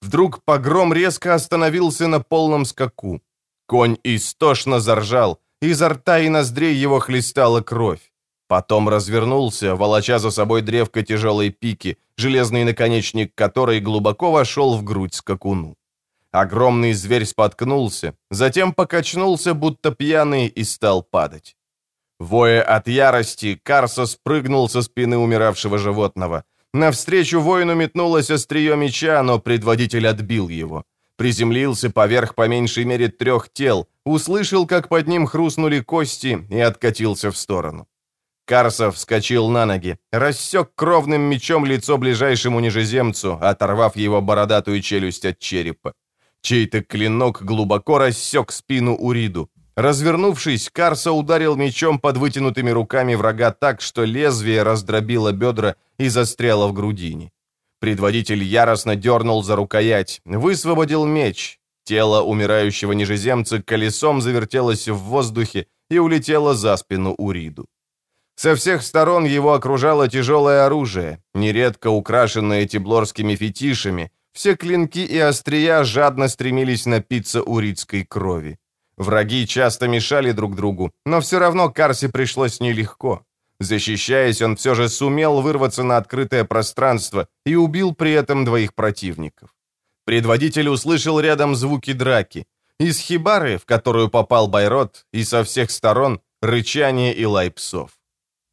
Вдруг погром резко остановился на полном скаку. Конь истошно заржал, изо рта и ноздрей его хлестала кровь. Потом развернулся, волоча за собой древко тяжелой пики, железный наконечник которой глубоко вошел в грудь скакуну. Огромный зверь споткнулся, затем покачнулся, будто пьяный, и стал падать. Воя от ярости, Карса спрыгнул со спины умиравшего животного. Навстречу воину метнулось острие меча, но предводитель отбил его. Приземлился поверх по меньшей мере трех тел, услышал, как под ним хрустнули кости и откатился в сторону. Карсов вскочил на ноги, рассек кровным мечом лицо ближайшему нижеземцу, оторвав его бородатую челюсть от черепа. Чей-то клинок глубоко рассек спину Уриду. Развернувшись, Карса ударил мечом под вытянутыми руками врага так, что лезвие раздробило бедра и застряло в грудине. Предводитель яростно дернул за рукоять, высвободил меч. Тело умирающего нижеземца колесом завертелось в воздухе и улетело за спину Уриду. Со всех сторон его окружало тяжелое оружие, нередко украшенное теблорскими фетишами, все клинки и острия жадно стремились напиться урицкой крови. Враги часто мешали друг другу, но все равно Карси пришлось нелегко. Защищаясь, он все же сумел вырваться на открытое пространство и убил при этом двоих противников. Предводитель услышал рядом звуки драки. Из хибары, в которую попал Байрот, и со всех сторон рычание и лай псов.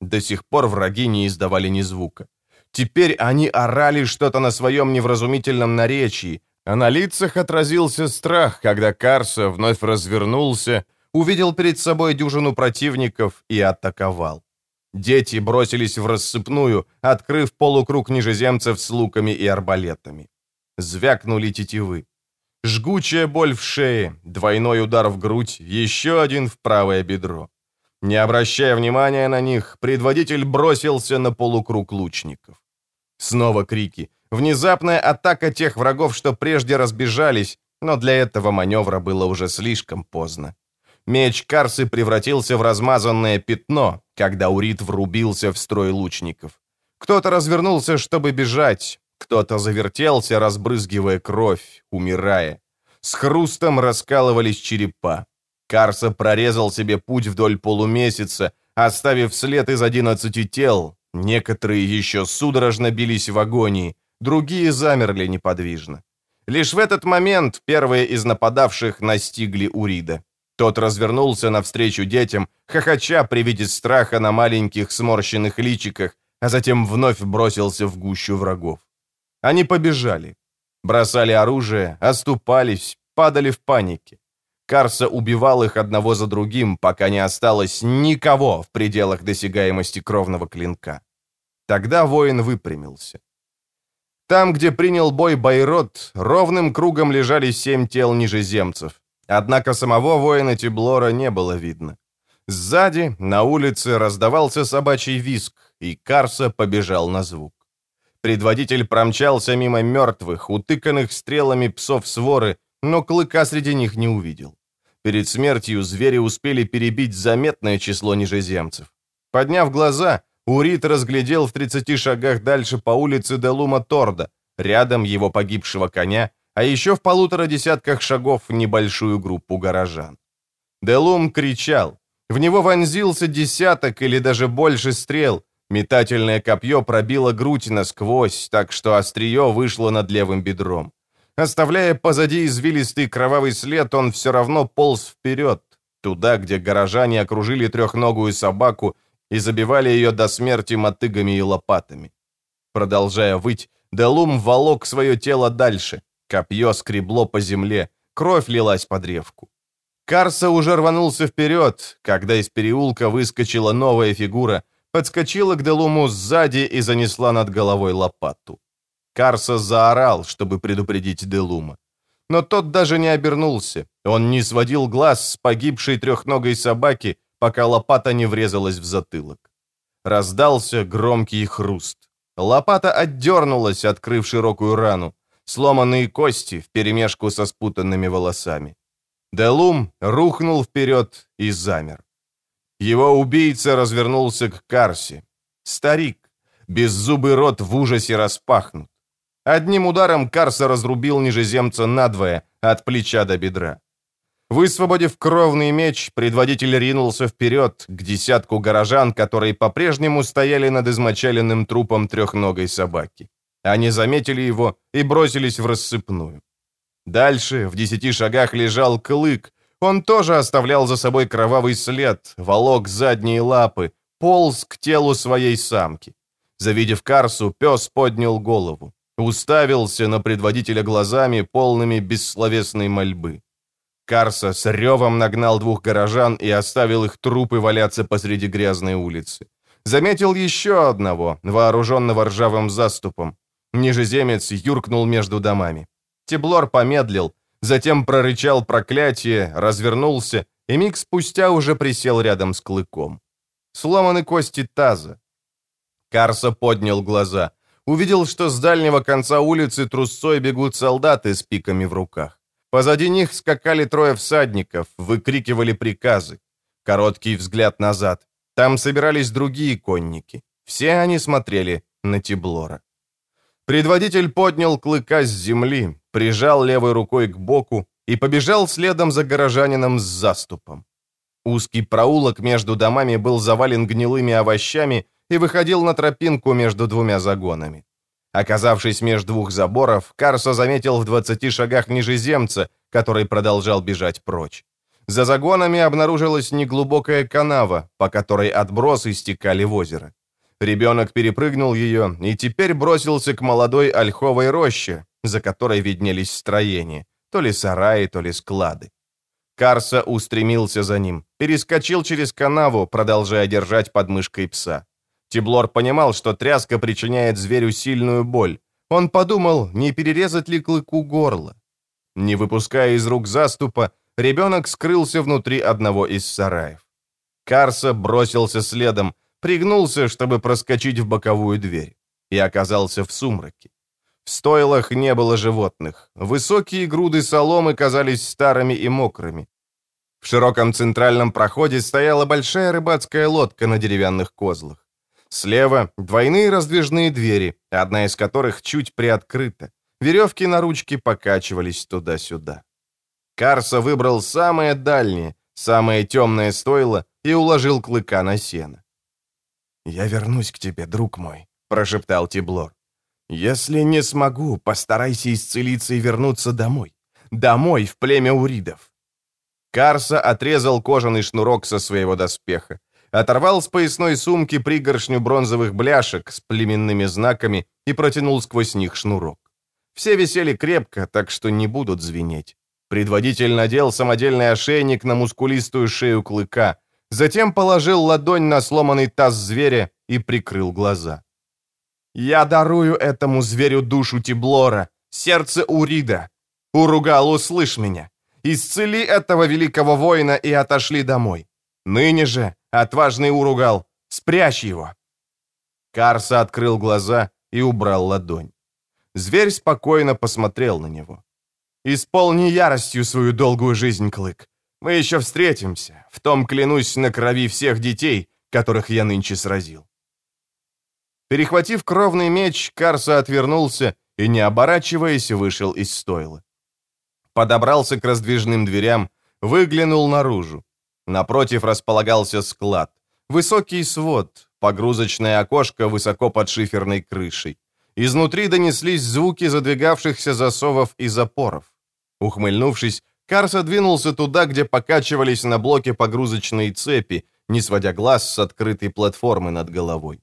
До сих пор враги не издавали ни звука. Теперь они орали что-то на своем невразумительном наречии, а на лицах отразился страх, когда Карса вновь развернулся, увидел перед собой дюжину противников и атаковал. Дети бросились в рассыпную, открыв полукруг нижеземцев с луками и арбалетами. Звякнули тетивы. Жгучая боль в шее, двойной удар в грудь, еще один в правое бедро. Не обращая внимания на них, предводитель бросился на полукруг лучников. Снова крики. Внезапная атака тех врагов, что прежде разбежались, но для этого маневра было уже слишком поздно. Меч Карсы превратился в размазанное пятно, когда Урит врубился в строй лучников. Кто-то развернулся, чтобы бежать, кто-то завертелся, разбрызгивая кровь, умирая. С хрустом раскалывались черепа. Карса прорезал себе путь вдоль полумесяца, оставив след из одиннадцати тел. Некоторые еще судорожно бились в агонии, другие замерли неподвижно. Лишь в этот момент первые из нападавших настигли Урида. Тот развернулся навстречу детям, хохоча при виде страха на маленьких сморщенных личиках, а затем вновь бросился в гущу врагов. Они побежали. Бросали оружие, оступались, падали в панике. Карса убивал их одного за другим, пока не осталось никого в пределах досягаемости кровного клинка. Тогда воин выпрямился. Там, где принял бой Байрот, ровным кругом лежали семь тел нижеземцев. Однако самого воина Тиблора не было видно. Сзади, на улице, раздавался собачий виск, и Карса побежал на звук. Предводитель промчался мимо мертвых, утыканных стрелами псов своры, но клыка среди них не увидел. Перед смертью звери успели перебить заметное число нижеземцев. Подняв глаза, Урит разглядел в 30 шагах дальше по улице Делума Торда, рядом его погибшего коня, а еще в полутора десятках шагов небольшую группу горожан. Делум кричал. В него вонзился десяток или даже больше стрел. Метательное копье пробило грудь насквозь, так что острие вышло над левым бедром. Оставляя позади извилистый кровавый след, он все равно полз вперед, туда, где горожане окружили трехногую собаку и забивали ее до смерти мотыгами и лопатами. Продолжая выть, Делум волок свое тело дальше. Копье скребло по земле, кровь лилась по древку. Карса уже рванулся вперед, когда из переулка выскочила новая фигура, подскочила к Делуму сзади и занесла над головой лопату. Карса заорал, чтобы предупредить Делума. Но тот даже не обернулся. Он не сводил глаз с погибшей трехногой собаки, пока лопата не врезалась в затылок. Раздался громкий хруст. Лопата отдернулась, открыв широкую рану. Сломанные кости вперемешку со спутанными волосами. Делум рухнул вперед и замер. Его убийца развернулся к Карсе. Старик, беззубый рот в ужасе распахнут. Одним ударом Карса разрубил нижеземца надвое, от плеча до бедра. Высвободив кровный меч, предводитель ринулся вперед к десятку горожан, которые по-прежнему стояли над измочаленным трупом трехногой собаки. Они заметили его и бросились в рассыпную. Дальше, в десяти шагах, лежал клык. Он тоже оставлял за собой кровавый след, волок задние лапы, полз к телу своей самки. Завидев Карсу, пес поднял голову. Уставился на предводителя глазами, полными бессловесной мольбы. Карса с ревом нагнал двух горожан и оставил их трупы валяться посреди грязной улицы. Заметил еще одного, вооруженного ржавым заступом. Нижеземец юркнул между домами. Теблор помедлил, затем прорычал проклятие, развернулся и миг спустя уже присел рядом с клыком. Сломаны кости таза. Карса поднял глаза увидел, что с дальнего конца улицы трусцой бегут солдаты с пиками в руках. Позади них скакали трое всадников, выкрикивали приказы. Короткий взгляд назад. Там собирались другие конники. Все они смотрели на Тиблора. Предводитель поднял клыка с земли, прижал левой рукой к боку и побежал следом за горожанином с заступом. Узкий проулок между домами был завален гнилыми овощами и выходил на тропинку между двумя загонами. Оказавшись между двух заборов, Карсо заметил в 20 шагах нижеземца, который продолжал бежать прочь. За загонами обнаружилась неглубокая канава, по которой отбросы стекали в озеро. Ребенок перепрыгнул ее и теперь бросился к молодой ольховой роще, за которой виднелись строения, то ли сараи, то ли склады. Карса устремился за ним, перескочил через канаву, продолжая держать под мышкой пса. Тиблор понимал, что тряска причиняет зверю сильную боль. Он подумал, не перерезать ли клыку горло. Не выпуская из рук заступа, ребенок скрылся внутри одного из сараев. Карса бросился следом, пригнулся, чтобы проскочить в боковую дверь, и оказался в сумраке. В стойлах не было животных. Высокие груды соломы казались старыми и мокрыми. В широком центральном проходе стояла большая рыбацкая лодка на деревянных козлах. Слева двойные раздвижные двери, одна из которых чуть приоткрыта. Веревки на ручке покачивались туда-сюда. Карса выбрал самое дальнее, самое темное стойло, и уложил клыка на сено. «Я вернусь к тебе, друг мой», — прошептал Тиблор. «Если не смогу, постарайся исцелиться и вернуться домой. Домой, в племя уридов». Карса отрезал кожаный шнурок со своего доспеха, оторвал с поясной сумки пригоршню бронзовых бляшек с племенными знаками и протянул сквозь них шнурок. Все висели крепко, так что не будут звенеть. Предводитель надел самодельный ошейник на мускулистую шею клыка, затем положил ладонь на сломанный таз зверя и прикрыл глаза. «Я дарую этому зверю душу Тиблора, сердце Урида. Уругал, услышь меня. Исцели этого великого воина и отошли домой. Ныне же, отважный Уругал, спрячь его». Карса открыл глаза и убрал ладонь. Зверь спокойно посмотрел на него. «Исполни яростью свою долгую жизнь, Клык. Мы еще встретимся. В том клянусь на крови всех детей, которых я нынче сразил». Перехватив кровный меч, Карса отвернулся и, не оборачиваясь, вышел из стойла. Подобрался к раздвижным дверям, выглянул наружу. Напротив располагался склад. Высокий свод, погрузочное окошко высоко под шиферной крышей. Изнутри донеслись звуки задвигавшихся засовов и запоров. Ухмыльнувшись, Карса двинулся туда, где покачивались на блоке погрузочные цепи, не сводя глаз с открытой платформы над головой.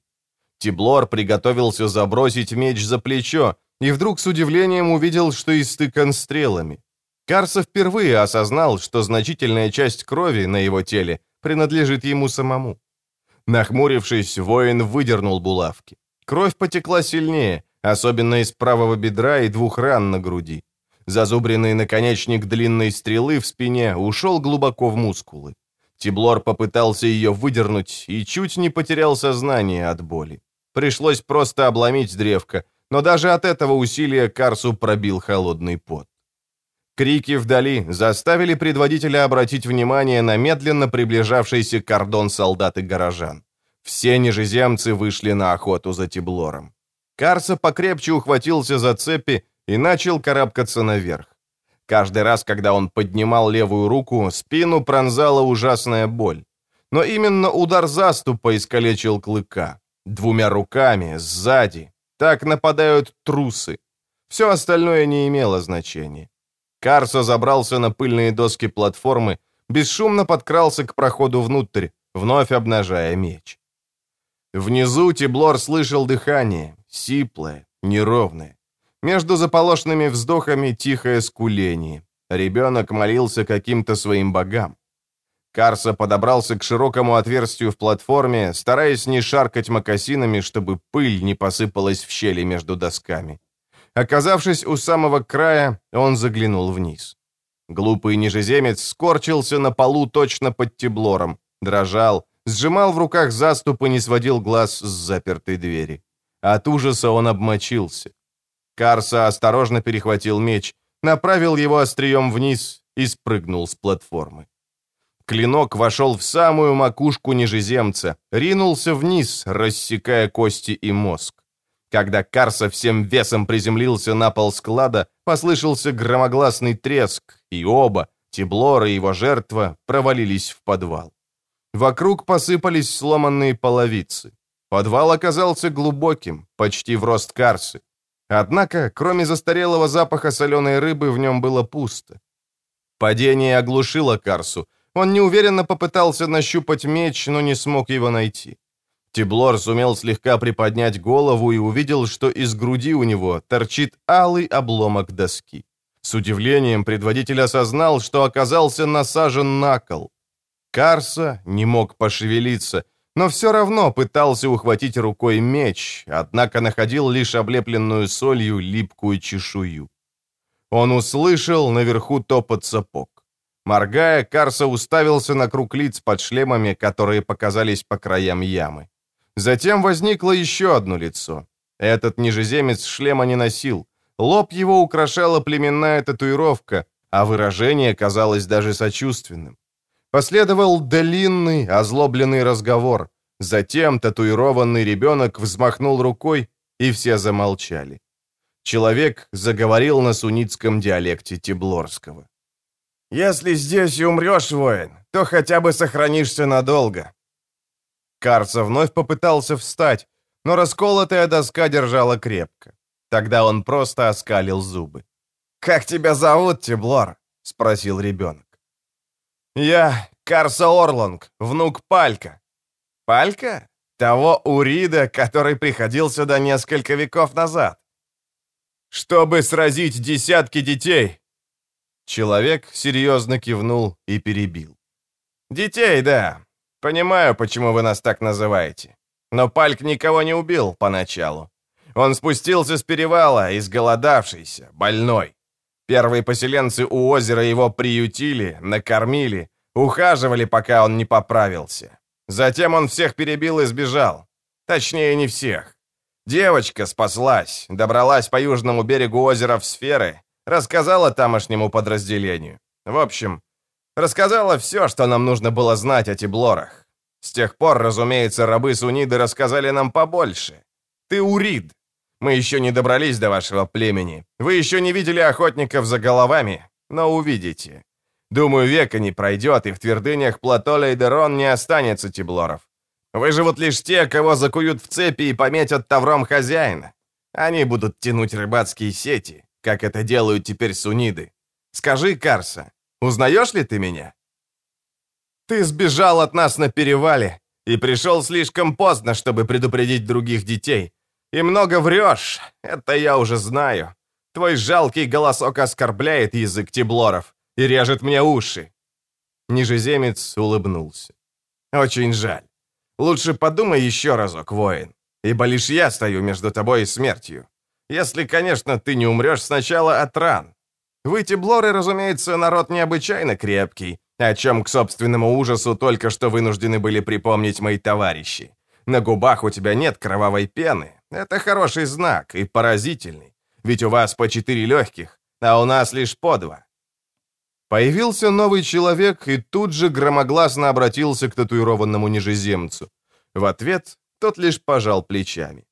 Тиблор приготовился забросить меч за плечо, и вдруг с удивлением увидел, что истыкан стрелами. Карса впервые осознал, что значительная часть крови на его теле принадлежит ему самому. Нахмурившись, воин выдернул булавки. Кровь потекла сильнее, особенно из правого бедра и двух ран на груди. Зазубренный наконечник длинной стрелы в спине ушел глубоко в мускулы. Тиблор попытался ее выдернуть и чуть не потерял сознание от боли. Пришлось просто обломить древко, но даже от этого усилия Карсу пробил холодный пот. Крики вдали заставили предводителя обратить внимание на медленно приближавшийся кордон солдат и горожан. Все нижеземцы вышли на охоту за Тиблором. Карса покрепче ухватился за цепи и начал карабкаться наверх. Каждый раз, когда он поднимал левую руку, спину пронзала ужасная боль. Но именно удар заступа искалечил клыка. Двумя руками, сзади. Так нападают трусы. Все остальное не имело значения. Карса забрался на пыльные доски платформы, бесшумно подкрался к проходу внутрь, вновь обнажая меч. Внизу Тиблор слышал дыхание, сиплое, неровное. Между заполошенными вздохами тихое скуление. Ребенок молился каким-то своим богам. Карса подобрался к широкому отверстию в платформе, стараясь не шаркать мокасинами, чтобы пыль не посыпалась в щели между досками. Оказавшись у самого края, он заглянул вниз. Глупый нижеземец скорчился на полу точно под теблором, дрожал, сжимал в руках заступ и не сводил глаз с запертой двери. От ужаса он обмочился. Карса осторожно перехватил меч, направил его острием вниз и спрыгнул с платформы. Клинок вошел в самую макушку нижеземца, ринулся вниз, рассекая кости и мозг. Когда Карса всем весом приземлился на пол склада, послышался громогласный треск, и оба, Тиблор и его жертва, провалились в подвал. Вокруг посыпались сломанные половицы. Подвал оказался глубоким, почти в рост Карсы. Однако, кроме застарелого запаха соленой рыбы, в нем было пусто. Падение оглушило Карсу. Он неуверенно попытался нащупать меч, но не смог его найти. Тиблор сумел слегка приподнять голову и увидел, что из груди у него торчит алый обломок доски. С удивлением предводитель осознал, что оказался насажен на кол. Карса не мог пошевелиться, но все равно пытался ухватить рукой меч, однако находил лишь облепленную солью липкую чешую. Он услышал наверху топот сапог. Моргая, Карса уставился на круг лиц под шлемами, которые показались по краям ямы. Затем возникло еще одно лицо. Этот нижеземец шлема не носил. Лоб его украшала племенная татуировка, а выражение казалось даже сочувственным. Последовал длинный, озлобленный разговор. Затем татуированный ребенок взмахнул рукой, и все замолчали. Человек заговорил на суннитском диалекте Тиблорского. «Если здесь и умрешь, воин, то хотя бы сохранишься надолго». Карса вновь попытался встать, но расколотая доска держала крепко. Тогда он просто оскалил зубы. «Как тебя зовут, Теблор?» — спросил ребенок. «Я Карса Орлонг, внук Палька». «Палька? Того Урида, который приходил сюда несколько веков назад?» «Чтобы сразить десятки детей!» Человек серьезно кивнул и перебил. «Детей, да. Понимаю, почему вы нас так называете. Но Пальк никого не убил поначалу. Он спустился с перевала, изголодавшийся, больной. Первые поселенцы у озера его приютили, накормили, ухаживали, пока он не поправился. Затем он всех перебил и сбежал. Точнее, не всех. Девочка спаслась, добралась по южному берегу озера в сферы, рассказала тамошнему подразделению. В общем, рассказала все, что нам нужно было знать о Тиблорах. С тех пор, разумеется, рабы Суниды рассказали нам побольше. Ты Урид, мы еще не добрались до вашего племени. Вы еще не видели охотников за головами, но увидите. Думаю, века не пройдет, и в твердынях плато Лейдерон не останется тиблоров. Выживут лишь те, кого закуют в цепи и пометят тавром хозяина. Они будут тянуть рыбацкие сети, как это делают теперь суниды. Скажи, Карса, узнаешь ли ты меня? Ты сбежал от нас на перевале и пришел слишком поздно, чтобы предупредить других детей. И много врешь, это я уже знаю. Твой жалкий голосок оскорбляет язык Тиблоров и режет мне уши». Нижеземец улыбнулся. «Очень жаль. Лучше подумай еще разок, воин, ибо лишь я стою между тобой и смертью. Если, конечно, ты не умрешь сначала от ран. Вы, Тиблоры, разумеется, народ необычайно крепкий, о чем к собственному ужасу только что вынуждены были припомнить мои товарищи. На губах у тебя нет кровавой пены, это хороший знак и поразительный, ведь у вас по четыре легких, а у нас лишь по два. Появился новый человек и тут же громогласно обратился к татуированному нижеземцу. В ответ тот лишь пожал плечами.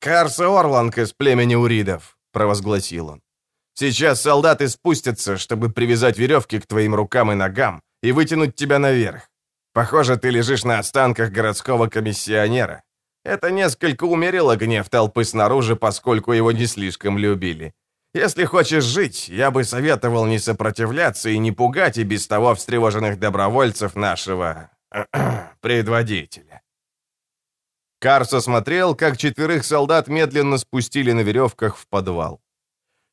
«Карса Орланг из племени Уридов», — провозгласил он. «Сейчас солдаты спустятся, чтобы привязать веревки к твоим рукам и ногам и вытянуть тебя наверх. Похоже, ты лежишь на останках городского комиссионера. Это несколько умерило гнев толпы снаружи, поскольку его не слишком любили. Если хочешь жить, я бы советовал не сопротивляться и не пугать и без того встревоженных добровольцев нашего... [CLEARS THROAT] предводителя. Карсо смотрел, как четверых солдат медленно спустили на веревках в подвал.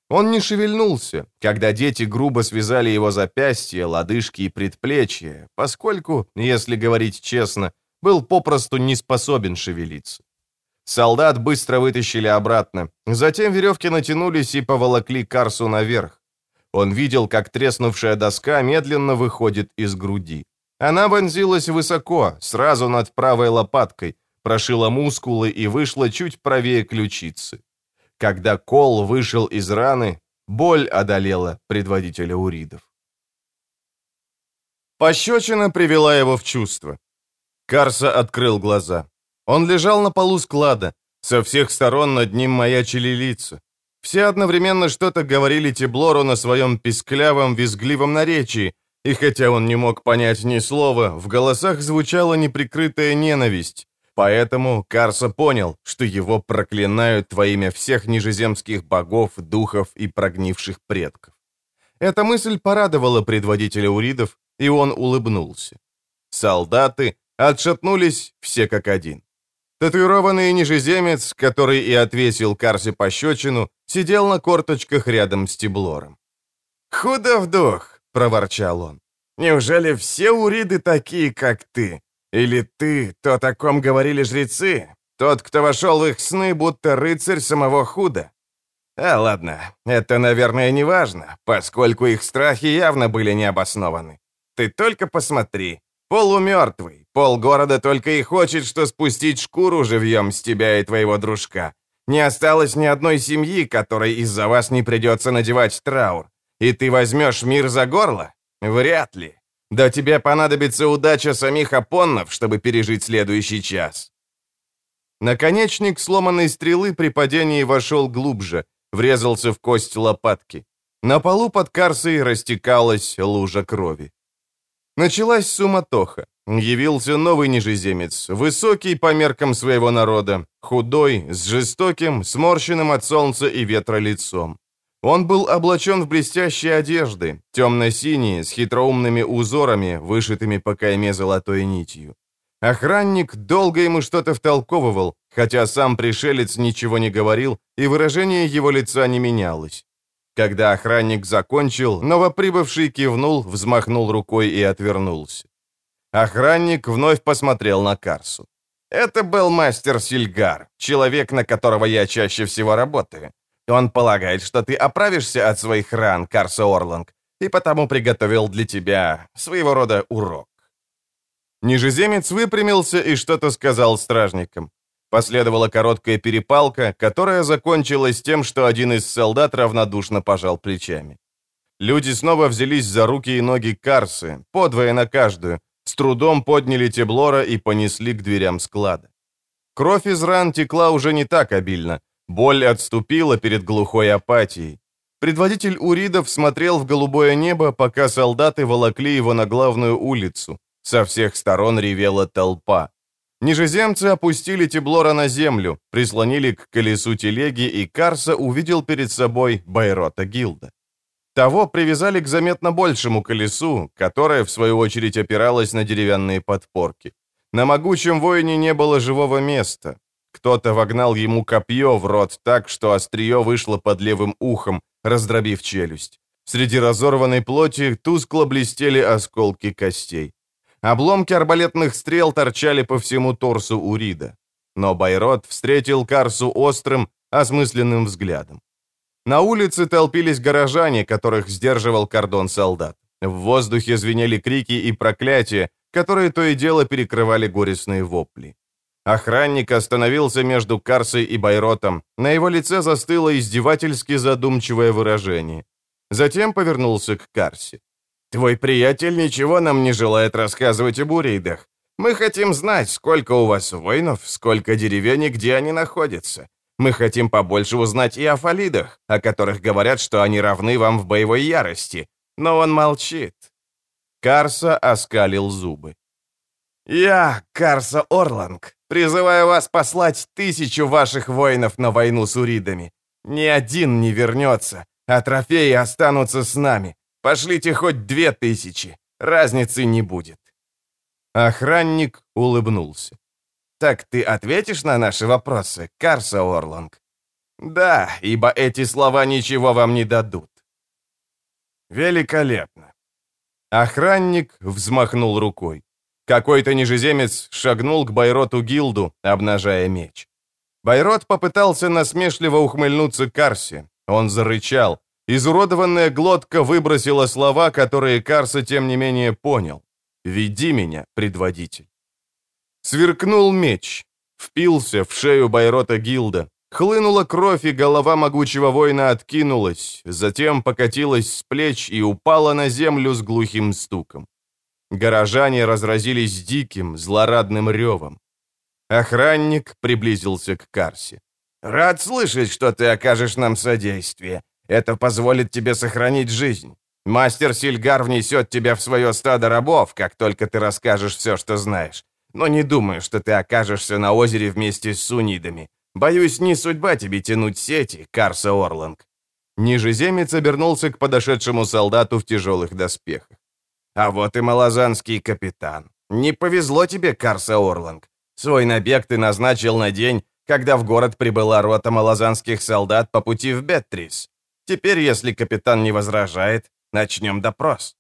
Он не шевельнулся, когда дети грубо связали его запястья, лодыжки и предплечья, поскольку, если говорить честно, был попросту не способен шевелиться. Солдат быстро вытащили обратно. Затем веревки натянулись и поволокли Карсу наверх. Он видел, как треснувшая доска медленно выходит из груди. Она вонзилась высоко, сразу над правой лопаткой, прошила мускулы и вышла чуть правее ключицы. Когда кол вышел из раны, боль одолела предводителя уридов. Пощечина привела его в чувство. Карса открыл глаза. Он лежал на полу склада. Со всех сторон над ним маячили лица. Все одновременно что-то говорили Теблору на своем писклявом, визгливом наречии, и хотя он не мог понять ни слова, в голосах звучала неприкрытая ненависть. Поэтому Карса понял, что его проклинают во имя всех нижеземских богов, духов и прогнивших предков. Эта мысль порадовала предводителя уридов, и он улыбнулся. Солдаты, Отшатнулись все как один. Татуированный нижеземец, который и отвесил Карсе пощечину, сидел на корточках рядом с Тиблором. «Худо в дух!» — проворчал он. «Неужели все уриды такие, как ты? Или ты, то, о ком говорили жрецы? Тот, кто вошел в их сны, будто рыцарь самого худа?» А ладно, это, наверное, не важно, поскольку их страхи явно были необоснованы. Ты только посмотри, полумертвый, Полгорода только и хочет, что спустить шкуру живьем с тебя и твоего дружка. Не осталось ни одной семьи, которой из-за вас не придется надевать траур. И ты возьмешь мир за горло? Вряд ли. Да тебе понадобится удача самих опоннов, чтобы пережить следующий час. Наконечник сломанной стрелы при падении вошел глубже, врезался в кость лопатки. На полу под карсой растекалась лужа крови. Началась суматоха. Явился новый нижеземец, высокий по меркам своего народа, худой, с жестоким, сморщенным от солнца и ветра лицом. Он был облачен в блестящие одежды, темно-синие, с хитроумными узорами, вышитыми по кайме золотой нитью. Охранник долго ему что-то втолковывал, хотя сам пришелец ничего не говорил, и выражение его лица не менялось. Когда охранник закончил, новоприбывший кивнул, взмахнул рукой и отвернулся. Охранник вновь посмотрел на Карсу. «Это был мастер Сильгар, человек, на которого я чаще всего работаю. Он полагает, что ты оправишься от своих ран, Карса Орланг, и потому приготовил для тебя своего рода урок». Нижеземец выпрямился и что-то сказал стражникам. Последовала короткая перепалка, которая закончилась тем, что один из солдат равнодушно пожал плечами. Люди снова взялись за руки и ноги Карсы, подвое на каждую, с трудом подняли Теблора и понесли к дверям склада. Кровь из ран текла уже не так обильно, боль отступила перед глухой апатией. Предводитель Уридов смотрел в голубое небо, пока солдаты волокли его на главную улицу. Со всех сторон ревела толпа. Нижеземцы опустили Теблора на землю, прислонили к колесу телеги, и Карса увидел перед собой Байрота Гилда. Того привязали к заметно большему колесу, которое, в свою очередь, опиралось на деревянные подпорки. На могучем воине не было живого места. Кто-то вогнал ему копье в рот так, что острие вышло под левым ухом, раздробив челюсть. Среди разорванной плоти тускло блестели осколки костей. Обломки арбалетных стрел торчали по всему торсу Урида. Но Байрот встретил Карсу острым, осмысленным взглядом. На улице толпились горожане, которых сдерживал кордон солдат. В воздухе звенели крики и проклятия, которые то и дело перекрывали горестные вопли. Охранник остановился между Карсой и Байротом. На его лице застыло издевательски задумчивое выражение. Затем повернулся к Карсе. Твой приятель ничего нам не желает рассказывать об урейдах. Мы хотим знать, сколько у вас воинов, сколько деревень и где они находятся. Мы хотим побольше узнать и о фалидах, о которых говорят, что они равны вам в боевой ярости. Но он молчит». Карса оскалил зубы. «Я, Карса Орланг, призываю вас послать тысячу ваших воинов на войну с уридами. Ни один не вернется, а трофеи останутся с нами. Пошлите хоть две тысячи, разницы не будет». Охранник улыбнулся. «Так ты ответишь на наши вопросы, Карса Орланг?» «Да, ибо эти слова ничего вам не дадут». «Великолепно». Охранник взмахнул рукой. Какой-то нижеземец шагнул к Байроту Гилду, обнажая меч. Байрот попытался насмешливо ухмыльнуться Карсе. Он зарычал, Изуродованная глотка выбросила слова, которые Карса, тем не менее, понял. «Веди меня, предводитель». Сверкнул меч, впился в шею Байрота Гилда. Хлынула кровь, и голова могучего воина откинулась, затем покатилась с плеч и упала на землю с глухим стуком. Горожане разразились диким, злорадным ревом. Охранник приблизился к Карсе. «Рад слышать, что ты окажешь нам содействие. Это позволит тебе сохранить жизнь. Мастер Сильгар внесет тебя в свое стадо рабов, как только ты расскажешь все, что знаешь. Но не думаю, что ты окажешься на озере вместе с сунидами. Боюсь, не судьба тебе тянуть сети, Карса Орланг». Нижеземец обернулся к подошедшему солдату в тяжелых доспехах. «А вот и малозанский капитан. Не повезло тебе, Карса Орланг. Свой набег ты назначил на день, когда в город прибыла рота малозанских солдат по пути в Беттрис. Теперь, если капитан не возражает, начнем допрос.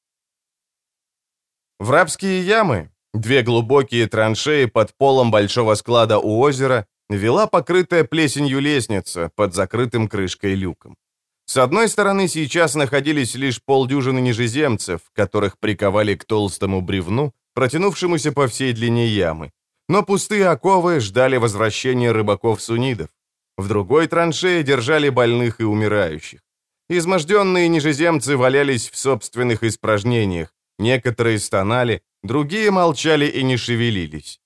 В рабские ямы, две глубокие траншеи под полом большого склада у озера, вела покрытая плесенью лестница под закрытым крышкой люком. С одной стороны сейчас находились лишь полдюжины нижеземцев, которых приковали к толстому бревну, протянувшемуся по всей длине ямы. Но пустые оковы ждали возвращения рыбаков-сунидов. В другой траншее держали больных и умирающих. Изможденные нижеземцы валялись в собственных испражнениях, некоторые стонали, другие молчали и не шевелились.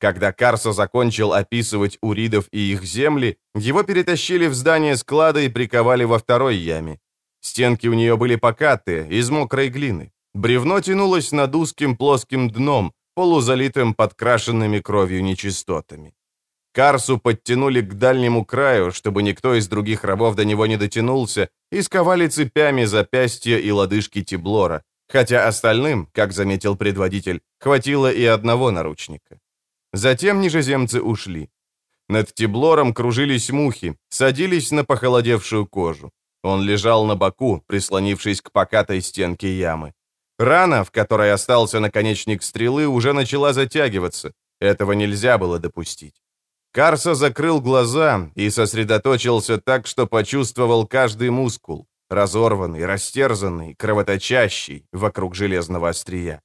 Когда Карсо закончил описывать уридов и их земли, его перетащили в здание склада и приковали во второй яме. Стенки у нее были покатые, из мокрой глины. Бревно тянулось над узким плоским дном, полузалитым подкрашенными кровью нечистотами. Карсу подтянули к дальнему краю, чтобы никто из других рабов до него не дотянулся, и сковали цепями запястья и лодыжки Тиблора, хотя остальным, как заметил предводитель, хватило и одного наручника. Затем нижеземцы ушли. Над Тиблором кружились мухи, садились на похолодевшую кожу. Он лежал на боку, прислонившись к покатой стенке ямы. Рана, в которой остался наконечник стрелы, уже начала затягиваться. Этого нельзя было допустить. Карса закрыл глаза и сосредоточился так, что почувствовал каждый мускул, разорванный, растерзанный, кровоточащий вокруг железного острия.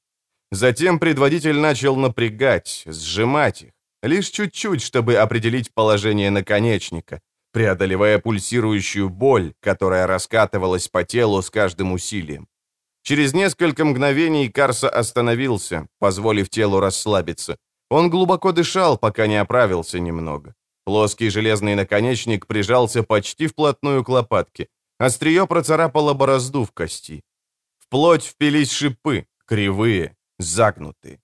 Затем предводитель начал напрягать, сжимать их, лишь чуть-чуть, чтобы определить положение наконечника, преодолевая пульсирующую боль, которая раскатывалась по телу с каждым усилием. Через несколько мгновений Карса остановился, позволив телу расслабиться. Он глубоко дышал, пока не оправился немного. Плоский железный наконечник прижался почти вплотную к лопатке. Острие процарапало борозду в кости. В плоть впились шипы, кривые, загнутые.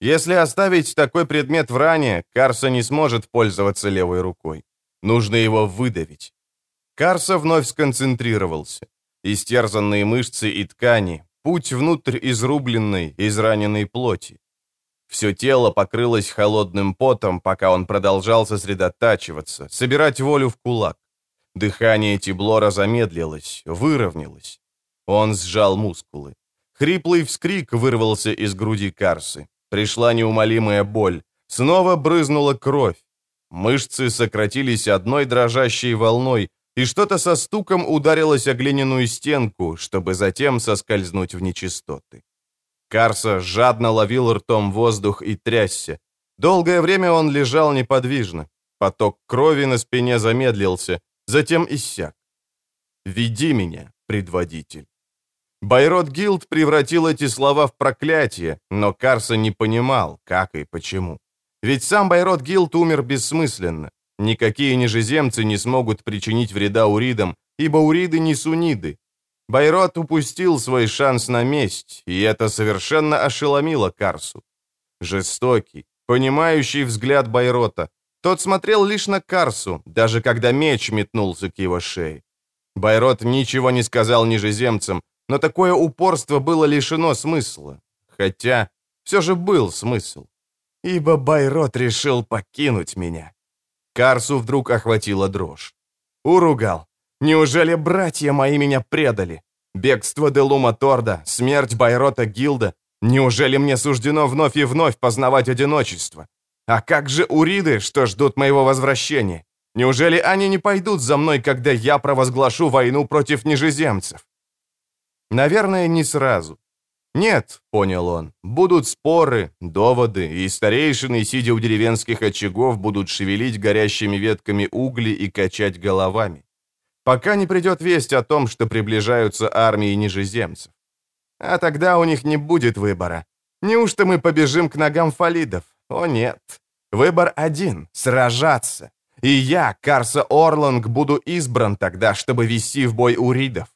Если оставить такой предмет в ране, Карса не сможет пользоваться левой рукой. Нужно его выдавить. Карса вновь сконцентрировался. Истерзанные мышцы и ткани, путь внутрь изрубленной, израненной плоти. Все тело покрылось холодным потом, пока он продолжал сосредотачиваться, собирать волю в кулак. Дыхание Тиблора замедлилось, выровнялось. Он сжал мускулы. Хриплый вскрик вырвался из груди Карсы. Пришла неумолимая боль. Снова брызнула кровь. Мышцы сократились одной дрожащей волной, и что-то со стуком ударилось о глиняную стенку, чтобы затем соскользнуть в нечистоты. Карса жадно ловил ртом воздух и трясся. Долгое время он лежал неподвижно. Поток крови на спине замедлился, затем иссяк. «Веди меня, предводитель». Байрот Гилд превратил эти слова в проклятие, но Карса не понимал, как и почему. Ведь сам Байрот Гилд умер бессмысленно. Никакие нижеземцы не смогут причинить вреда уридам, ибо уриды не суниды. Байрот упустил свой шанс на месть, и это совершенно ошеломило Карсу. Жестокий, понимающий взгляд Байрота. Тот смотрел лишь на Карсу, даже когда меч метнулся к его шее. Байрот ничего не сказал нижеземцам, но такое упорство было лишено смысла. Хотя все же был смысл. Ибо Байрот решил покинуть меня. Карсу вдруг охватила дрожь. Уругал. Неужели братья мои меня предали? Бегство Делума Торда, смерть Байрота Гилда. Неужели мне суждено вновь и вновь познавать одиночество? А как же уриды, что ждут моего возвращения? Неужели они не пойдут за мной, когда я провозглашу войну против нижеземцев? Наверное, не сразу. «Нет», — понял он, — «будут споры, доводы, и старейшины, сидя у деревенских очагов, будут шевелить горящими ветками угли и качать головами. Пока не придет весть о том, что приближаются армии нижеземцев. А тогда у них не будет выбора. Неужто мы побежим к ногам фалидов? О нет. Выбор один — сражаться. И я, Карса Орланг, буду избран тогда, чтобы вести в бой уридов.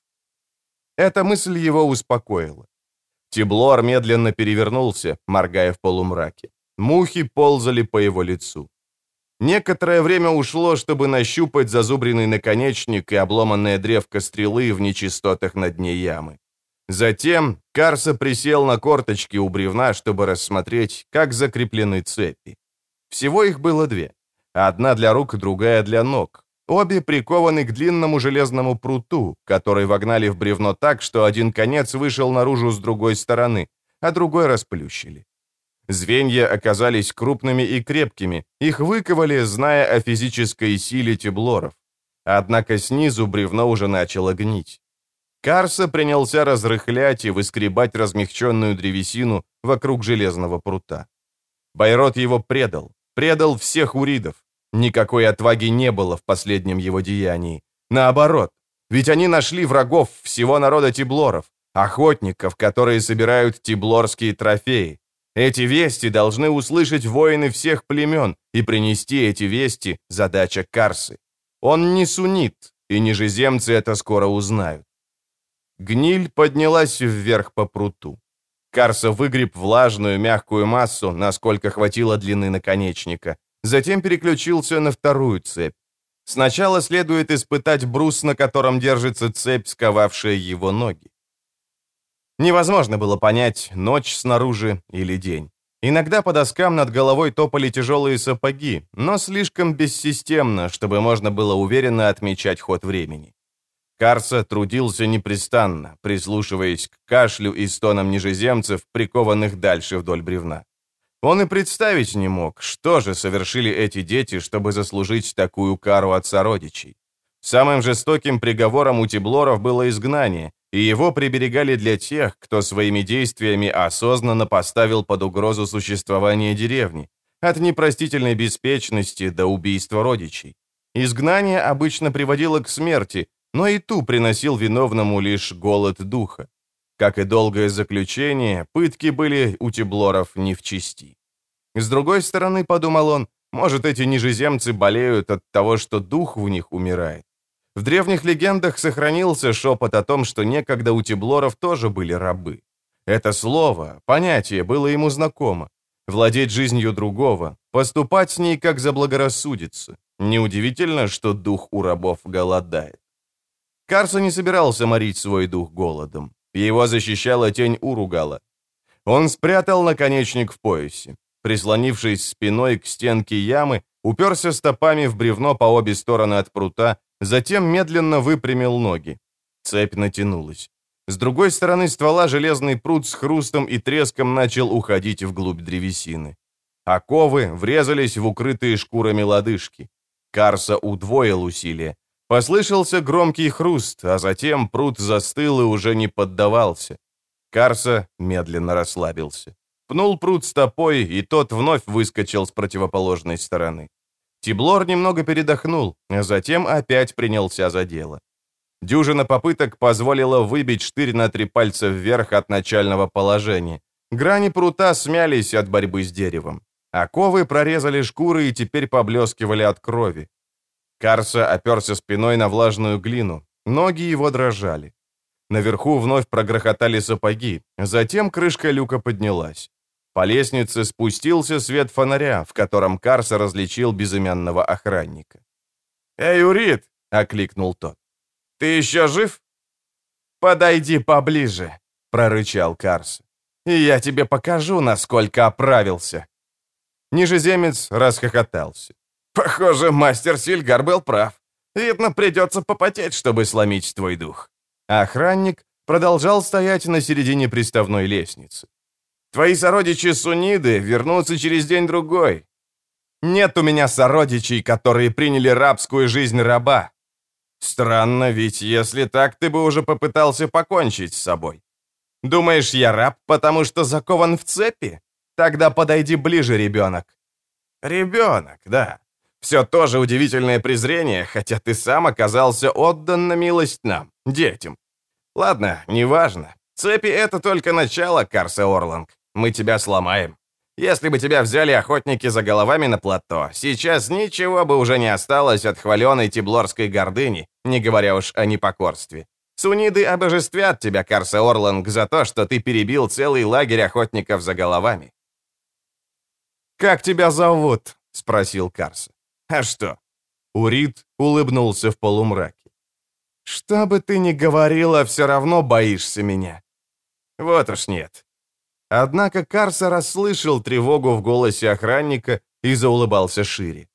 Эта мысль его успокоила. Тиблор медленно перевернулся, моргая в полумраке. Мухи ползали по его лицу. Некоторое время ушло, чтобы нащупать зазубренный наконечник и обломанная древко стрелы в нечистотах на дне ямы. Затем Карса присел на корточки у бревна, чтобы рассмотреть, как закреплены цепи. Всего их было две. Одна для рук, другая для ног. Обе прикованы к длинному железному пруту, который вогнали в бревно так, что один конец вышел наружу с другой стороны, а другой расплющили. Звенья оказались крупными и крепкими, их выковали, зная о физической силе теблоров. Однако снизу бревно уже начало гнить. Карса принялся разрыхлять и выскребать размягченную древесину вокруг железного прута. Байрот его предал, предал всех уридов, Никакой отваги не было в последнем его деянии. Наоборот, ведь они нашли врагов всего народа тиблоров, охотников, которые собирают тиблорские трофеи. Эти вести должны услышать воины всех племен, и принести эти вести – задача Карсы. Он не сунит, и нижеземцы это скоро узнают. Гниль поднялась вверх по пруту. Карса выгреб влажную мягкую массу, насколько хватило длины наконечника. Затем переключился на вторую цепь. Сначала следует испытать брус, на котором держится цепь, сковавшая его ноги. Невозможно было понять, ночь снаружи или день. Иногда по доскам над головой топали тяжелые сапоги, но слишком бессистемно, чтобы можно было уверенно отмечать ход времени. Карса трудился непрестанно, прислушиваясь к кашлю и стонам нижеземцев, прикованных дальше вдоль бревна. Он и представить не мог, что же совершили эти дети, чтобы заслужить такую кару от сородичей. Самым жестоким приговором у Тиблоров было изгнание, и его приберегали для тех, кто своими действиями осознанно поставил под угрозу существование деревни, от непростительной беспечности до убийства родичей. Изгнание обычно приводило к смерти, но и ту приносил виновному лишь голод духа. Как и долгое заключение, пытки были у Тиблоров не в чести. С другой стороны, подумал он, может, эти нижеземцы болеют от того, что дух в них умирает. В древних легендах сохранился шепот о том, что некогда у Тиблоров тоже были рабы. Это слово, понятие было ему знакомо. Владеть жизнью другого, поступать с ней как заблагорассудится. Неудивительно, что дух у рабов голодает. Карса не собирался морить свой дух голодом. Его защищала тень Уругала. Он спрятал наконечник в поясе. Прислонившись спиной к стенке ямы, уперся стопами в бревно по обе стороны от прута, затем медленно выпрямил ноги. Цепь натянулась. С другой стороны ствола железный пруд с хрустом и треском начал уходить вглубь древесины. Оковы врезались в укрытые шкурами лодыжки. Карса удвоил усилия. Послышался громкий хруст, а затем пруд застыл и уже не поддавался. Карса медленно расслабился. Пнул пруд стопой, и тот вновь выскочил с противоположной стороны. Тиблор немного передохнул, а затем опять принялся за дело. Дюжина попыток позволила выбить штырь на три пальца вверх от начального положения. Грани прута смялись от борьбы с деревом. Оковы прорезали шкуры и теперь поблескивали от крови. Карса оперся спиной на влажную глину. Ноги его дрожали. Наверху вновь прогрохотали сапоги. Затем крышка люка поднялась. По лестнице спустился свет фонаря, в котором Карса различил безымянного охранника. «Эй, Урит!» — окликнул тот. «Ты еще жив?» «Подойди поближе», — прорычал Карса. «И я тебе покажу, насколько оправился». Нижеземец расхохотался. Похоже, мастер Сильгар был прав. Видно, придется попотеть, чтобы сломить твой дух. Охранник продолжал стоять на середине приставной лестницы. Твои сородичи Суниды вернутся через день-другой. Нет у меня сородичей, которые приняли рабскую жизнь раба. Странно, ведь если так, ты бы уже попытался покончить с собой. Думаешь, я раб, потому что закован в цепи? Тогда подойди ближе, ребенок. Ребенок, да. Все тоже удивительное презрение, хотя ты сам оказался отдан на милость нам, детям. Ладно, неважно. Цепи — это только начало, Карса Орланг. Мы тебя сломаем. Если бы тебя взяли охотники за головами на плато, сейчас ничего бы уже не осталось от хваленой тиблорской гордыни, не говоря уж о непокорстве. Суниды обожествят тебя, Карса Орланг, за то, что ты перебил целый лагерь охотников за головами. «Как тебя зовут?» — спросил Карса. А что? Урит улыбнулся в полумраке. Что бы ты ни говорила, все равно боишься меня. Вот уж нет. Однако Карса расслышал тревогу в голосе охранника и заулыбался шире.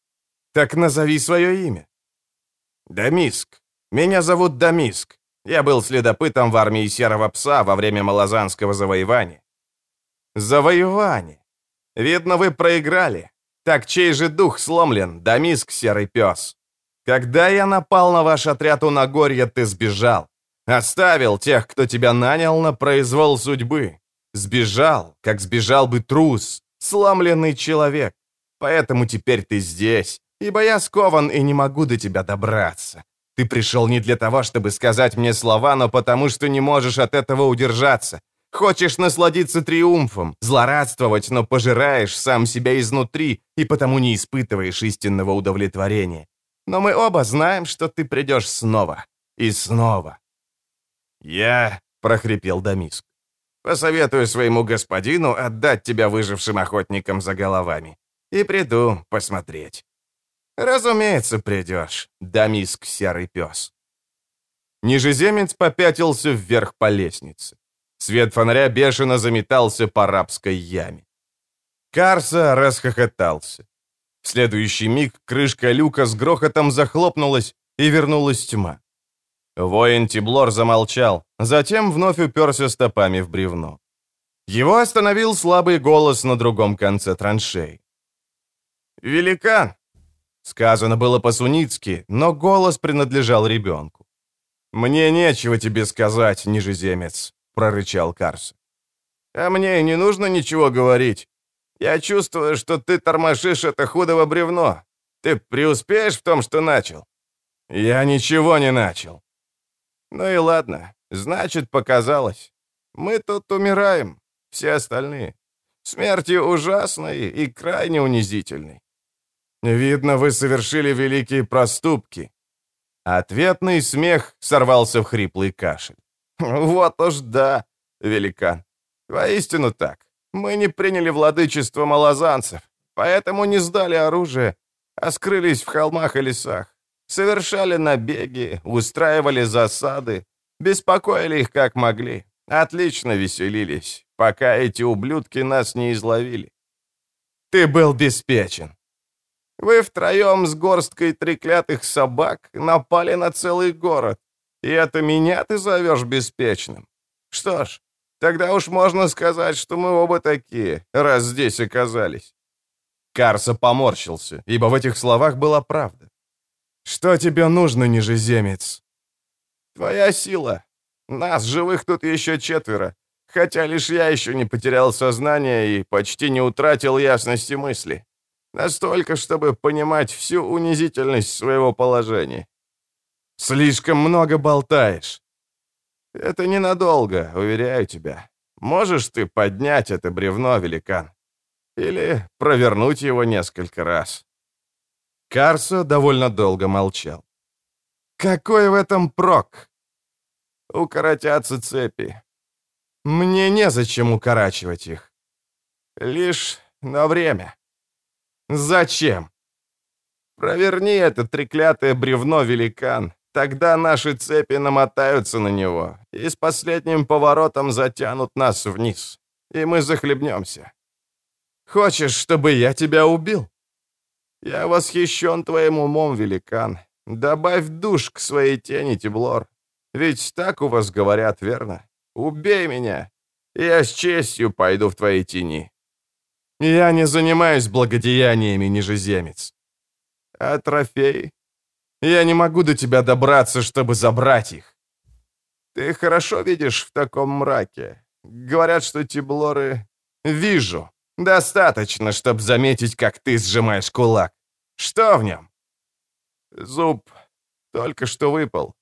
«Так назови свое имя». «Дамиск. Меня зовут Дамиск. Я был следопытом в армии Серого Пса во время Малазанского завоевания». «Завоевание. Видно, вы проиграли. Так чей же дух сломлен, Дамиск, серый пес? Когда я напал на ваш отряд у Нагорья, ты сбежал. Оставил тех, кто тебя нанял на произвол судьбы. Сбежал, как сбежал бы трус, сломленный человек. Поэтому теперь ты здесь, ибо я скован и не могу до тебя добраться. Ты пришел не для того, чтобы сказать мне слова, но потому что не можешь от этого удержаться. Хочешь насладиться триумфом, злорадствовать, но пожираешь сам себя изнутри и потому не испытываешь истинного удовлетворения. Но мы оба знаем, что ты придешь снова и снова. «Я», — прохрипел Дамиск, — «посоветую своему господину отдать тебя выжившим охотникам за головами. И приду посмотреть». «Разумеется, придешь, Дамиск серый пес». Нижеземец попятился вверх по лестнице. Свет фонаря бешено заметался по рабской яме. Карса расхохотался. В следующий миг крышка люка с грохотом захлопнулась, и вернулась тьма. Воин Тиблор замолчал, затем вновь уперся стопами в бревно. Его остановил слабый голос на другом конце траншеи. «Великан!» Сказано было по-суницки, но голос принадлежал ребенку. «Мне нечего тебе сказать, нижеземец», — прорычал Карс. «А мне не нужно ничего говорить. Я чувствую, что ты тормошишь это худого бревно. Ты преуспеешь в том, что начал?» «Я ничего не начал». «Ну и ладно. Значит, показалось. Мы тут умираем, все остальные. Смертью ужасной и крайне унизительной. Видно, вы совершили великие проступки». Ответный смех сорвался в хриплый кашель. «Вот уж да, великан. Воистину так. Мы не приняли владычество малозанцев, поэтому не сдали оружие, а скрылись в холмах и лесах. Совершали набеги, устраивали засады, беспокоили их как могли. Отлично веселились, пока эти ублюдки нас не изловили. Ты был беспечен. Вы втроем с горсткой треклятых собак напали на целый город. И это меня ты зовешь беспечным? Что ж, Тогда уж можно сказать, что мы оба такие, раз здесь оказались». Карса поморщился, ибо в этих словах была правда. «Что тебе нужно, нижеземец?» «Твоя сила. Нас, живых, тут еще четверо, хотя лишь я еще не потерял сознание и почти не утратил ясности мысли. Настолько, чтобы понимать всю унизительность своего положения». «Слишком много болтаешь. Это ненадолго, уверяю тебя. Можешь ты поднять это бревно, великан? Или провернуть его несколько раз?» Карсо довольно долго молчал. «Какой в этом прок?» «Укоротятся цепи. Мне незачем укорачивать их. Лишь на время». «Зачем?» «Проверни это треклятое бревно, великан, Тогда наши цепи намотаются на него и с последним поворотом затянут нас вниз, и мы захлебнемся. Хочешь, чтобы я тебя убил? Я восхищен твоим умом, великан. Добавь душ к своей тени, Теблор. Ведь так у вас говорят, верно? Убей меня, я с честью пойду в твоей тени. Я не занимаюсь благодеяниями, нижеземец. А трофей? Я не могу до тебя добраться, чтобы забрать их. Ты хорошо видишь в таком мраке. Говорят, что тиблоры... Вижу. Достаточно, чтобы заметить, как ты сжимаешь кулак. Что в нем? Зуб только что выпал.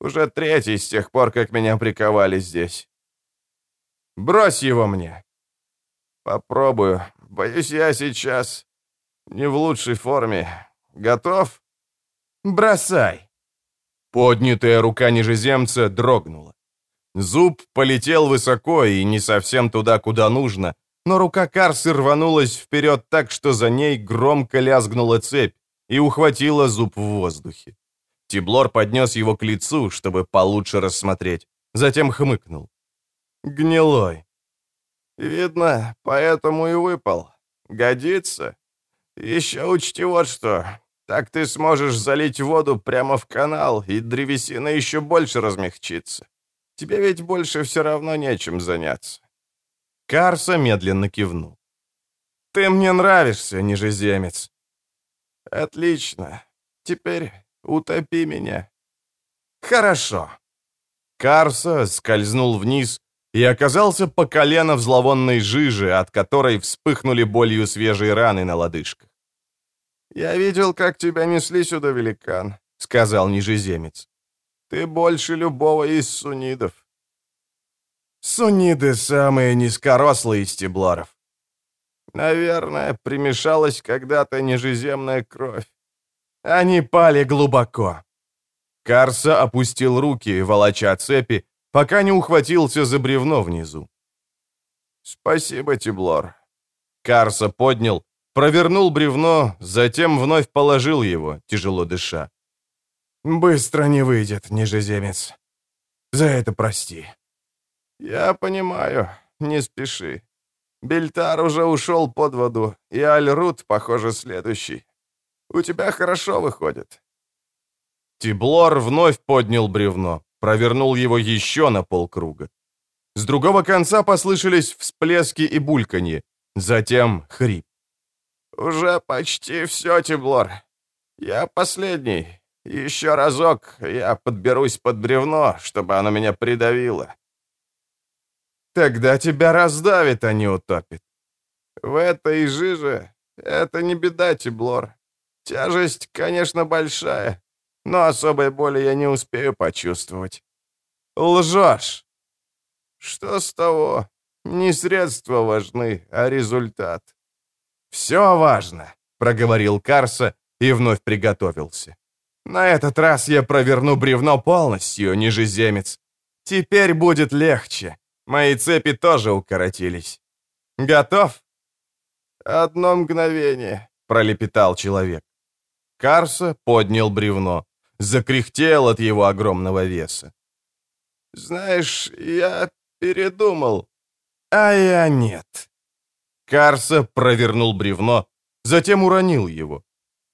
Уже третий с тех пор, как меня приковали здесь. Брось его мне. Попробую. Боюсь, я сейчас не в лучшей форме. Готов? «Бросай!» Поднятая рука нижеземца дрогнула. Зуб полетел высоко и не совсем туда, куда нужно, но рука Карсы рванулась вперед так, что за ней громко лязгнула цепь и ухватила зуб в воздухе. Тиблор поднес его к лицу, чтобы получше рассмотреть, затем хмыкнул. «Гнилой». «Видно, поэтому и выпал. Годится. Еще учти вот что. Так ты сможешь залить воду прямо в канал, и древесина еще больше размягчится. Тебе ведь больше все равно нечем заняться». Карса медленно кивнул. «Ты мне нравишься, нижеземец». «Отлично. Теперь утопи меня». «Хорошо». Карса скользнул вниз и оказался по колено в зловонной жиже, от которой вспыхнули болью свежие раны на лодыжках. «Я видел, как тебя несли сюда, великан», — сказал нижеземец. «Ты больше любого из сунидов». «Суниды самые низкорослые из стебларов». «Наверное, примешалась когда-то нижеземная кровь. Они пали глубоко». Карса опустил руки, волоча цепи, пока не ухватился за бревно внизу. «Спасибо, Тиблор». Карса поднял, провернул бревно, затем вновь положил его, тяжело дыша. «Быстро не выйдет, нижеземец. За это прости». «Я понимаю, не спеши. Бельтар уже ушел под воду, и Альрут, похоже, следующий. У тебя хорошо выходит». Тиблор вновь поднял бревно, провернул его еще на полкруга. С другого конца послышались всплески и бульканье, затем хрип. «Уже почти все, Тиблор. Я последний. Еще разок я подберусь под бревно, чтобы оно меня придавило». «Тогда тебя раздавит, а не утопит». «В этой жиже это не беда, Тиблор. Тяжесть, конечно, большая, но особой боли я не успею почувствовать». «Лжешь!» «Что с того? Не средства важны, а результат». «Все важно», — проговорил Карса и вновь приготовился. «На этот раз я проверну бревно полностью, нижеземец. Теперь будет легче. Мои цепи тоже укоротились. Готов?» «Одно мгновение», — пролепетал человек. Карса поднял бревно. Закряхтел от его огромного веса. «Знаешь, я передумал». «А я нет». Карса провернул бревно, затем уронил его.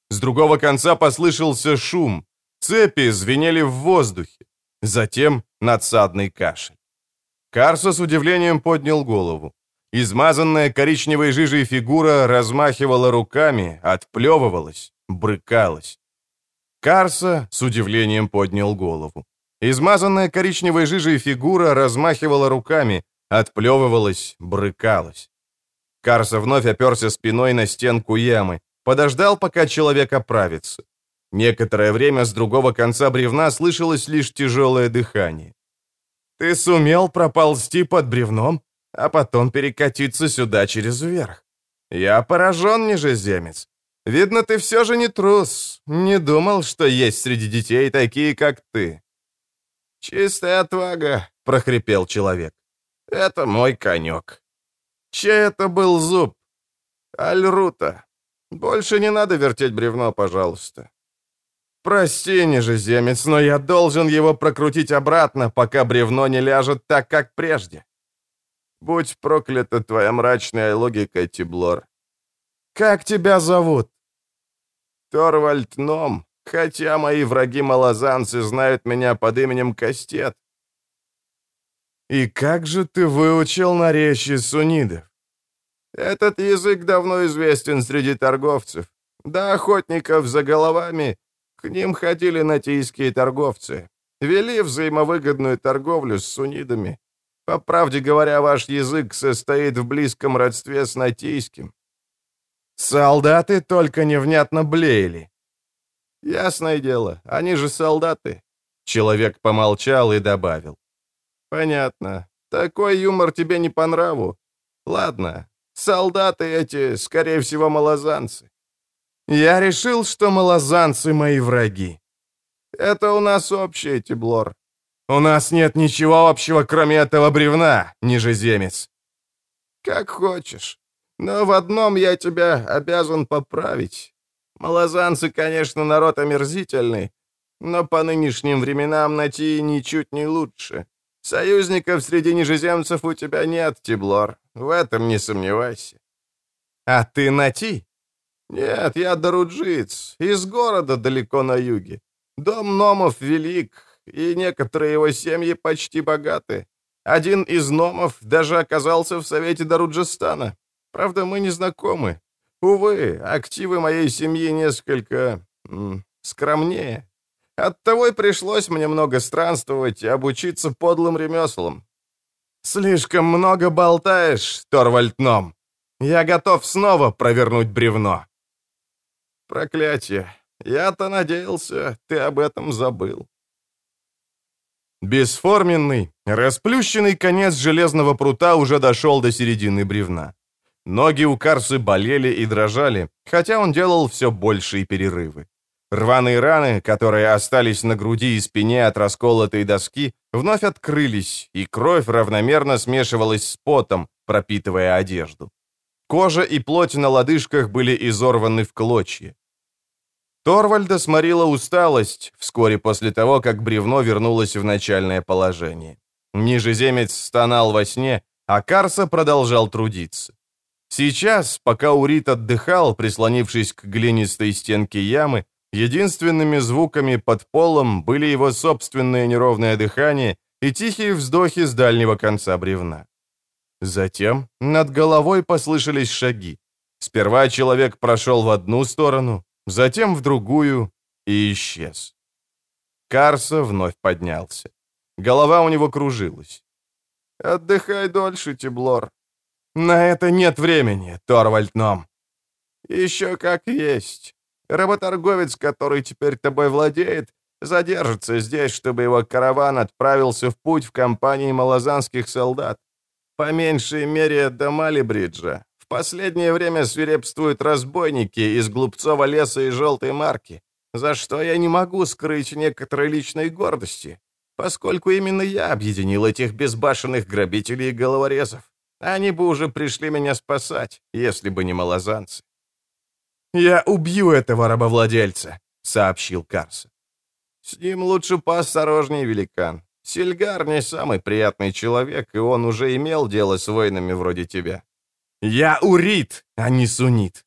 С другого конца послышался шум. Цепи звенели в воздухе. Затем надсадный кашель. Карса с удивлением поднял голову. Измазанная коричневой жижей фигура размахивала руками, отплевывалась, брыкалась. Карса с удивлением поднял голову. Измазанная коричневой жижей фигура размахивала руками, отплевывалась, брыкалась. Карса вновь оперся спиной на стенку ямы, подождал, пока человек оправится. Некоторое время с другого конца бревна слышалось лишь тяжелое дыхание. «Ты сумел проползти под бревном, а потом перекатиться сюда через верх. Я поражен, нижеземец. Видно, ты все же не трус. Не думал, что есть среди детей такие, как ты». «Чистая отвага», — прохрипел человек. «Это мой конек». «Чей это был зуб?» «Альрута. Больше не надо вертеть бревно, пожалуйста». «Прости, нижеземец, но я должен его прокрутить обратно, пока бревно не ляжет так, как прежде». «Будь проклята твоя мрачная логика, Тиблор». «Как тебя зовут?» Торвальд Ном, хотя мои враги-малозанцы знают меня под именем Кастет. И как же ты выучил наречие сунидов? Этот язык давно известен среди торговцев. До охотников за головами к ним ходили натийские торговцы. Вели взаимовыгодную торговлю с сунидами. По правде говоря, ваш язык состоит в близком родстве с натийским. Солдаты только невнятно блеяли. Ясное дело, они же солдаты. Человек помолчал и добавил. Понятно. Такой юмор тебе не по нраву. Ладно, солдаты эти, скорее всего, малозанцы. Я решил, что малозанцы мои враги. Это у нас общее, Тиблор. У нас нет ничего общего, кроме этого бревна, нижеземец. Как хочешь. Но в одном я тебя обязан поправить. Малозанцы, конечно, народ омерзительный, но по нынешним временам Нати ничуть не лучше. Союзников среди нижеземцев у тебя нет, Тиблор, в этом не сомневайся. А ты Нати? Нет, я Даруджиц, из города далеко на юге. Дом Номов велик, и некоторые его семьи почти богаты. Один из Номов даже оказался в совете Даруджистана. Правда, мы не знакомы. Увы, активы моей семьи несколько скромнее. Оттого и пришлось мне много странствовать и обучиться подлым ремеслам. Слишком много болтаешь, Торвальдном. Я готов снова провернуть бревно. Проклятие. Я-то надеялся, ты об этом забыл. Бесформенный, расплющенный конец железного прута уже дошел до середины бревна. Ноги у Карсы болели и дрожали, хотя он делал все большие перерывы. Рваные раны, которые остались на груди и спине от расколотой доски, вновь открылись, и кровь равномерно смешивалась с потом, пропитывая одежду. Кожа и плоть на лодыжках были изорваны в клочья. Торвальда сморила усталость вскоре после того, как бревно вернулось в начальное положение. Нижеземец стонал во сне, а Карса продолжал трудиться. Сейчас, пока Урит отдыхал, прислонившись к глинистой стенке ямы, единственными звуками под полом были его собственное неровное дыхание и тихие вздохи с дальнего конца бревна. Затем над головой послышались шаги. Сперва человек прошел в одну сторону, затем в другую и исчез. Карса вновь поднялся. Голова у него кружилась. «Отдыхай дольше, Тиблор». «На это нет времени, Торвальд Ном». «Еще как есть. Работорговец, который теперь тобой владеет, задержится здесь, чтобы его караван отправился в путь в компании малозанских солдат. По меньшей мере до Малибриджа. В последнее время свирепствуют разбойники из Глупцова леса и Желтой марки, за что я не могу скрыть некоторой личной гордости, поскольку именно я объединил этих безбашенных грабителей и головорезов. Они бы уже пришли меня спасать, если бы не малозанцы. «Я убью этого рабовладельца», — сообщил Карса. «С ним лучше поосторожней, великан. Сильгар не самый приятный человек, и он уже имел дело с воинами вроде тебя». «Я урит, а не сунит».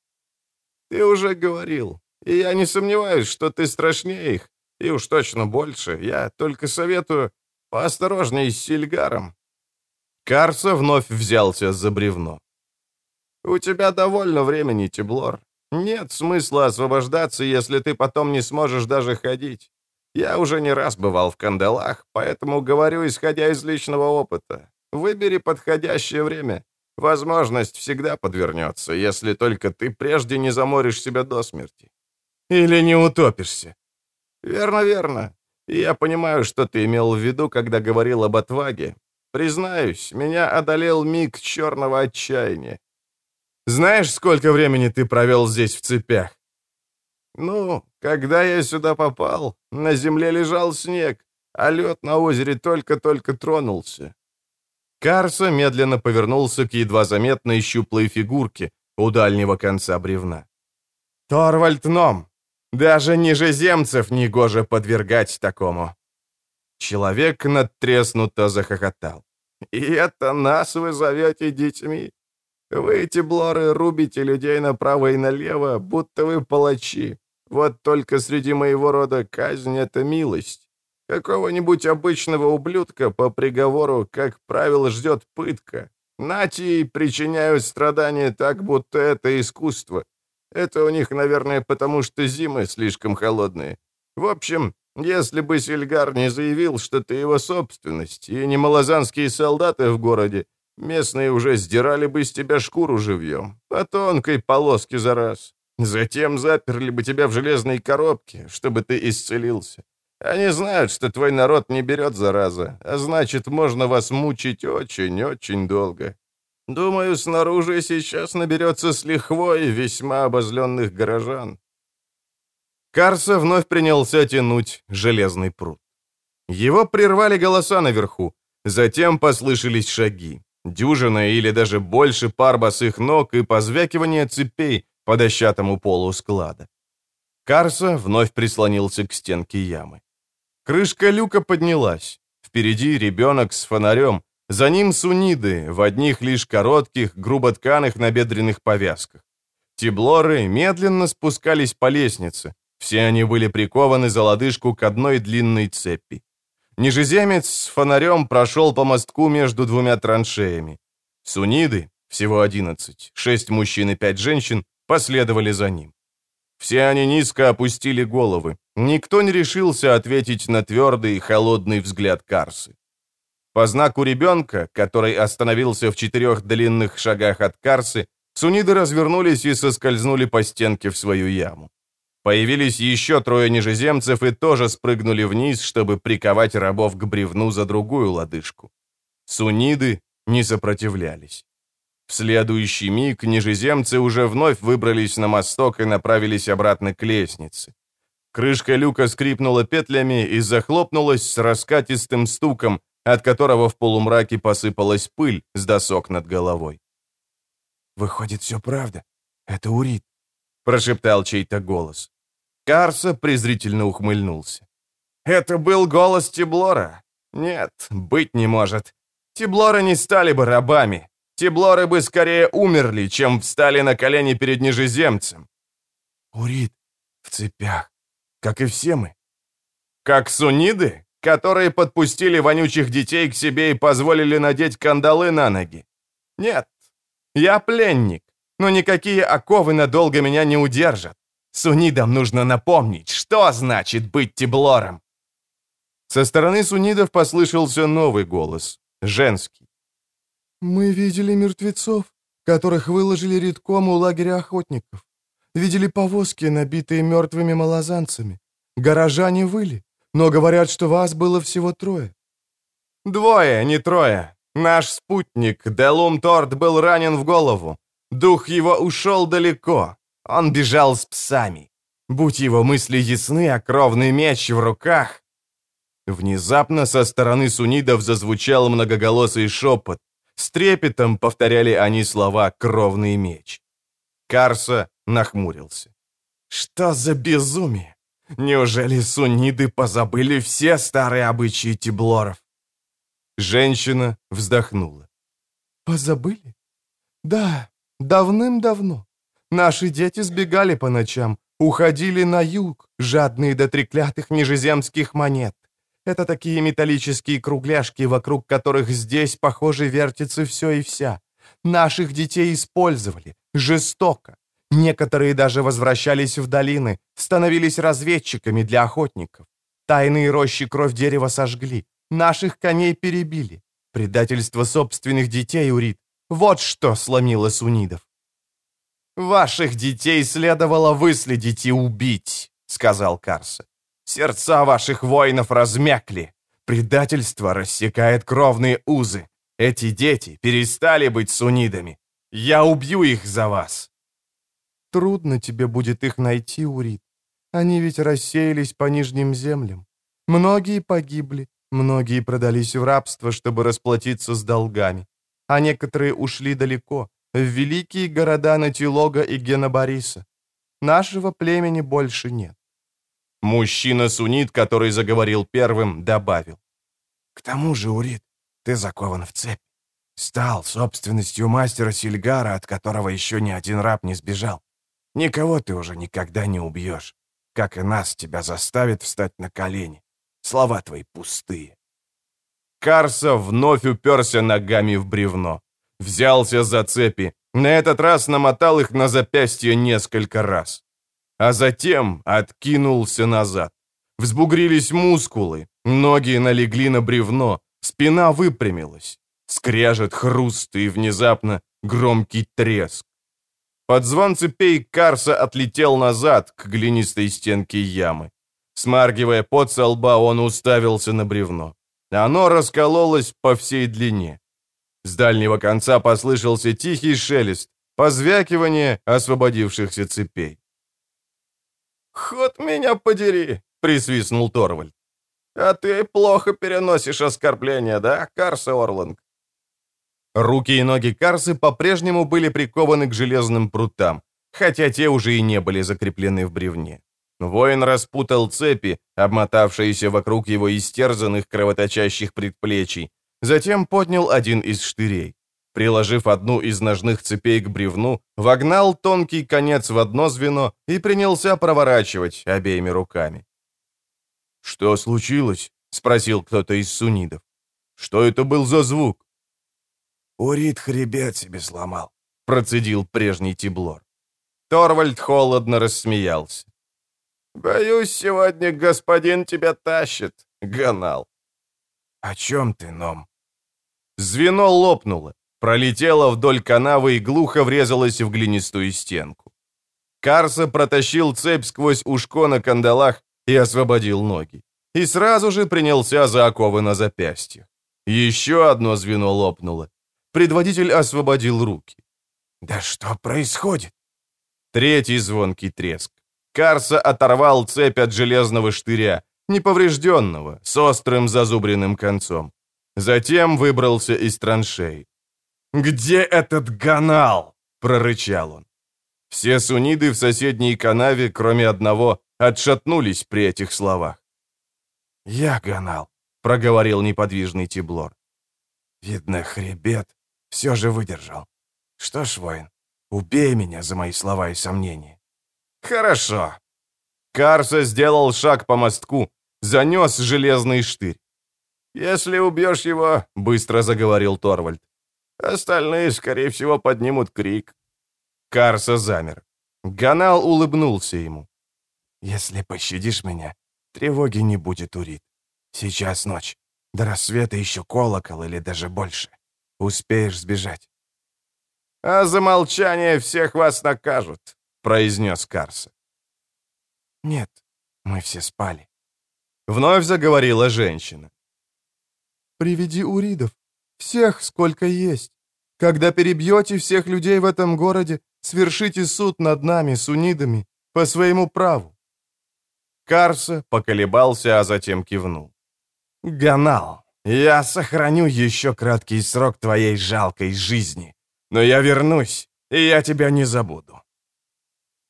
«Ты уже говорил, и я не сомневаюсь, что ты страшнее их, и уж точно больше. Я только советую поосторожней с Сильгаром». Карса вновь взялся за бревно. «У тебя довольно времени, Теблор. Нет смысла освобождаться, если ты потом не сможешь даже ходить. Я уже не раз бывал в кандалах, поэтому говорю, исходя из личного опыта. Выбери подходящее время. Возможность всегда подвернется, если только ты прежде не заморишь себя до смерти. Или не утопишься. Верно, верно. Я понимаю, что ты имел в виду, когда говорил об отваге. Признаюсь, меня одолел миг черного отчаяния. Знаешь, сколько времени ты провел здесь в цепях?» «Ну, когда я сюда попал, на земле лежал снег, а лед на озере только-только тронулся». Карса медленно повернулся к едва заметной щуплой фигурке у дальнего конца бревна. «Торвальд Ном! Даже нижеземцев негоже подвергать такому!» Человек надтреснуто захохотал. «И это нас вы зовете детьми? Вы, эти блоры, рубите людей направо и налево, будто вы палачи. Вот только среди моего рода казнь — это милость. Какого-нибудь обычного ублюдка по приговору, как правило, ждет пытка. Нати причиняют страдания так, будто это искусство. Это у них, наверное, потому что зимы слишком холодные. В общем, если бы Сильгар не заявил, что ты его собственность, и не малозанские солдаты в городе, Местные уже сдирали бы с тебя шкуру живьем, по тонкой полоске за раз. Затем заперли бы тебя в железной коробке, чтобы ты исцелился. Они знают, что твой народ не берет зараза, а значит, можно вас мучить очень-очень долго. Думаю, снаружи сейчас наберется с лихвой весьма обозленных горожан». Карса вновь принялся тянуть железный пруд. Его прервали голоса наверху, затем послышались шаги. Дюжина или даже больше пар босых ног и позвякивание цепей по дощатому полу склада. Карса вновь прислонился к стенке ямы. Крышка люка поднялась. Впереди ребенок с фонарем, за ним суниды в одних лишь коротких, грубо тканых набедренных повязках. Тиблоры медленно спускались по лестнице. Все они были прикованы за лодыжку к одной длинной цепи. Нижеземец с фонарем прошел по мостку между двумя траншеями. Суниды, всего одиннадцать, шесть мужчин и пять женщин, последовали за ним. Все они низко опустили головы. Никто не решился ответить на твердый и холодный взгляд Карсы. По знаку ребенка, который остановился в четырех длинных шагах от Карсы, суниды развернулись и соскользнули по стенке в свою яму. Появились еще трое нижеземцев и тоже спрыгнули вниз, чтобы приковать рабов к бревну за другую лодыжку. Суниды не сопротивлялись. В следующий миг нижеземцы уже вновь выбрались на мосток и направились обратно к лестнице. Крышка люка скрипнула петлями и захлопнулась с раскатистым стуком, от которого в полумраке посыпалась пыль с досок над головой. «Выходит, все правда. Это Урит», — прошептал чей-то голос. Карса презрительно ухмыльнулся. «Это был голос Тиблора? Нет, быть не может. Тиблоры не стали бы рабами. Тиблоры бы скорее умерли, чем встали на колени перед нижеземцем». «Урит в цепях, как и все мы». «Как суниды, которые подпустили вонючих детей к себе и позволили надеть кандалы на ноги? Нет, я пленник, но никакие оковы надолго меня не удержат. Сунидам нужно напомнить, что значит быть Тиблором. Со стороны сунидов послышался новый голос, женский. «Мы видели мертвецов, которых выложили редком у лагеря охотников. Видели повозки, набитые мертвыми малозанцами. Горожане выли, но говорят, что вас было всего трое». «Двое, не трое. Наш спутник, Делум Торт, был ранен в голову. Дух его ушел далеко. Он бежал с псами. Будь его мысли ясны, а кровный меч в руках. Внезапно со стороны сунидов зазвучал многоголосый шепот. С трепетом повторяли они слова «кровный меч». Карса нахмурился. «Что за безумие? Неужели суниды позабыли все старые обычаи тиблоров?» Женщина вздохнула. «Позабыли? Да, давным-давно. Наши дети сбегали по ночам, уходили на юг, жадные до треклятых нижеземских монет. Это такие металлические кругляшки, вокруг которых здесь, похоже, вертится все и вся. Наших детей использовали. Жестоко. Некоторые даже возвращались в долины, становились разведчиками для охотников. Тайные рощи кровь дерева сожгли. Наших коней перебили. Предательство собственных детей, Урит. Вот что сломило сунидов. «Ваших детей следовало выследить и убить», — сказал Карса. Сердца ваших воинов размякли. Предательство рассекает кровные узы. Эти дети перестали быть сунидами. Я убью их за вас. Трудно тебе будет их найти, Урит. Они ведь рассеялись по нижним землям. Многие погибли, многие продались в рабство, чтобы расплатиться с долгами. А некоторые ушли далеко, в великие города Натилога и Генобариса. Нашего племени больше нет. Мужчина-сунит, который заговорил первым, добавил. «К тому же, Урит, ты закован в цепь. Стал собственностью мастера Сильгара, от которого еще ни один раб не сбежал. Никого ты уже никогда не убьешь. Как и нас тебя заставит встать на колени. Слова твои пустые». Карса вновь уперся ногами в бревно. Взялся за цепи. На этот раз намотал их на запястье несколько раз а затем откинулся назад. Взбугрились мускулы, ноги налегли на бревно, спина выпрямилась. Скряжет хруст и внезапно громкий треск. Под звон цепей Карса отлетел назад к глинистой стенке ямы. Смаргивая пот со лба, он уставился на бревно. Оно раскололось по всей длине. С дальнего конца послышался тихий шелест, позвякивание освободившихся цепей. «Ход меня подери!» — присвистнул Торвальд. «А ты плохо переносишь оскорбления, да, Карса Орланг?» Руки и ноги Карсы по-прежнему были прикованы к железным прутам, хотя те уже и не были закреплены в бревне. Воин распутал цепи, обмотавшиеся вокруг его истерзанных кровоточащих предплечий, затем поднял один из штырей приложив одну из ножных цепей к бревну, вогнал тонкий конец в одно звено и принялся проворачивать обеими руками. «Что случилось?» — спросил кто-то из сунидов. «Что это был за звук?» «Урит хребет себе сломал», — процедил прежний Тиблор. Торвальд холодно рассмеялся. «Боюсь, сегодня господин тебя тащит, Ганал». «О чем ты, Ном?» Звено лопнуло пролетела вдоль канавы и глухо врезалась в глинистую стенку. Карса протащил цепь сквозь ушко на кандалах и освободил ноги. И сразу же принялся за оковы на запястьях. Еще одно звено лопнуло. Предводитель освободил руки. «Да что происходит?» Третий звонкий треск. Карса оторвал цепь от железного штыря, неповрежденного, с острым зазубренным концом. Затем выбрался из траншеи. «Где этот ганал?» — прорычал он. Все суниды в соседней канаве, кроме одного, отшатнулись при этих словах. «Я гонал», — проговорил неподвижный Тиблор. «Видно, хребет все же выдержал. Что ж, воин, убей меня за мои слова и сомнения». «Хорошо». Карса сделал шаг по мостку, занес железный штырь. «Если убьешь его», — быстро заговорил Торвальд, «остальные, скорее всего, поднимут крик». Карса замер. Ганал улыбнулся ему. «Если пощадишь меня, тревоги не будет, Урит. Сейчас ночь. До рассвета еще колокол или даже больше. Успеешь сбежать». «А за молчание всех вас накажут», — произнес Карса. «Нет, мы все спали». Вновь заговорила женщина. «Приведи уридов. Всех, сколько есть. Когда перебьете всех людей в этом городе, свершите суд над нами, сунидами, по своему праву». Карса поколебался, а затем кивнул. «Ганал, я сохраню еще краткий срок твоей жалкой жизни, но я вернусь, и я тебя не забуду».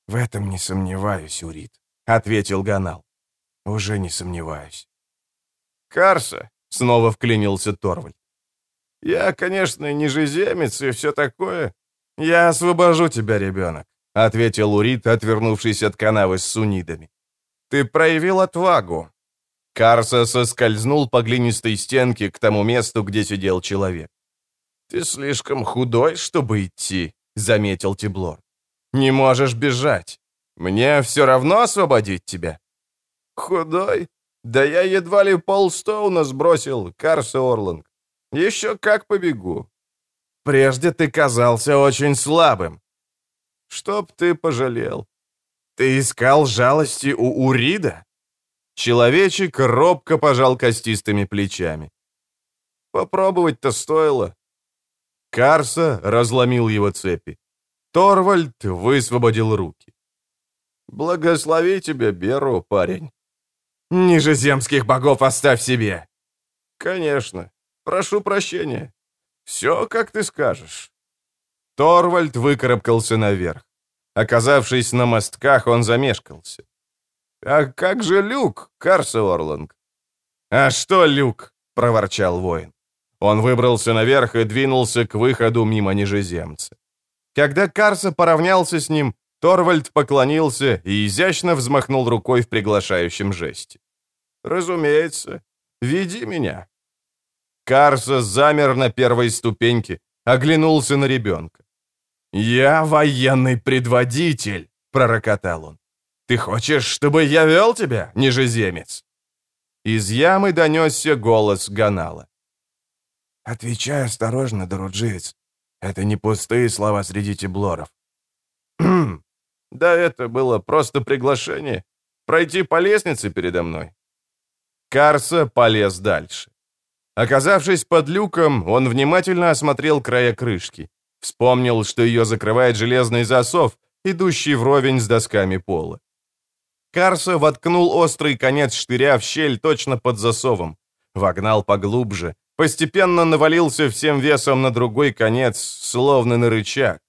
«В этом не сомневаюсь, Урит», — ответил Ганал. «Уже не сомневаюсь». «Карса», — снова вклинился Торвальд. «Я, конечно, не жиземец и все такое. Я освобожу тебя, ребенок», — ответил Урит, отвернувшись от канавы с сунидами. «Ты проявил отвагу». Карса соскользнул по глинистой стенке к тому месту, где сидел человек. «Ты слишком худой, чтобы идти», — заметил Тиблор. «Не можешь бежать. Мне все равно освободить тебя». «Худой? Да я едва ли полстоуна сбросил, Карса Орланг. Еще как побегу. Прежде ты казался очень слабым. Чтоб ты пожалел. Ты искал жалости у Урида? Человечек робко пожал костистыми плечами. Попробовать-то стоило. Карса разломил его цепи. Торвальд высвободил руки. «Благослови тебя, Беру, парень». «Ниже земских богов оставь себе!» «Конечно. Прошу прощения. Все, как ты скажешь». Торвальд выкарабкался наверх. Оказавшись на мостках, он замешкался. «А как же Люк, Карса Орланг?» «А что Люк?» — проворчал воин. Он выбрался наверх и двинулся к выходу мимо нижеземца. Когда Карса поравнялся с ним, Торвальд поклонился и изящно взмахнул рукой в приглашающем жесте. «Разумеется. Веди меня». Карса замер на первой ступеньке, оглянулся на ребенка. «Я военный предводитель», — пророкотал он. «Ты хочешь, чтобы я вел тебя, нижеземец?» Из ямы донесся голос Ганала. «Отвечай осторожно, Доруджиец. Это не пустые слова среди теблоров. «Хм, да это было просто приглашение. Пройти по лестнице передо мной». Карса полез дальше. Оказавшись под люком, он внимательно осмотрел края крышки. Вспомнил, что ее закрывает железный засов, идущий вровень с досками пола. Карса воткнул острый конец штыря в щель точно под засовом. Вогнал поглубже, постепенно навалился всем весом на другой конец, словно на рычаг.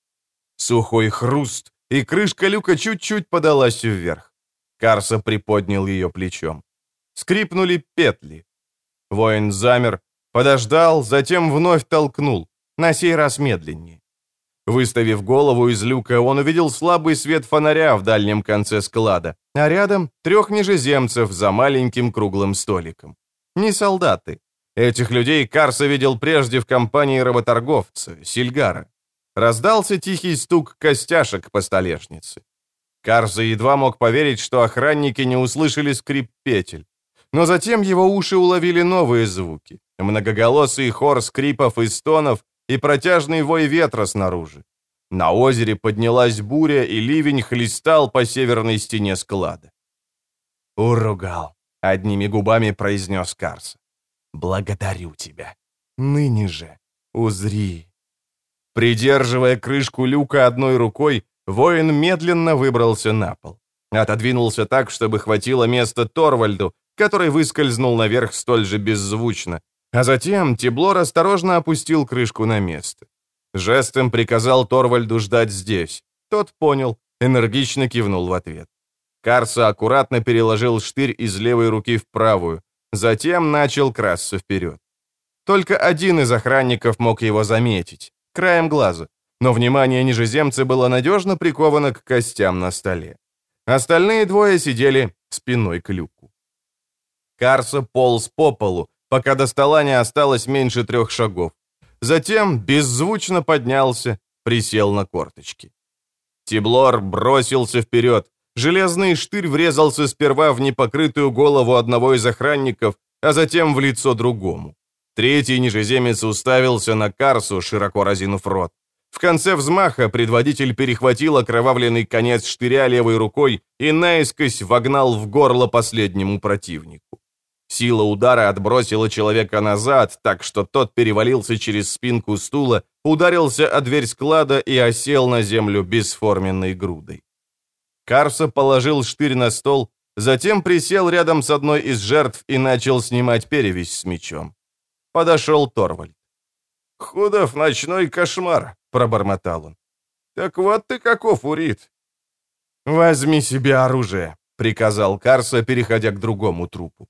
Сухой хруст, и крышка люка чуть-чуть подалась вверх. Карса приподнял ее плечом. Скрипнули петли. Воин замер, подождал, затем вновь толкнул, на сей раз медленнее. Выставив голову из люка, он увидел слабый свет фонаря в дальнем конце склада, а рядом трех нижеземцев за маленьким круглым столиком. Не солдаты, Этих людей Карса видел прежде в компании работорговца, Сильгара. Раздался тихий стук костяшек по столешнице. Карса едва мог поверить, что охранники не услышали скрип петель. Но затем его уши уловили новые звуки. Многоголосый хор скрипов и стонов и протяжный вой ветра снаружи. На озере поднялась буря, и ливень хлестал по северной стене склада. «Уругал», — одними губами произнес Карса благодарю тебя. Ныне же узри». Придерживая крышку люка одной рукой, воин медленно выбрался на пол. Отодвинулся так, чтобы хватило места Торвальду, который выскользнул наверх столь же беззвучно. А затем Тиблор осторожно опустил крышку на место. Жестом приказал Торвальду ждать здесь. Тот понял, энергично кивнул в ответ. Карса аккуратно переложил штырь из левой руки в правую, затем начал красться вперед. Только один из охранников мог его заметить, краем глаза, но внимание нижеземца было надежно приковано к костям на столе. Остальные двое сидели спиной к люку. Карса полз по полу, пока до стола не осталось меньше трех шагов. Затем беззвучно поднялся, присел на корточки. Тиблор бросился вперед. Железный штырь врезался сперва в непокрытую голову одного из охранников, а затем в лицо другому. Третий нижеземец уставился на Карсу, широко разинув рот. В конце взмаха предводитель перехватил окровавленный конец штыря левой рукой и наискось вогнал в горло последнему противнику. Сила удара отбросила человека назад, так что тот перевалился через спинку стула, ударился о дверь склада и осел на землю бесформенной грудой. Карса положил штырь на стол, затем присел рядом с одной из жертв и начал снимать перевязь с мечом. Подошел Торвальд. «Худов ночной кошмар», — пробормотал он. «Так вот ты каков, Урит!» «Возьми себе оружие», — приказал Карса, переходя к другому трупу.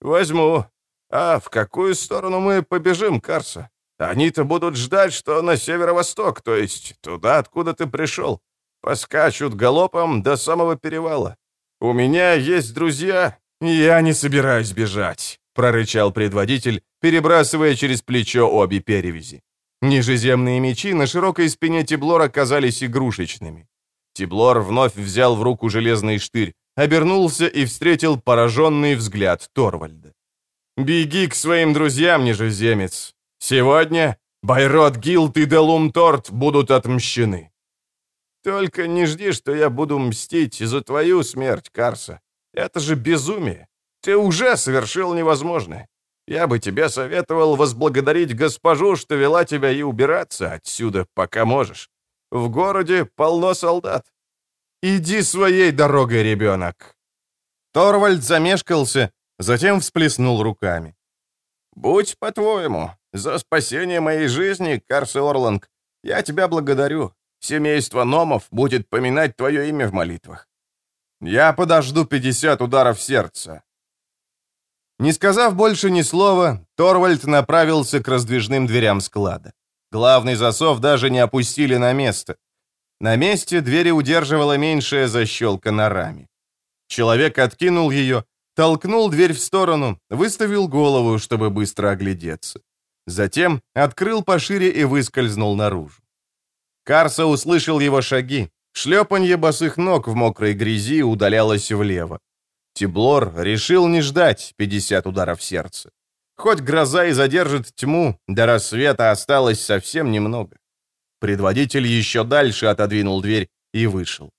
«Возьму. А в какую сторону мы побежим, Карса? Они-то будут ждать, что на северо-восток, то есть туда, откуда ты пришел. Поскачут галопом до самого перевала. У меня есть друзья, я не собираюсь бежать», — прорычал предводитель, перебрасывая через плечо обе перевязи. Нижеземные мечи на широкой спине Тиблора казались игрушечными. Тиблор вновь взял в руку железный штырь, обернулся и встретил пораженный взгляд Торвальда. «Беги к своим друзьям, нижеземец. Сегодня Байрот Гилд и Делум Торт будут отмщены». «Только не жди, что я буду мстить за твою смерть, Карса. Это же безумие. Ты уже совершил невозможное. Я бы тебе советовал возблагодарить госпожу, что вела тебя и убираться отсюда, пока можешь. В городе полно солдат. Иди своей дорогой, ребенок!» Торвальд замешкался, затем всплеснул руками. «Будь по-твоему, за спасение моей жизни, Карс Орланг, я тебя благодарю. Семейство Номов будет поминать твое имя в молитвах. Я подожду 50 ударов сердца. Не сказав больше ни слова, Торвальд направился к раздвижным дверям склада. Главный засов даже не опустили на место. На месте двери удерживала меньшая защелка на раме. Человек откинул ее, толкнул дверь в сторону, выставил голову, чтобы быстро оглядеться. Затем открыл пошире и выскользнул наружу. Карса услышал его шаги. Шлепанье босых ног в мокрой грязи удалялось влево. Тиблор решил не ждать 50 ударов сердца. Хоть гроза и задержит тьму, до рассвета осталось совсем немного. Предводитель еще дальше отодвинул дверь и вышел.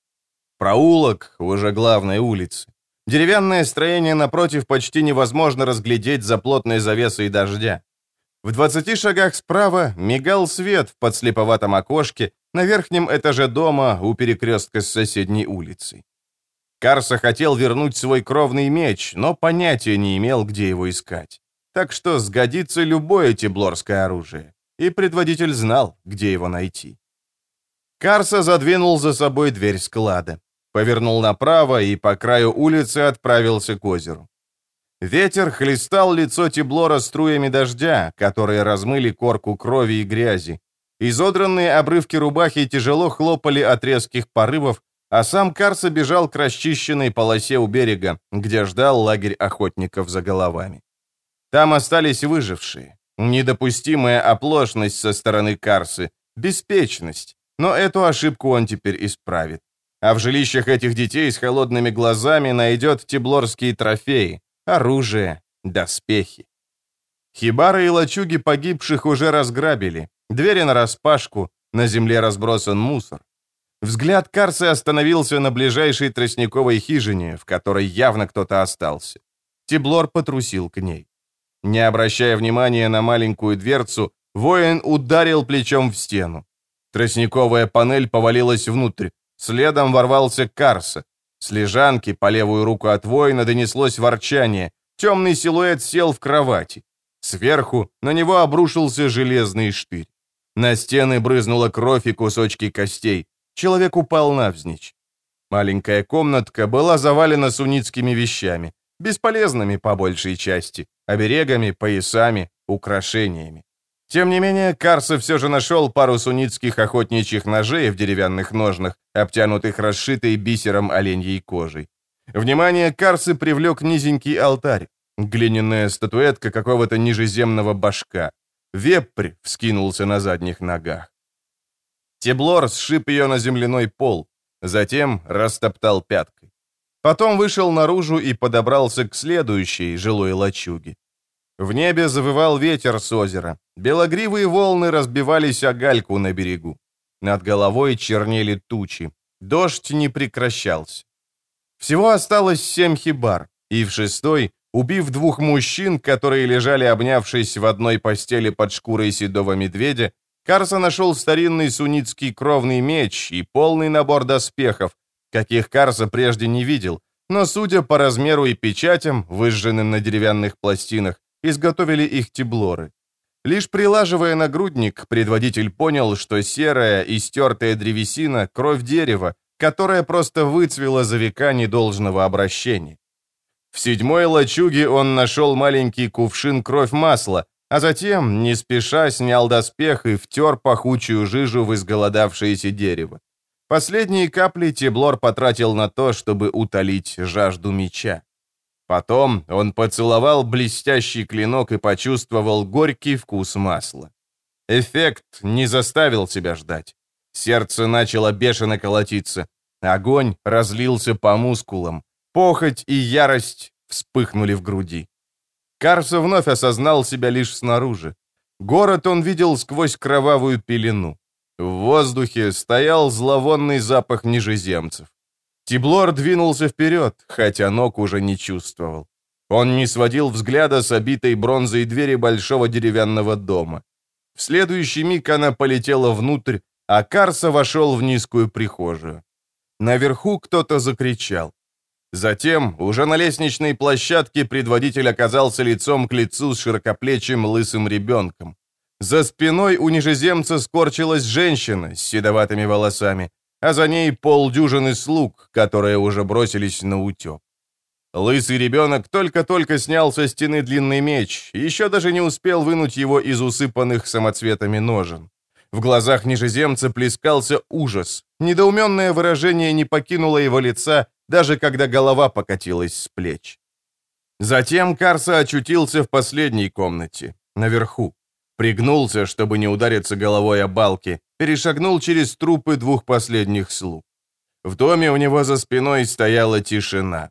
Проулок уже главной улицы. Деревянное строение напротив почти невозможно разглядеть за плотной завесой дождя. В 20 шагах справа мигал свет в подслеповатом окошке на верхнем этаже дома у перекрестка с соседней улицей. Карса хотел вернуть свой кровный меч, но понятия не имел, где его искать. Так что сгодится любое теблорское оружие. И предводитель знал, где его найти. Карса задвинул за собой дверь склада, повернул направо и по краю улицы отправился к озеру. Ветер хлестал лицо Тиблора струями дождя, которые размыли корку крови и грязи. Изодранные обрывки рубахи тяжело хлопали от резких порывов, а сам Карса бежал к расчищенной полосе у берега, где ждал лагерь охотников за головами. Там остались выжившие. Недопустимая оплошность со стороны Карсы, беспечность, но эту ошибку он теперь исправит. А в жилищах этих детей с холодными глазами найдет тиблорские трофеи, оружие, доспехи. Хибары и лачуги погибших уже разграбили, двери нараспашку, на земле разбросан мусор. Взгляд Карсы остановился на ближайшей тростниковой хижине, в которой явно кто-то остался. Тиблор потрусил к ней. Не обращая внимания на маленькую дверцу, воин ударил плечом в стену. Тростниковая панель повалилась внутрь. Следом ворвался Карса. С лежанки по левую руку от воина донеслось ворчание. Темный силуэт сел в кровати. Сверху на него обрушился железный штырь. На стены брызнула кровь и кусочки костей. Человек упал навзничь. Маленькая комнатка была завалена сунницкими вещами, бесполезными по большей части, оберегами, поясами, украшениями. Тем не менее, Карса все же нашел пару сунницких охотничьих ножей в деревянных ножнах, обтянутых расшитой бисером оленьей кожей. Внимание Карсы привлек низенький алтарь, глиняная статуэтка какого-то нижеземного башка. Вепрь вскинулся на задних ногах. Теблор сшиб ее на земляной пол, затем растоптал пяткой. Потом вышел наружу и подобрался к следующей жилой лачуге. В небе завывал ветер с озера. Белогривые волны разбивались о гальку на берегу. Над головой чернели тучи. Дождь не прекращался. Всего осталось семь хибар, и в шестой, убив двух мужчин, которые лежали обнявшись в одной постели под шкурой седого медведя, Карса нашел старинный сунницкий кровный меч и полный набор доспехов, каких Карса прежде не видел, но, судя по размеру и печатям, выжженным на деревянных пластинах, изготовили их теблоры. Лишь прилаживая нагрудник, предводитель понял, что серая и стертая древесина — кровь дерева, которая просто выцвела за века недолжного обращения. В седьмой лачуге он нашел маленький кувшин кровь масла, а затем, не спеша, снял доспех и втер пахучую жижу в изголодавшееся дерево. Последние капли Теблор потратил на то, чтобы утолить жажду меча. Потом он поцеловал блестящий клинок и почувствовал горький вкус масла. Эффект не заставил себя ждать. Сердце начало бешено колотиться. Огонь разлился по мускулам. Похоть и ярость вспыхнули в груди. Карса вновь осознал себя лишь снаружи. Город он видел сквозь кровавую пелену. В воздухе стоял зловонный запах нижеземцев. Тиблор двинулся вперед, хотя ног уже не чувствовал. Он не сводил взгляда с обитой бронзой двери большого деревянного дома. В следующий миг она полетела внутрь, а Карса вошел в низкую прихожую. Наверху кто-то закричал. Затем, уже на лестничной площадке, предводитель оказался лицом к лицу с широкоплечим лысым ребенком. За спиной у нижеземца скорчилась женщина с седоватыми волосами, а за ней полдюжины слуг, которые уже бросились на утек. Лысый ребенок только-только снял со стены длинный меч, еще даже не успел вынуть его из усыпанных самоцветами ножен. В глазах нижеземца плескался ужас. Недоуменное выражение не покинуло его лица, даже когда голова покатилась с плеч. Затем Карса очутился в последней комнате, наверху. Пригнулся, чтобы не удариться головой о балки, перешагнул через трупы двух последних слуг. В доме у него за спиной стояла тишина.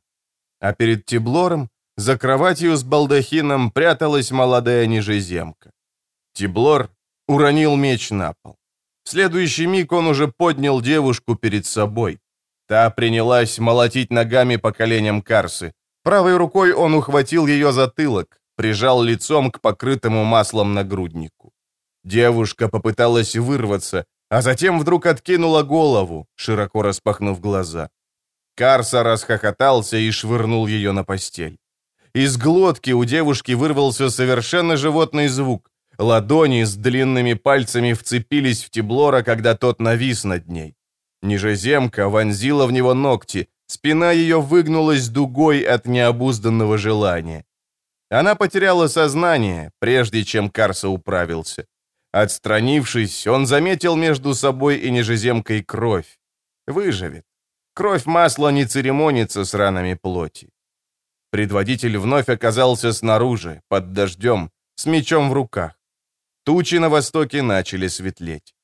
А перед Тиблором, за кроватью с балдахином, пряталась молодая нижеземка. Тиблор уронил меч на пол. В следующий миг он уже поднял девушку перед собой. Та принялась молотить ногами по коленям Карсы. Правой рукой он ухватил ее затылок, прижал лицом к покрытому маслом нагруднику. Девушка попыталась вырваться, а затем вдруг откинула голову, широко распахнув глаза. Карса расхохотался и швырнул ее на постель. Из глотки у девушки вырвался совершенно животный звук. Ладони с длинными пальцами вцепились в Теблора, когда тот навис над ней. Нижеземка вонзила в него ногти, спина ее выгнулась дугой от необузданного желания. Она потеряла сознание, прежде чем Карса управился. Отстранившись, он заметил между собой и нижеземкой кровь. Выживет. Кровь масла не церемонится с ранами плоти. Предводитель вновь оказался снаружи, под дождем, с мечом в руках. Тучи на востоке начали светлеть.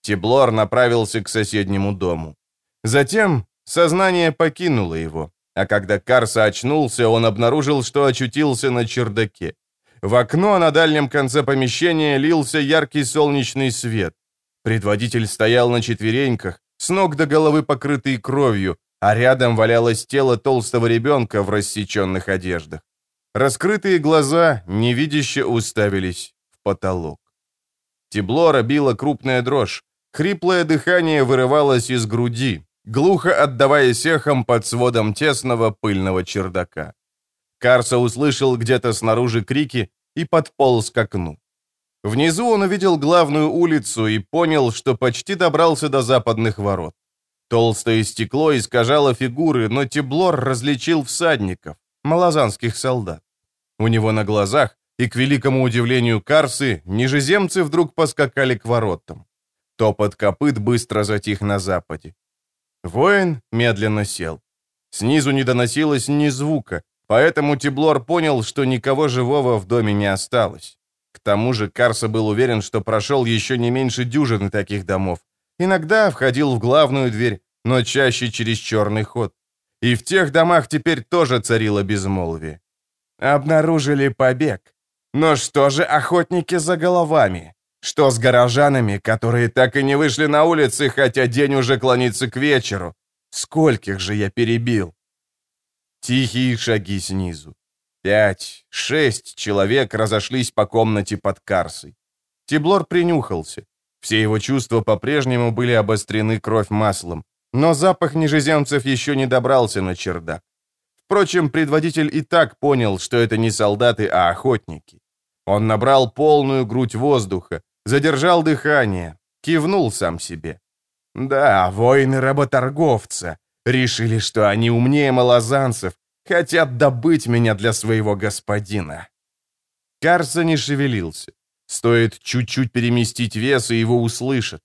Теблор направился к соседнему дому. Затем сознание покинуло его, а когда Карса очнулся, он обнаружил, что очутился на чердаке. В окно на дальнем конце помещения лился яркий солнечный свет. Предводитель стоял на четвереньках, с ног до головы покрытый кровью, а рядом валялось тело толстого ребенка в рассеченных одеждах. Раскрытые глаза невидяще уставились в потолок. Теблора била крупная дрожь, Хриплое дыхание вырывалось из груди, глухо отдаваясь эхом под сводом тесного пыльного чердака. Карса услышал где-то снаружи крики и подполз к окну. Внизу он увидел главную улицу и понял, что почти добрался до западных ворот. Толстое стекло искажало фигуры, но Теблор различил всадников, малозанских солдат. У него на глазах, и к великому удивлению Карсы, нижеземцы вдруг поскакали к воротам. Топот копыт быстро затих на западе. Воин медленно сел. Снизу не доносилось ни звука, поэтому Теблор понял, что никого живого в доме не осталось. К тому же Карса был уверен, что прошел еще не меньше дюжины таких домов. Иногда входил в главную дверь, но чаще через черный ход. И в тех домах теперь тоже царило безмолвие. Обнаружили побег. Но что же охотники за головами? Что с горожанами, которые так и не вышли на улицы, хотя день уже клонится к вечеру? Скольких же я перебил? Тихие шаги снизу. Пять, шесть человек разошлись по комнате под Карсой. Тиблор принюхался. Все его чувства по-прежнему были обострены кровь маслом, но запах нижеземцев еще не добрался на чердак. Впрочем, предводитель и так понял, что это не солдаты, а охотники. Он набрал полную грудь воздуха, задержал дыхание, кивнул сам себе. Да, воины-работорговца решили, что они умнее малозанцев, Хотят добыть меня для своего господина». Карса не шевелился. Стоит чуть-чуть переместить вес, и его услышат.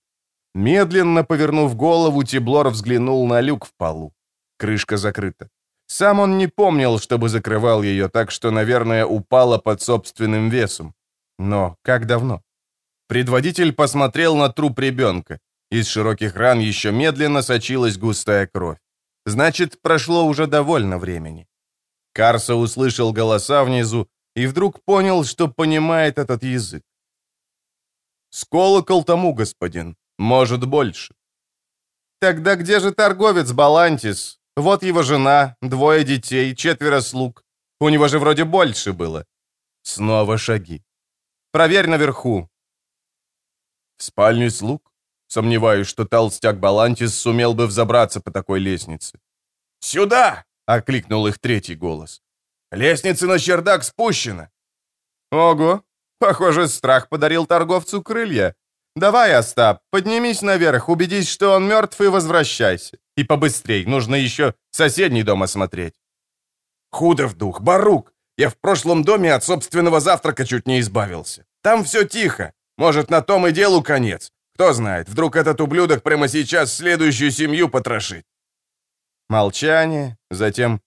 Медленно повернув голову, Тиблор взглянул на люк в полу. Крышка закрыта. Сам он не помнил, чтобы закрывал ее, так что, наверное, упала под собственным весом. Но как давно? Предводитель посмотрел на труп ребенка. Из широких ран еще медленно сочилась густая кровь. Значит, прошло уже довольно времени. Карса услышал голоса внизу и вдруг понял, что понимает этот язык. «С колокол тому, господин. Может, больше». «Тогда где же торговец Балантис? Вот его жена, двое детей, четверо слуг. У него же вроде больше было». Снова шаги. «Проверь наверху». В спальне слуг? Сомневаюсь, что толстяк Балантис сумел бы взобраться по такой лестнице. «Сюда!» — окликнул их третий голос. «Лестница на чердак спущена!» «Ого! Похоже, страх подарил торговцу крылья. Давай, Остап, поднимись наверх, убедись, что он мертв, и возвращайся. И побыстрей, нужно еще соседний дом осмотреть». «Худо в дух, Барук! Я в прошлом доме от собственного завтрака чуть не избавился. Там все тихо. Может, на том и делу конец. Кто знает, вдруг этот ублюдок прямо сейчас следующую семью потрошит. Молчание, затем...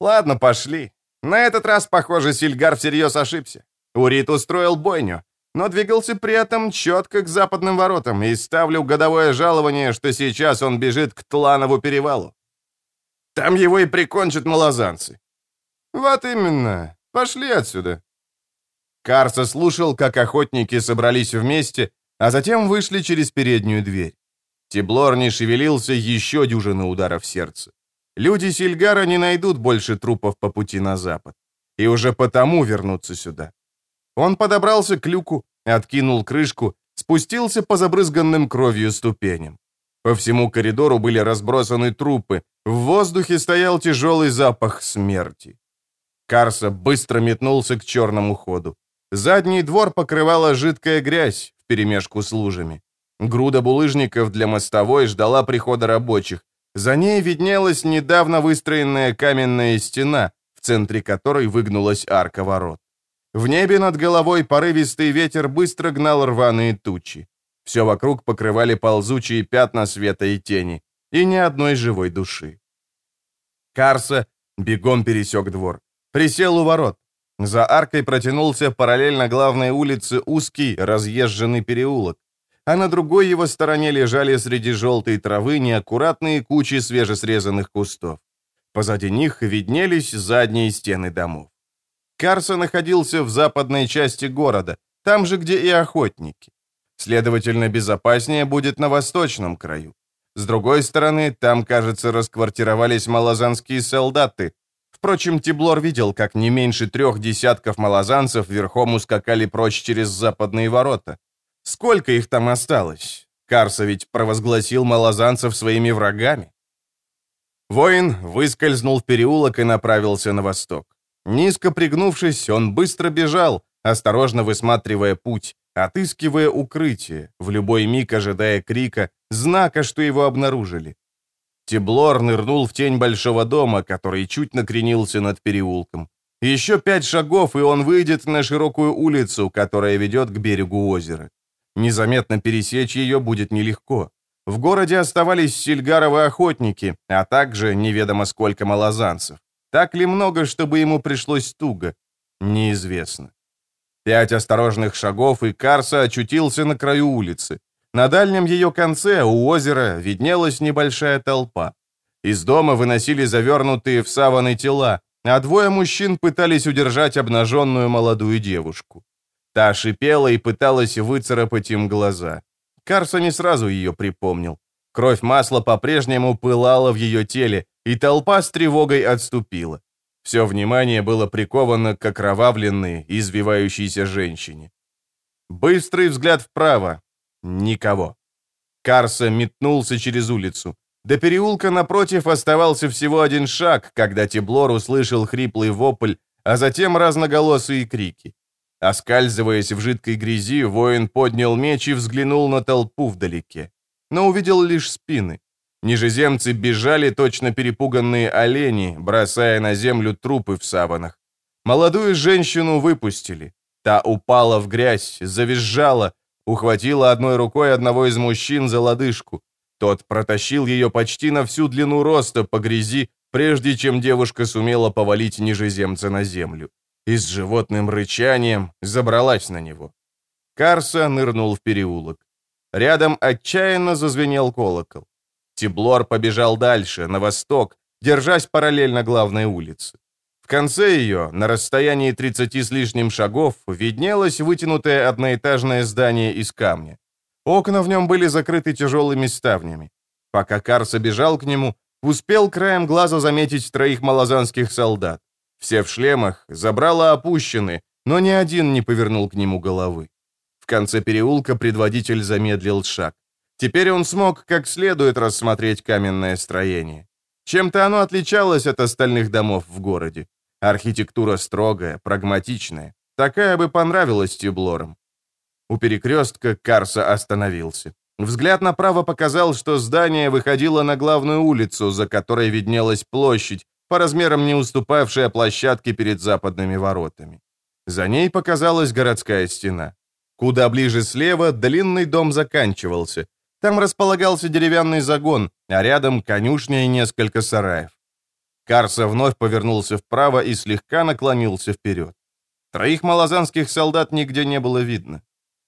Ладно, пошли. На этот раз, похоже, Сильгар всерьез ошибся. Урит устроил бойню, но двигался при этом четко к западным воротам и ставлю годовое жалование, что сейчас он бежит к Тланову перевалу. Там его и прикончат малозанцы. Вот именно. Пошли отсюда. Карса слушал, как охотники собрались вместе, а затем вышли через переднюю дверь. Теблор не шевелился еще дюжины ударов сердца. Люди Сильгара не найдут больше трупов по пути на запад. И уже потому вернуться сюда. Он подобрался к люку, откинул крышку, спустился по забрызганным кровью ступеням. По всему коридору были разбросаны трупы, в воздухе стоял тяжелый запах смерти. Карса быстро метнулся к черному ходу. Задний двор покрывала жидкая грязь вперемешку с лужами. Груда булыжников для мостовой ждала прихода рабочих. За ней виднелась недавно выстроенная каменная стена, в центре которой выгнулась арка ворот. В небе над головой порывистый ветер быстро гнал рваные тучи. Все вокруг покрывали ползучие пятна света и тени, и ни одной живой души. Карса бегом пересек двор. Присел у ворот. За аркой протянулся параллельно главной улице узкий, разъезженный переулок а на другой его стороне лежали среди желтой травы неаккуратные кучи свежесрезанных кустов. Позади них виднелись задние стены домов. Карса находился в западной части города, там же, где и охотники. Следовательно, безопаснее будет на восточном краю. С другой стороны, там, кажется, расквартировались малозанские солдаты. Впрочем, Тиблор видел, как не меньше трех десятков малозанцев верхом ускакали прочь через западные ворота. Сколько их там осталось? Карса ведь провозгласил малозанцев своими врагами. Воин выскользнул в переулок и направился на восток. Низко пригнувшись, он быстро бежал, осторожно высматривая путь, отыскивая укрытие, в любой миг ожидая крика, знака, что его обнаружили. Теблор нырнул в тень большого дома, который чуть накренился над переулком. Еще пять шагов, и он выйдет на широкую улицу, которая ведет к берегу озера. Незаметно пересечь ее будет нелегко. В городе оставались сельгаровы охотники, а также неведомо сколько малозанцев. Так ли много, чтобы ему пришлось туго? Неизвестно. Пять осторожных шагов, и Карса очутился на краю улицы. На дальнем ее конце, у озера, виднелась небольшая толпа. Из дома выносили завернутые в саваны тела, а двое мужчин пытались удержать обнаженную молодую девушку. Та шипела и пыталась выцарапать им глаза. Карса не сразу ее припомнил. Кровь масла по-прежнему пылала в ее теле, и толпа с тревогой отступила. Все внимание было приковано к окровавленной, извивающейся женщине. Быстрый взгляд вправо. Никого. Карса метнулся через улицу. До переулка напротив оставался всего один шаг, когда Теблор услышал хриплый вопль, а затем разноголосые крики. Оскальзываясь в жидкой грязи, воин поднял меч и взглянул на толпу вдалеке. Но увидел лишь спины. Нижеземцы бежали, точно перепуганные олени, бросая на землю трупы в саванах. Молодую женщину выпустили. Та упала в грязь, завизжала, ухватила одной рукой одного из мужчин за лодыжку. Тот протащил ее почти на всю длину роста по грязи, прежде чем девушка сумела повалить нижеземца на землю. И с животным рычанием забралась на него. Карса нырнул в переулок. Рядом отчаянно зазвенел колокол. Тиблор побежал дальше, на восток, держась параллельно главной улице. В конце ее, на расстоянии 30 с лишним шагов, виднелось вытянутое одноэтажное здание из камня. Окна в нем были закрыты тяжелыми ставнями. Пока Карс бежал к нему, успел краем глаза заметить троих малозанских солдат. Все в шлемах, забрала опущены, но ни один не повернул к нему головы. В конце переулка предводитель замедлил шаг. Теперь он смог как следует рассмотреть каменное строение. Чем-то оно отличалось от остальных домов в городе. Архитектура строгая, прагматичная. Такая бы понравилась Тюблорам. У перекрестка Карса остановился. Взгляд направо показал, что здание выходило на главную улицу, за которой виднелась площадь, по размерам не уступавшая площадке перед западными воротами. За ней показалась городская стена. Куда ближе слева длинный дом заканчивался. Там располагался деревянный загон, а рядом конюшня и несколько сараев. Карса вновь повернулся вправо и слегка наклонился вперед. Троих малозанских солдат нигде не было видно.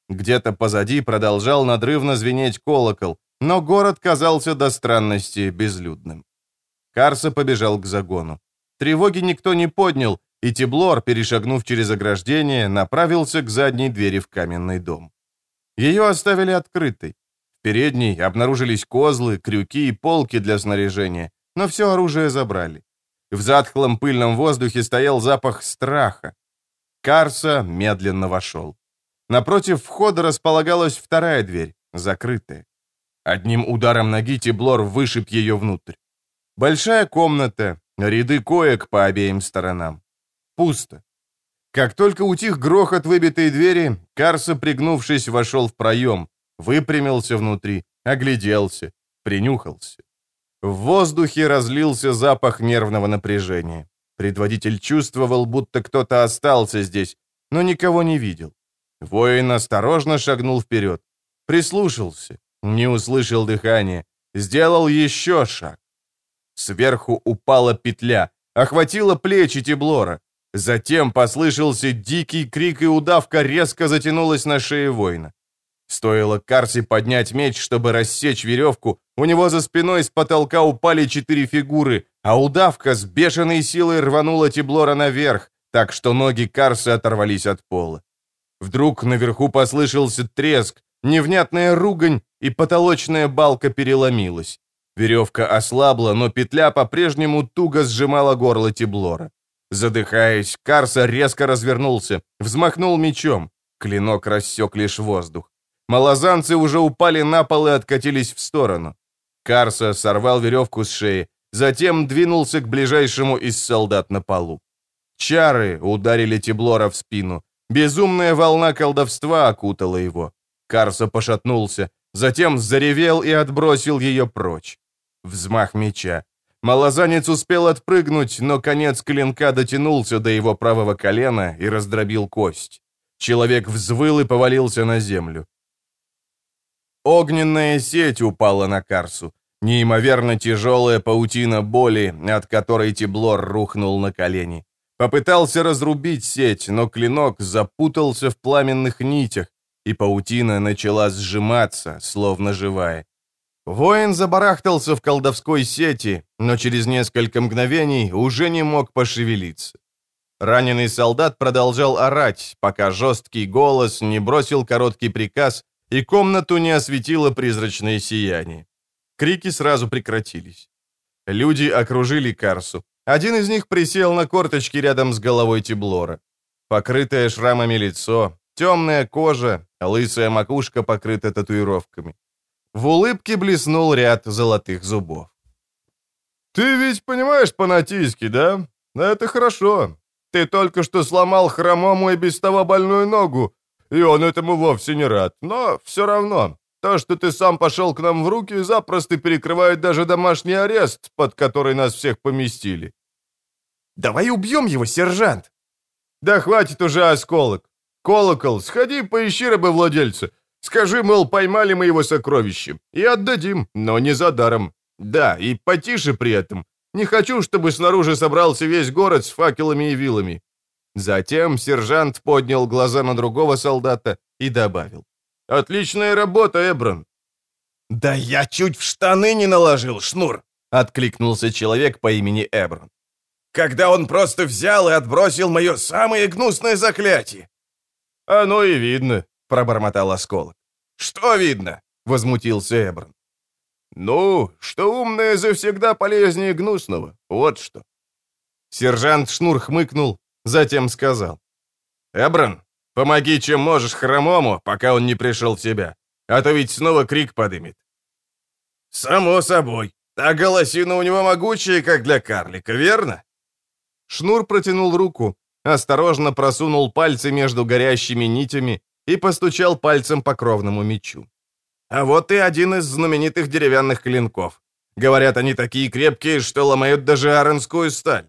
Где-то позади продолжал надрывно звенеть колокол, но город казался до странности безлюдным. Карса побежал к загону. Тревоги никто не поднял, и Теблор, перешагнув через ограждение, направился к задней двери в каменный дом. Ее оставили открытой. Передней обнаружились козлы, крюки и полки для снаряжения, но все оружие забрали. В затхлом пыльном воздухе стоял запах страха. Карса медленно вошел. Напротив входа располагалась вторая дверь, закрытая. Одним ударом ноги Тиблор вышиб ее внутрь. Большая комната, ряды коек по обеим сторонам. Пусто. Как только утих грохот выбитой двери, Карса, пригнувшись, вошел в проем, выпрямился внутри, огляделся, принюхался. В воздухе разлился запах нервного напряжения. Предводитель чувствовал, будто кто-то остался здесь, но никого не видел. Воин осторожно шагнул вперед. Прислушался, не услышал дыхания, сделал еще шаг. Сверху упала петля, охватила плечи Теблора. Затем послышался дикий крик, и удавка резко затянулась на шее воина. Стоило Карси поднять меч, чтобы рассечь веревку, у него за спиной с потолка упали четыре фигуры, а удавка с бешеной силой рванула Теблора наверх, так что ноги Карси оторвались от пола. Вдруг наверху послышался треск, невнятная ругань, и потолочная балка переломилась. Веревка ослабла, но петля по-прежнему туго сжимала горло Теблора. Задыхаясь, Карса резко развернулся, взмахнул мечом. Клинок рассек лишь воздух. Малозанцы уже упали на пол и откатились в сторону. Карса сорвал веревку с шеи, затем двинулся к ближайшему из солдат на полу. Чары ударили Теблора в спину. Безумная волна колдовства окутала его. Карса пошатнулся, затем заревел и отбросил ее прочь. Взмах меча. Малозанец успел отпрыгнуть, но конец клинка дотянулся до его правого колена и раздробил кость. Человек взвыл и повалился на землю. Огненная сеть упала на Карсу. Неимоверно тяжелая паутина боли, от которой Теблор рухнул на колени. Попытался разрубить сеть, но клинок запутался в пламенных нитях, и паутина начала сжиматься, словно живая. Воин забарахтался в колдовской сети, но через несколько мгновений уже не мог пошевелиться. Раненый солдат продолжал орать, пока жесткий голос не бросил короткий приказ, и комнату не осветило призрачное сияние. Крики сразу прекратились. Люди окружили Карсу. Один из них присел на корточки рядом с головой Тиблора. Покрытое шрамами лицо, темная кожа, лысая макушка покрыта татуировками. В улыбке блеснул ряд золотых зубов. «Ты ведь понимаешь по-натийски, да? Это хорошо. Ты только что сломал хромому и без того больную ногу, и он этому вовсе не рад. Но все равно, то, что ты сам пошел к нам в руки, запросто перекрывает даже домашний арест, под который нас всех поместили». «Давай убьем его, сержант!» «Да хватит уже осколок. Колокол, сходи, поищи рабовладельца. Скажи, мол, поймали мы его сокровище. И отдадим, но не за даром. Да, и потише при этом. Не хочу, чтобы снаружи собрался весь город с факелами и вилами». Затем сержант поднял глаза на другого солдата и добавил. «Отличная работа, Эброн». «Да я чуть в штаны не наложил, Шнур!» — откликнулся человек по имени Эброн. «Когда он просто взял и отбросил мое самое гнусное заклятие!» «Оно и видно», — пробормотал осколок. «Что видно?» — возмутился Эброн. «Ну, что умное завсегда полезнее гнусного. Вот что». Сержант Шнур хмыкнул, затем сказал. «Эброн, помоги чем можешь хромому, пока он не пришел в себя, а то ведь снова крик подымет». «Само собой. А голосина у него могучая, как для карлика, верно?» Шнур протянул руку, осторожно просунул пальцы между горящими нитями и постучал пальцем по кровному мечу. А вот и один из знаменитых деревянных клинков. Говорят, они такие крепкие, что ломают даже аронскую сталь.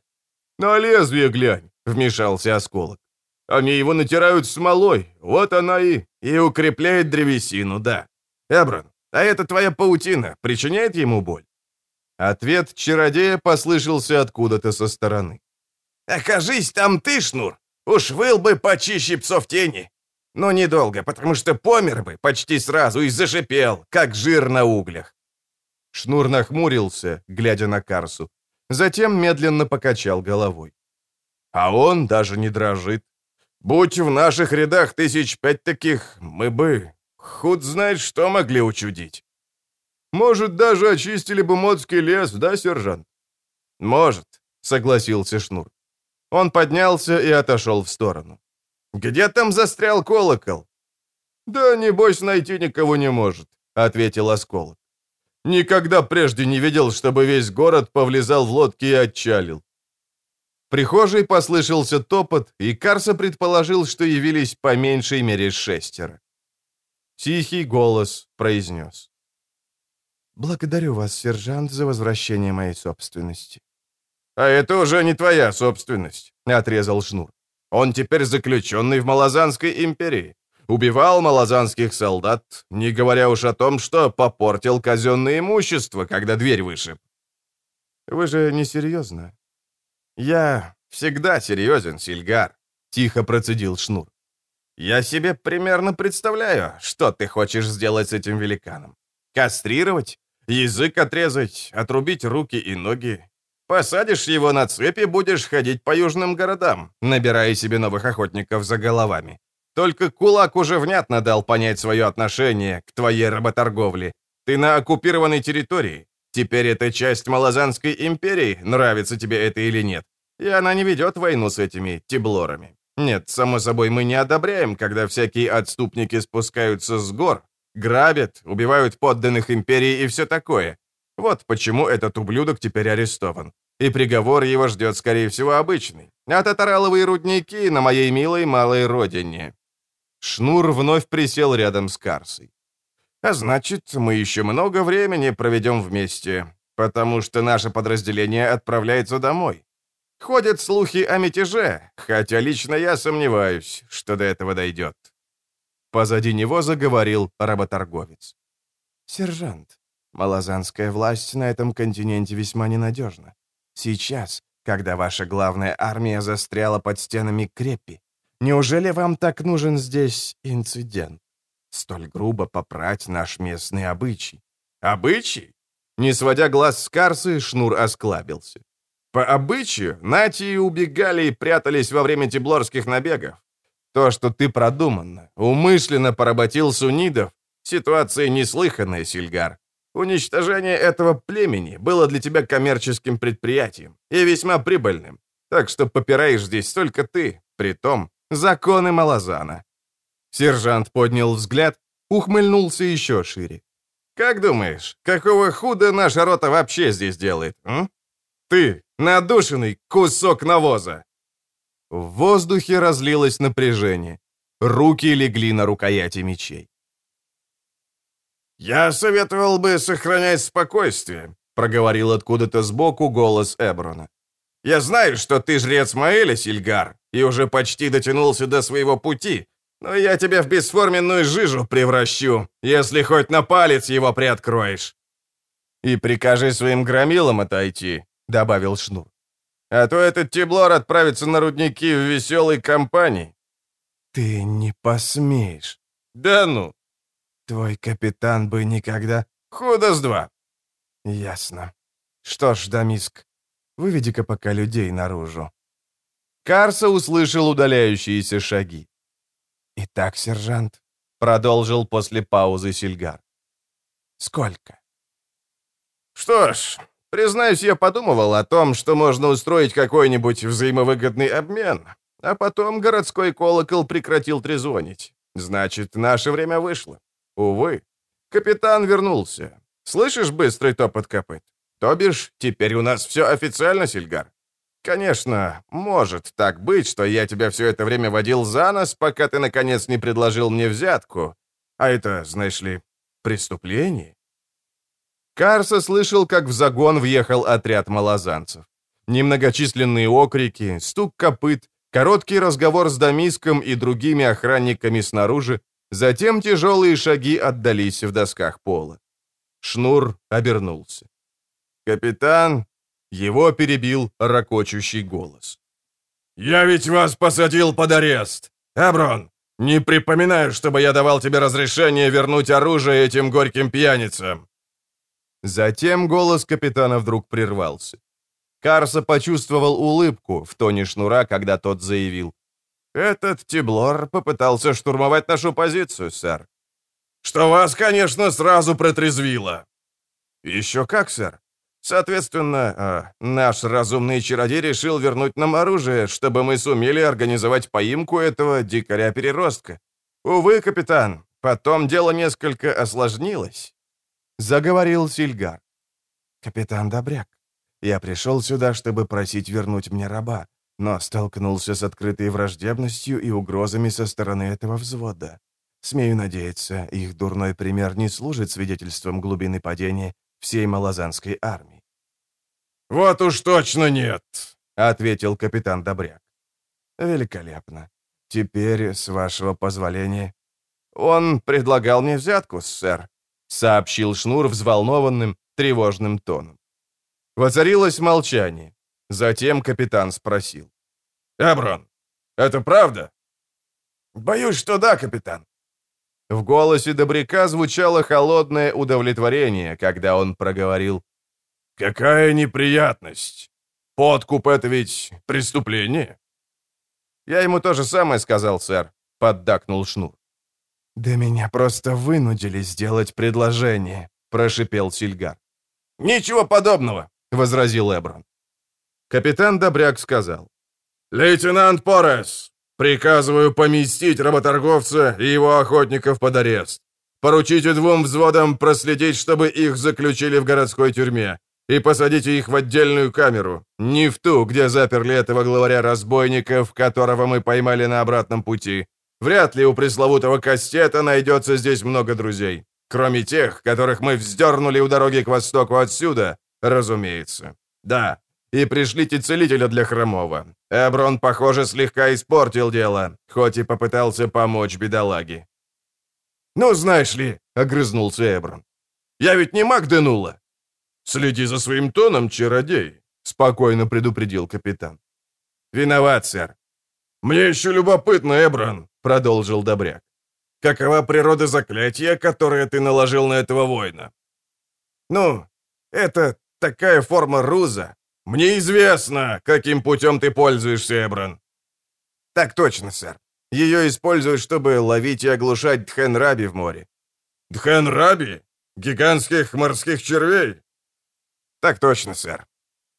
«На лезвие глянь», — вмешался осколок. «Они его натирают смолой, вот она и...» «И укрепляет древесину, да. Эброн, а это твоя паутина причиняет ему боль?» Ответ чародея послышался откуда-то со стороны. «Окажись там ты, Шнур, уж выл бы почище псов тени. Но недолго, потому что помер бы почти сразу и зашипел, как жир на углях. Шнур нахмурился, глядя на Карсу. Затем медленно покачал головой. А он даже не дрожит. Будь в наших рядах тысяч пять таких, мы бы... Худ знает, что могли учудить. Может, даже очистили бы Модский лес, да, сержант? Может, согласился Шнур. Он поднялся и отошел в сторону. «Где там застрял колокол?» «Да, небось, найти никого не может», — ответил Осколок. «Никогда прежде не видел, чтобы весь город повлезал в лодки и отчалил». Прихожей послышался топот, и Карса предположил, что явились по меньшей мере шестеро. Тихий голос произнес. «Благодарю вас, сержант, за возвращение моей собственности». «А это уже не твоя собственность», — отрезал Шнур. Он теперь заключенный в Малазанской империи. Убивал малазанских солдат, не говоря уж о том, что попортил казенное имущество, когда дверь вышиб. Вы же не серьезно? Я всегда серьезен, Сильгар, тихо процедил Шнур. Я себе примерно представляю, что ты хочешь сделать с этим великаном. Кастрировать? Язык отрезать, отрубить руки и ноги, Посадишь его на цепи, будешь ходить по южным городам, набирая себе новых охотников за головами. Только кулак уже внятно дал понять свое отношение к твоей работорговле. Ты на оккупированной территории. Теперь это часть Малазанской империи, нравится тебе это или нет. И она не ведет войну с этими тиблорами. Нет, само собой, мы не одобряем, когда всякие отступники спускаются с гор, грабят, убивают подданных империи и все такое. Вот почему этот ублюдок теперь арестован. И приговор его ждет, скорее всего, обычный. А татараловые рудники на моей милой малой родине. Шнур вновь присел рядом с Карсой. А значит, мы еще много времени проведем вместе, потому что наше подразделение отправляется домой. Ходят слухи о мятеже, хотя лично я сомневаюсь, что до этого дойдет. Позади него заговорил работорговец. «Сержант, малазанская власть на этом континенте весьма ненадежна. Сейчас, когда ваша главная армия застряла под стенами крепи, неужели вам так нужен здесь инцидент? Столь грубо попрать наш местный обычай. Обычай? Не сводя глаз с Карсы, Шнур осклабился. По обычаю, Натии убегали и прятались во время теблорских набегов. То, что ты продуманно, умышленно поработил сунидов, ситуация неслыханная, Сильгар. Уничтожение этого племени было для тебя коммерческим предприятием и весьма прибыльным. Так что попираешь здесь только ты, притом законы Малазана. Сержант поднял взгляд, ухмыльнулся еще шире. «Как думаешь, какого худа наша рота вообще здесь делает, м? Ты, надушенный кусок навоза!» В воздухе разлилось напряжение. Руки легли на рукояти мечей. «Я советовал бы сохранять спокойствие», — проговорил откуда-то сбоку голос Эброна. «Я знаю, что ты жрец Маэля, Сильгар, и уже почти дотянулся до своего пути, но я тебя в бесформенную жижу превращу, если хоть на палец его приоткроешь». «И прикажи своим громилам отойти», — добавил Шнур. «А то этот Теблор отправится на рудники в веселой компании». «Ты не посмеешь». «Да ну!» «Твой капитан бы никогда...» «Худо с два». «Ясно. Что ж, Дамиск, выведи-ка пока людей наружу». Карса услышал удаляющиеся шаги. «Итак, сержант», — продолжил после паузы Сильгар. «Сколько?» «Что ж, признаюсь, я подумывал о том, что можно устроить какой-нибудь взаимовыгодный обмен, а потом городской колокол прекратил трезвонить. Значит, наше время вышло. Увы, капитан вернулся. Слышишь быстрый топот копыт? То бишь, теперь у нас все официально, Сильгар? Конечно, может так быть, что я тебя все это время водил за нос, пока ты, наконец, не предложил мне взятку. А это, знаешь ли, преступление? Карса слышал, как в загон въехал отряд малозанцев. Немногочисленные окрики, стук копыт, короткий разговор с Дамиском и другими охранниками снаружи, затем тяжелые шаги отдались в досках пола. Шнур обернулся. «Капитан, его перебил ракочущий голос. «Я ведь вас посадил под арест! Эброн, не припоминаю, чтобы я давал тебе разрешение вернуть оружие этим горьким пьяницам!» Затем голос капитана вдруг прервался. Карса почувствовал улыбку в тоне шнура, когда тот заявил. «Этот Тиблор попытался штурмовать нашу позицию, сэр». «Что вас, конечно, сразу протрезвило». «Еще как, сэр. Соответственно, э, наш разумный чародей решил вернуть нам оружие, чтобы мы сумели организовать поимку этого дикаря-переростка. Увы, капитан, потом дело несколько осложнилось. Заговорил Сильгар. Капитан Добряк, я пришел сюда, чтобы просить вернуть мне раба, но столкнулся с открытой враждебностью и угрозами со стороны этого взвода. Смею надеяться, их дурной пример не служит свидетельством глубины падения всей малазанской армии. «Вот уж точно нет», — ответил капитан Добряк. «Великолепно. Теперь, с вашего позволения...» «Он предлагал мне взятку, сэр», — сообщил Шнур взволнованным, тревожным тоном. Воцарилось молчание. Затем капитан спросил. «Эброн, это правда?» «Боюсь, что да, капитан». В голосе Добряка звучало холодное удовлетворение, когда он проговорил. «Какая неприятность! Подкуп — это ведь преступление?» «Я ему то же самое сказал, сэр», — поддакнул Шнур. «Да меня просто вынудили сделать предложение», — прошипел Сильгар. «Ничего подобного», — возразил Эброн. Капитан Добряк сказал. «Лейтенант Порес, Приказываю поместить работорговца и его охотников под арест. Поручите двум взводам проследить, чтобы их заключили в городской тюрьме, и посадите их в отдельную камеру, не в ту, где заперли этого главаря разбойников, которого мы поймали на обратном пути. Вряд ли у пресловутого Кастета найдется здесь много друзей, кроме тех, которых мы вздернули у дороги к востоку отсюда, разумеется. Да, и пришлите целителя для Хромова. Эброн, похоже, слегка испортил дело, хоть и попытался помочь бедолаге. «Ну, знаешь ли», — огрызнулся Эброн, — «я ведь не маг Денула». «Следи за своим тоном, чародей», — спокойно предупредил капитан. «Виноват, сэр». «Мне еще любопытно, Эброн», — продолжил Добряк. «Какова природа заклятия, которое ты наложил на этого воина?» «Ну, это такая форма руза, «Мне известно, каким путем ты пользуешься, Эброн». «Так точно, сэр. Ее используют, чтобы ловить и оглушать дхенраби в море». «Дхенраби? Гигантских морских червей?» «Так точно, сэр».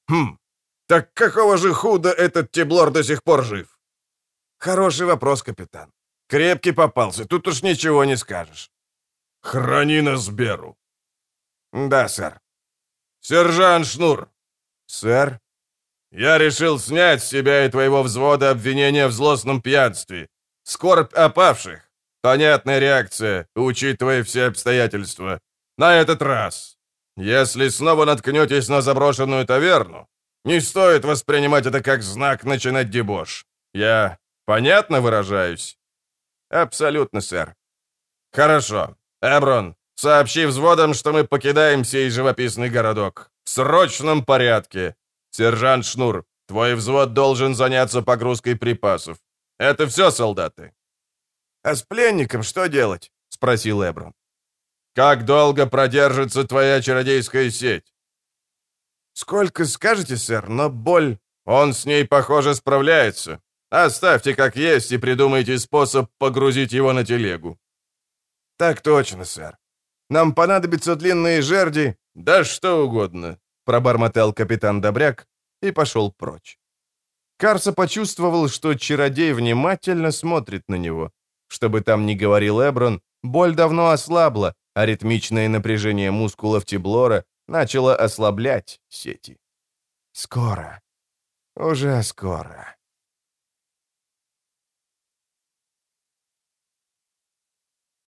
«Хм, так какого же худа этот Теблор до сих пор жив?» «Хороший вопрос, капитан. Крепкий попался, тут уж ничего не скажешь». «Храни нас Беру». «Да, сэр». «Сержант Шнур, «Сэр?» «Я решил снять с себя и твоего взвода обвинения в злостном пьянстве. Скорбь опавших. Понятная реакция, учитывая все обстоятельства. На этот раз. Если снова наткнетесь на заброшенную таверну, не стоит воспринимать это как знак начинать дебош. Я понятно выражаюсь?» «Абсолютно, сэр». «Хорошо. Эброн, сообщи взводам, что мы покидаем сей живописный городок. В срочном порядке. Сержант Шнур, твой взвод должен заняться погрузкой припасов. Это все, солдаты?» «А с пленником что делать?» — спросил Эброн. «Как долго продержится твоя чародейская сеть?» «Сколько скажете, сэр, но боль...» «Он с ней, похоже, справляется. Оставьте как есть и придумайте способ погрузить его на телегу». «Так точно, сэр. Нам понадобятся длинные жерди «Да что угодно», — пробормотал капитан Добряк и пошел прочь. Карса почувствовал, что чародей внимательно смотрит на него. Чтобы там ни говорил Эброн, боль давно ослабла, а ритмичное напряжение мускулов Тиблора начало ослаблять сети. «Скоро. Уже скоро».